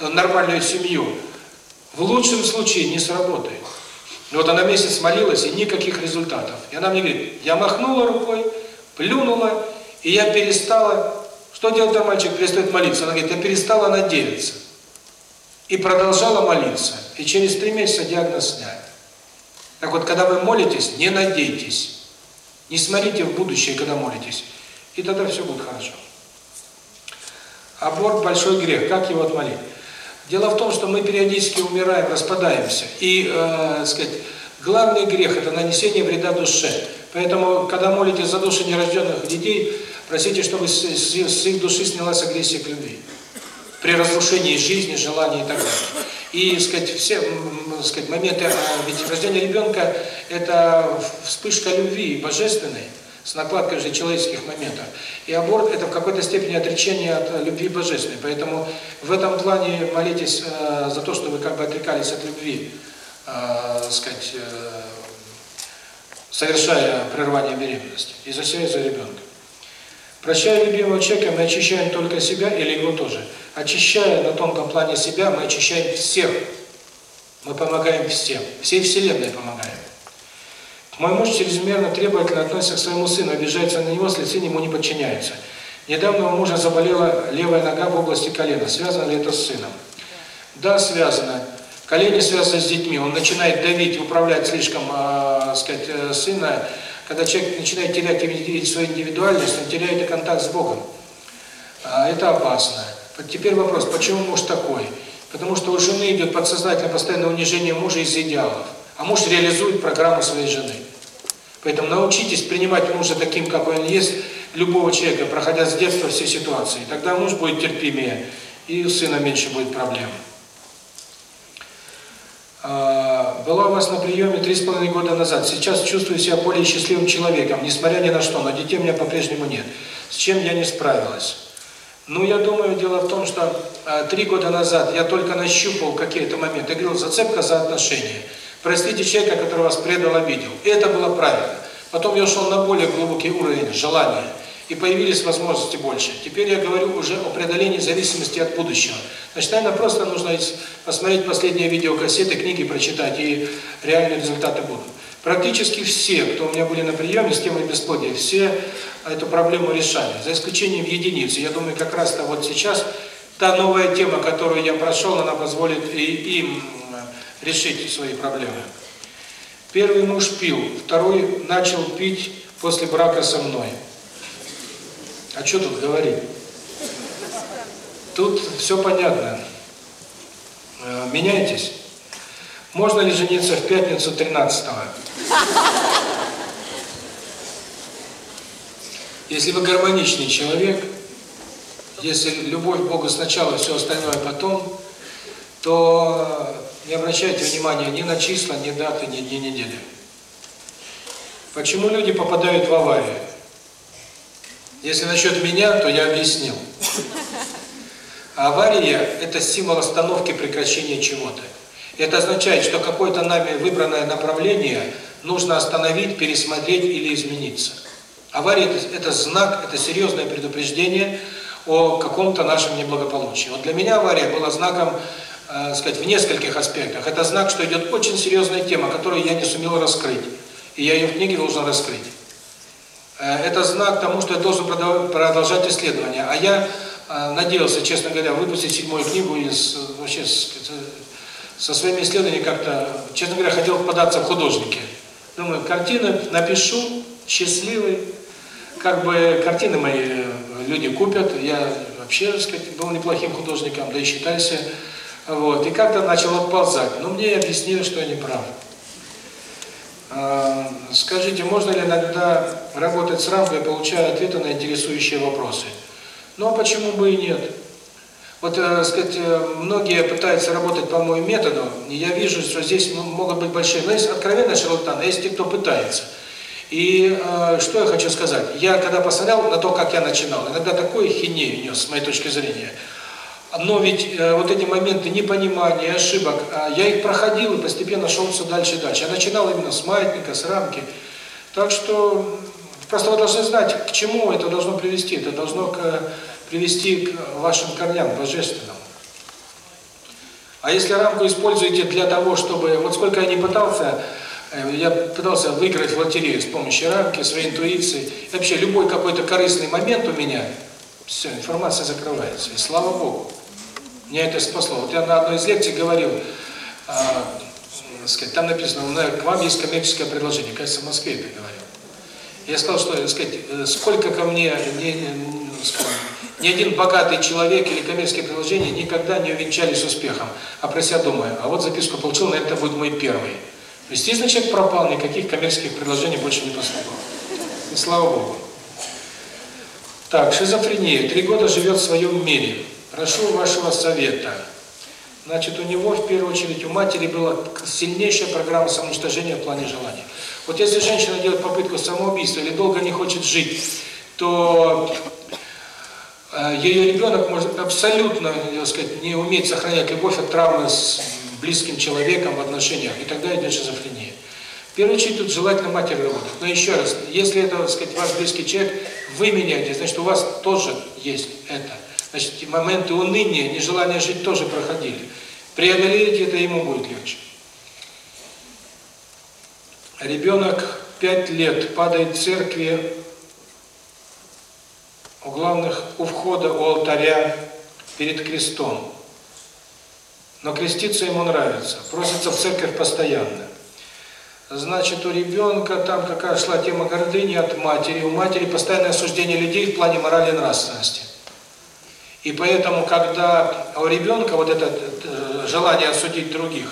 нормальную семью, в лучшем случае не сработает. И вот она месяц молилась, и никаких результатов. И она мне говорит, я махнула рукой, плюнула, и я перестала... Что делает мальчик перестает молиться? Она говорит, я перестала надеяться. И продолжала молиться. И через три месяца диагноз снят. Так вот, когда вы молитесь, не надейтесь. Не смотрите в будущее, когда молитесь. И тогда все будет хорошо. Аборт – большой грех. Как его отмолить? Дело в том, что мы периодически умираем, распадаемся. И, э, сказать, главный грех – это нанесение вреда душе. Поэтому, когда молитесь за души нерожденных детей, просите, чтобы с, с, с их души снялась агрессия к любви. При разрушении жизни, желаний и так далее. И, сказать, все, сказать, моменты, а, ведь рождение ребенка – это вспышка любви божественной, с накладкой же человеческих моментов. И аборт – это в какой-то степени отречение от любви божественной. Поэтому в этом плане молитесь э, за то, что вы как бы отрекались от любви, э, сказать, э, совершая прерывание беременности. И за себя, и за ребенка. Прощая любимого человека, мы очищаем только себя или его тоже. Очищая на тонком плане себя, мы очищаем всех. Мы помогаем всем. Всей Вселенной помогаем. Мой муж чрезмерно требовательно относится к своему сыну, обижается на него, если сын ему не подчиняется. Недавно у мужа заболела левая нога в области колена. Связано ли это с сыном? Да, связано. Колени связаны с детьми. Он начинает давить, управлять слишком, э, сказать, э, сына. Когда человек начинает терять свою индивидуальность, он теряет и контакт с Богом. А это опасно. Теперь вопрос, почему муж такой? Потому что у жены идет подсознательное постоянное унижение мужа из идеалов. А муж реализует программу своей жены. Поэтому научитесь принимать мужа таким, какой он есть, любого человека, проходя с детства все ситуации. Тогда муж будет терпимее, и у сына меньше будет проблем. А, была у вас на приеме три с половиной года назад. Сейчас чувствую себя более счастливым человеком, несмотря ни на что, но детей у меня по-прежнему нет. С чем я не справилась? Ну, я думаю, дело в том, что э, три года назад я только нащупал какие-то моменты. Я говорил, зацепка за отношения. Простите человека, который вас предал, обидел. И это было правильно. Потом я ушел на более глубокий уровень желания. И появились возможности больше. Теперь я говорю уже о преодолении зависимости от будущего. Значит, наверное, просто нужно посмотреть последние видеокассеты, книги прочитать, и реальные результаты будут. Практически все, кто у меня были на приеме с темой бесплодия, все эту проблему решали, за исключением единиц. Я думаю, как раз-то вот сейчас та новая тема, которую я прошел, она позволит и им решить свои проблемы. Первый муж пил, второй начал пить после брака со мной. А что тут говорить? Тут все понятно. Э, меняйтесь. Можно ли жениться в пятницу 13-го? Если вы гармоничный человек, если любовь к Богу сначала, все остальное потом, то не обращайте внимания ни на числа, ни даты, ни дни недели. Почему люди попадают в аварию? Если насчет меня, то я объяснил. Авария – это символ остановки, прекращения чего-то. Это означает, что какое-то нами выбранное направление нужно остановить, пересмотреть или измениться. Авария – это знак, это серьезное предупреждение о каком-то нашем неблагополучии. Вот для меня авария была знаком э, сказать, в нескольких аспектах. Это знак, что идет очень серьезная тема, которую я не сумел раскрыть. И я ее в книге должен раскрыть. Э, это знак тому, что я должен продолжать исследования. А я э, надеялся, честно говоря, выпустить седьмую книгу с, вообще с, со своими исследованиями как-то, честно говоря, хотел податься в художники. Думаю, картины напишу, счастливый. Как бы картины мои люди купят. Я вообще, так сказать, был неплохим художником, да и считался. Вот. И как-то начал отползать. Но мне объяснили, что я не прав. А, скажите, можно ли иногда работать с рамкой, получая ответы на интересующие вопросы? Ну, а почему бы и нет? Вот, э, сказать, э, многие пытаются работать по моему методу, и я вижу, что здесь могут быть большие, но есть откровенные шарлатаны, а есть те, кто пытается. И э, что я хочу сказать? Я когда посмотрел на то, как я начинал, иногда такое хинею нес, с моей точки зрения. Но ведь э, вот эти моменты непонимания, ошибок, э, я их проходил и постепенно шел все дальше и дальше. Я начинал именно с маятника, с рамки. Так что просто вы должны знать, к чему это должно привести. Это должно к привести к вашим корням божественным. А если рамку используете для того, чтобы... Вот сколько я не пытался, э, я пытался выиграть в лотерею с помощью рамки, своей интуиции. И вообще, любой какой-то корыстный момент у меня, все, информация закрывается. И слава Богу. Мне это спасло. Вот я на одной из лекций говорил, а, сказать, там написано, к вам есть коммерческое предложение. Кажется, в Москве это говорил. Я сказал, что, сказать, э, сколько ко мне, не, не, скажем, ни один богатый человек или коммерческие предложения никогда не увенчались успехом. А про себя думаю, а вот записку получил, наверное, это будет мой первый. Естественно, человек пропал, никаких коммерческих предложений больше не поступало. И слава Богу. Так, шизофрения. Три года живет в своем мире. Прошу вашего совета. Значит, у него, в первую очередь, у матери была сильнейшая программа самоуничтожения в плане желаний. Вот если женщина делает попытку самоубийства или долго не хочет жить, то Э, ее ребенок может абсолютно, так сказать, не уметь сохранять любовь от травмы с близким человеком в отношениях, и тогда идет шизофрения. В первую очередь тут желательно матери работать. Но еще раз, если это, так сказать, ваш близкий человек, вы меняете, значит, у вас тоже есть это. Значит, моменты уныния, нежелания жить тоже проходили. Преодолеть это ему будет легче. Ребенок 5 лет падает в церкви у главных, у входа, у алтаря, перед крестом. Но креститься ему нравится, просится в церковь постоянно. Значит, у ребенка там какая шла тема гордыни от матери, у матери постоянное осуждение людей в плане морали и нравственности. И поэтому, когда у ребенка вот это э, желание осудить других,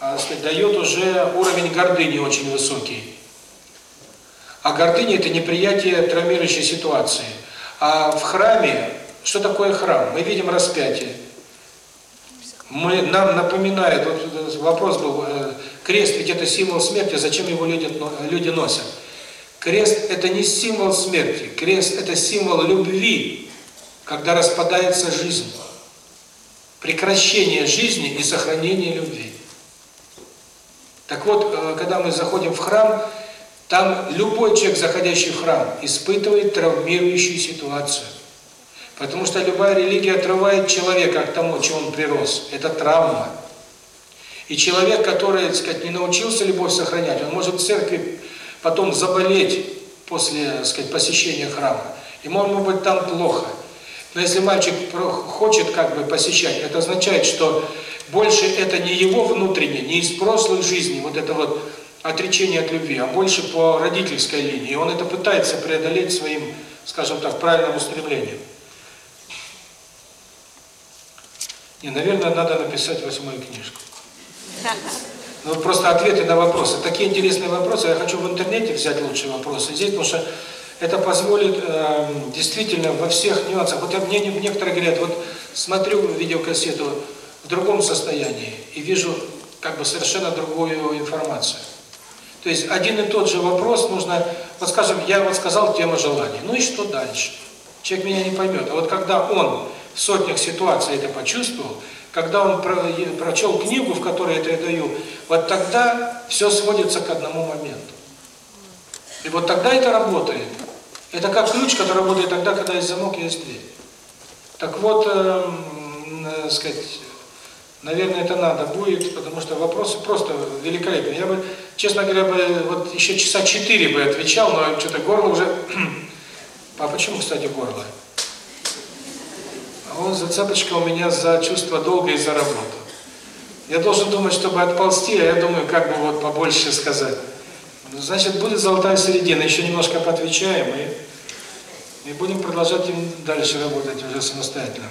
а, сказать, дает уже уровень гордыни очень высокий. А гордыня – это неприятие травмирующей ситуации. А в храме, что такое храм? Мы видим распятие. Мы, нам напоминает, вот вопрос был, э, крест ведь это символ смерти, зачем его люди, люди носят? Крест это не символ смерти, крест это символ любви, когда распадается жизнь. Прекращение жизни и сохранение любви. Так вот, э, когда мы заходим в храм, там любой человек, заходящий в храм, испытывает травмирующую ситуацию. Потому что любая религия отрывает человека от тому, чему он прирос. Это травма. И человек, который, так сказать, не научился любовь сохранять, он может в церкви потом заболеть после, так сказать, посещения храма. Ему может быть там плохо. Но если мальчик хочет как бы посещать, это означает, что больше это не его внутреннее, не из прошлой жизни, вот это вот отречение от любви, а больше по родительской линии. И он это пытается преодолеть своим, скажем так, правильным устремлением. Не, наверное, надо написать восьмую книжку. Ну, просто ответы на вопросы. Такие интересные вопросы. Я хочу в интернете взять лучшие вопросы здесь, потому что это позволит э, действительно во всех нюансах. Вот мне некоторые говорят, вот смотрю видеокассету в другом состоянии и вижу как бы совершенно другую информацию. То есть один и тот же вопрос нужно, вот скажем, я вот сказал тема желаний, ну и что дальше? Человек меня не поймет. А вот когда он в сотнях ситуаций это почувствовал, когда он про, прочел книгу, в которой это я даю, вот тогда все сводится к одному моменту. И вот тогда это работает. Это как ключ, который работает тогда, когда есть замок и есть дверь. Так вот, э, э, сказать, Наверное, это надо будет, потому что вопросы просто великолепные. Я бы, честно говоря, бы вот еще часа четыре бы отвечал, но что-то горло уже... А почему, кстати, горло? А вот зацепочка у меня за чувство долга и за работу. Я должен думать, чтобы отползти, а я думаю, как бы вот побольше сказать. Значит, будет золотая середина, еще немножко поотвечаем и, и будем продолжать дальше работать уже самостоятельно.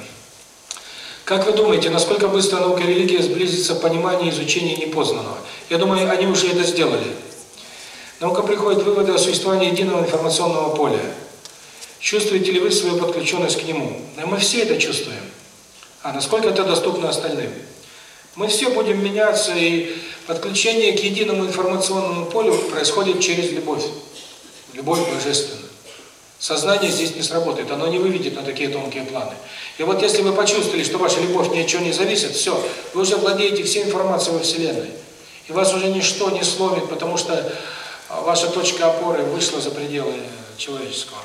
Как вы думаете, насколько быстро наука и религия сблизится в понимании и изучении непознанного? Я думаю, они уже это сделали. Наука приходит к выводу о существовании единого информационного поля. Чувствуете ли вы свою подключенность к нему? Да мы все это чувствуем. а насколько это доступно остальным. Мы все будем меняться, и подключение к единому информационному полю происходит через любовь. Любовь божественная. Сознание здесь не сработает, оно не выведет на такие тонкие планы. И вот если вы почувствовали, что ваша любовь ни от чего не зависит, все, вы уже владеете всей информацией во Вселенной. И вас уже ничто не сломит, потому что ваша точка опоры вышла за пределы человеческого.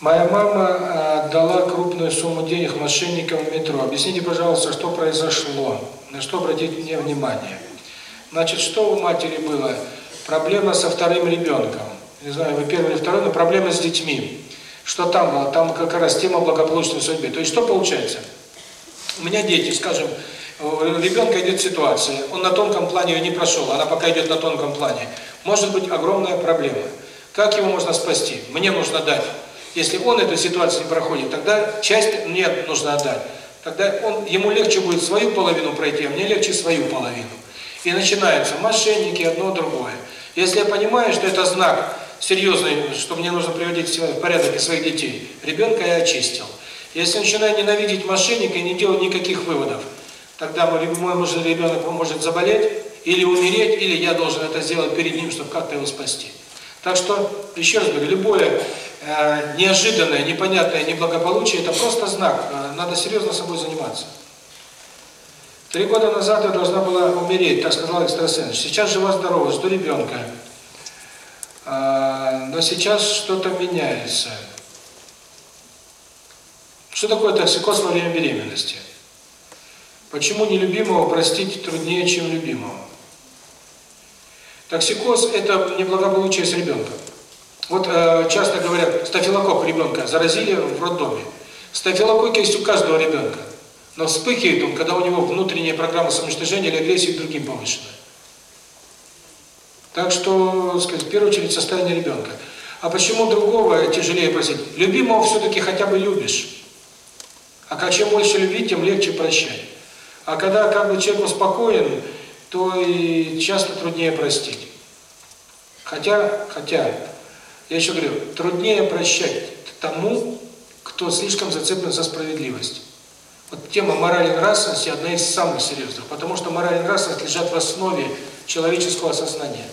Моя мама отдала крупную сумму денег мошенникам в метро. Объясните, пожалуйста, что произошло, на что обратить мне внимание. Значит, что у матери было? Проблема со вторым ребенком не знаю, вы первый или второй, но проблема с детьми. Что там было? Там как раз тема благополучной судьбы. То есть что получается? У меня дети, скажем, у ребенка идет ситуация, он на тонком плане ее не прошел, она пока идет на тонком плане. Может быть огромная проблема. Как его можно спасти? Мне нужно дать. Если он эту ситуацию не проходит, тогда часть мне нужно отдать. Тогда он, ему легче будет свою половину пройти, а мне легче свою половину. И начинаются мошенники, одно другое. Если я понимаю, что это знак серьезный, что мне нужно приводить в порядок и своих детей, ребенка я очистил. Если начинаю ненавидеть мошенника и не делать никаких выводов, тогда мой, мой ребенок может заболеть, или умереть, или я должен это сделать перед ним, чтобы как-то его спасти. Так что, еще раз говорю, любое э, неожиданное, непонятное неблагополучие – это просто знак, э, надо серьезно собой заниматься. Три года назад я должна была умереть, так сказал экстрасенс. Сейчас жива-здорова, жду ребенка. А, но сейчас что-то меняется. Что такое токсикоз во время беременности? Почему нелюбимого простить труднее, чем любимого? Токсикоз – это неблагополучие с ребенком. Вот э, часто говорят, стафилококк ребенка заразили в роддоме. Стафилококк есть у каждого ребенка. Но вспыхивает он, когда у него внутренняя программа самоуничтожения или агрессии к другим повышена. Так что, сказать, в первую очередь состояние ребенка. А почему другого тяжелее просить? Любимого все-таки хотя бы любишь. А как чем больше любить, тем легче прощать. А когда как бы человек успокоен, то и часто труднее простить. Хотя, хотя, я еще говорю, труднее прощать тому, кто слишком зацеплен за справедливость. Вот тема морали нравственности одна из самых серьезных, потому что мораль и нравственность лежат в основе человеческого сознания.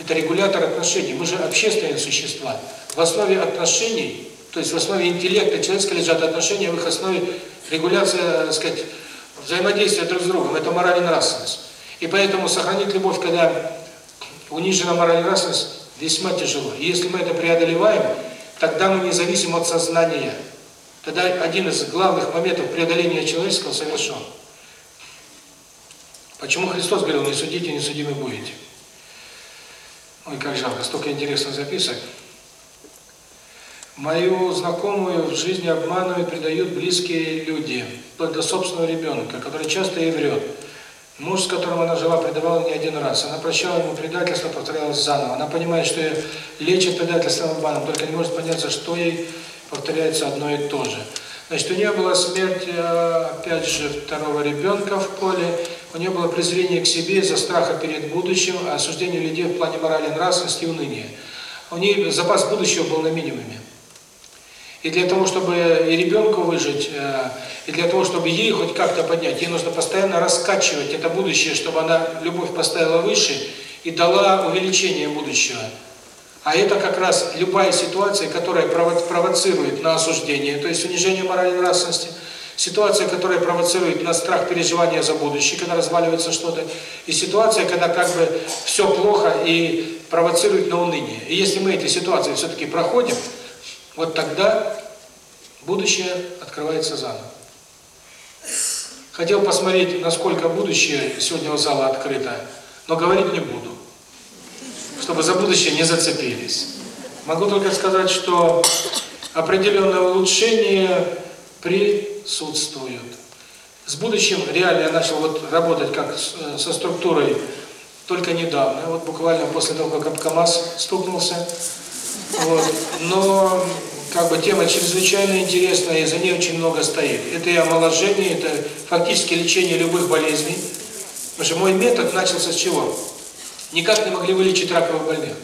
Это регулятор отношений. Мы же общественные существа. В основе отношений, то есть в основе интеллекта человеческого лежат отношения, в их основе регуляция, так сказать, взаимодействия друг с другом. Это мораль и нравственность. И поэтому сохранить любовь, когда унижена мораль и нравственность, весьма тяжело. И если мы это преодолеваем, тогда мы не зависим от сознания. Тогда один из главных моментов преодоления человеческого совершен. Почему Христос говорил, не судите, не судимы будете? Ой, как жалко, столько интересных записок. Мою знакомую в жизни обманывают, предают близкие люди, вплоть до собственного ребенка, который часто ей врет. Муж, с которым она жила, предавал не один раз. Она прощала ему предательство, повторялось заново. Она понимает, что ее лечит предательством обманом, только не может понять, за что ей повторяется одно и то же. Значит, у нее была смерть, э, опять же, второго ребенка в поле, у нее было презрение к себе из-за страха перед будущим, осуждение людей в плане морали, нравственности и уныния. У нее запас будущего был на минимуме. И для того, чтобы и ребенку выжить, э, и для того, чтобы ей хоть как-то поднять, ей нужно постоянно раскачивать это будущее, чтобы она любовь поставила выше и дала увеличение будущего. А это как раз любая ситуация, которая провоцирует на осуждение, то есть унижение морали и нравственности, ситуация, которая провоцирует на страх переживания за будущее, когда разваливается что-то, и ситуация, когда как бы все плохо и провоцирует на уныние. И если мы эти ситуации все-таки проходим, вот тогда будущее открывается заново. Хотел посмотреть, насколько будущее сегодня у зала открыто, но говорить не буду чтобы за будущее не зацепились. Могу только сказать, что определенное улучшение присутствует. С будущим реально я начал вот работать как со структурой только недавно, вот буквально после того, как КамАЗ стукнулся. Вот. Но как бы тема чрезвычайно интересная, и за ней очень много стоит. Это и омоложение, это фактически лечение любых болезней. Потому что мой метод начался с чего? никак не могли вылечить раковых больных.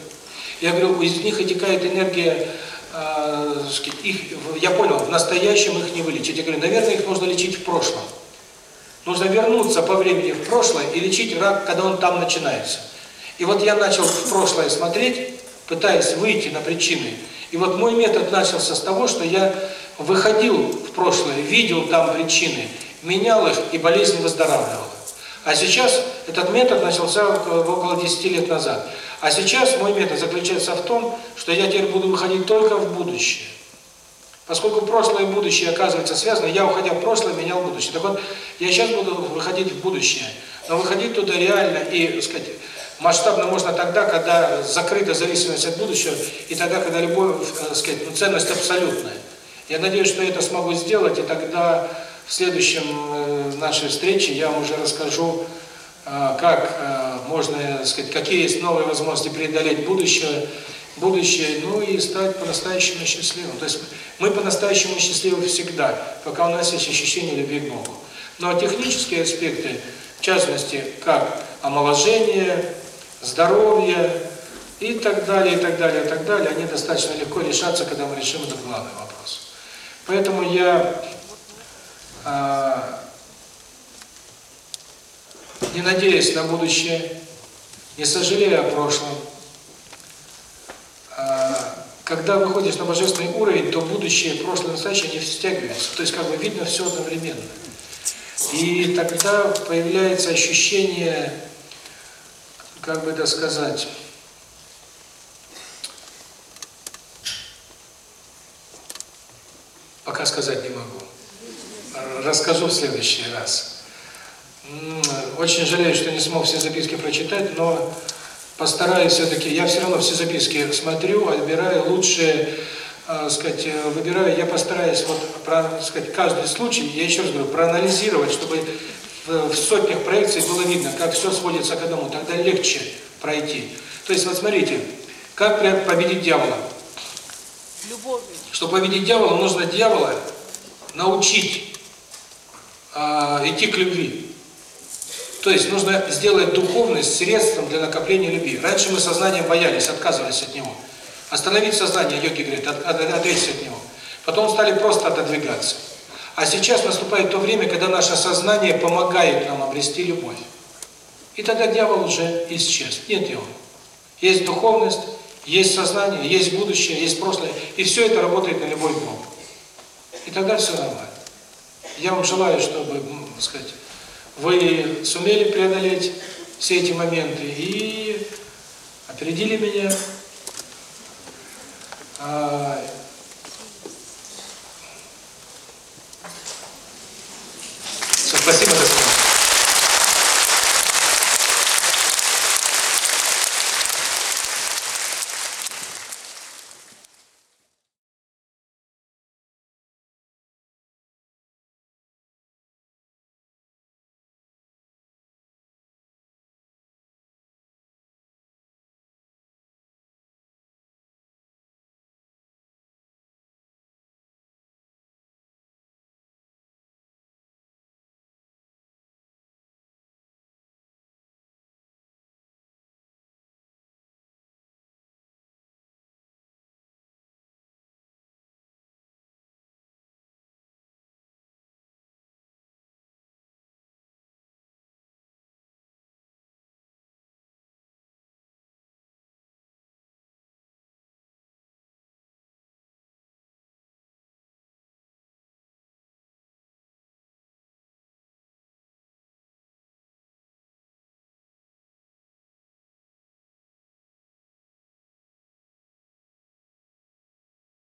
Я говорю, из них отекает энергия э, их, я понял, в настоящем их не вылечить. Я говорю, наверное, их нужно лечить в прошлом. Нужно вернуться по времени в прошлое и лечить рак, когда он там начинается. И вот я начал в прошлое смотреть, пытаясь выйти на причины. И вот мой метод начался с того, что я выходил в прошлое, видел там причины, менял их, и болезнь выздоравливала. А сейчас этот метод начался около 10 лет назад. А сейчас мой метод заключается в том, что я теперь буду выходить только в будущее. Поскольку прошлое и будущее оказывается связаны, я, уходя в прошлое, менял будущее. Так вот, я сейчас буду выходить в будущее, но выходить туда реально и, так сказать, масштабно можно тогда, когда закрыта зависимость от будущего, и тогда, когда любовь, так сказать, ну, ценность абсолютная. Я надеюсь, что я это смогу сделать, и тогда в следующем э, нашей встрече я вам уже расскажу, э, как э, можно, сказать, какие есть новые возможности преодолеть будущее, будущее, ну и стать по-настоящему счастливым. То есть мы по-настоящему счастливы всегда, пока у нас есть ощущение любви к Богу. Но технические аспекты, в частности, как омоложение, здоровье и так далее, и так далее, и так далее, они достаточно легко решатся, когда мы решим этот главный вопрос. Поэтому я э, не надеясь на будущее, не сожалея о прошлом, когда выходишь на божественный уровень, то будущее, прошлое, настоящее, они стягиваются. То есть как бы видно все одновременно. И тогда появляется ощущение, как бы это сказать, пока сказать не могу. Расскажу в следующий раз. Очень жалею, что не смог все записки прочитать, но постараюсь все-таки, я все равно все записки смотрю, отбираю лучшие, э, сказать, э, выбираю, я постараюсь вот, про, сказать, каждый случай, я еще раз говорю, проанализировать, чтобы в, в сотнях проекций было видно, как все сводится к одному, тогда легче пройти. То есть, вот смотрите, как победить дьявола? Любовью. Чтобы победить дьявола, нужно дьявола научить э, идти к любви. То есть нужно сделать духовность средством для накопления любви. Раньше мы сознанием боялись, отказывались от него. Остановить сознание, йоги говорят, от, от, отречься от него. Потом стали просто отодвигаться. А сейчас наступает то время, когда наше сознание помогает нам обрести любовь. И тогда дьявол уже исчез. Нет его. Есть духовность, есть сознание, есть будущее, есть прошлое. И все это работает на любовь к Богу. И тогда все нормально. Я вам желаю, чтобы, ну, сказать, вы сумели преодолеть все эти моменты и опередили меня. А... Все, спасибо.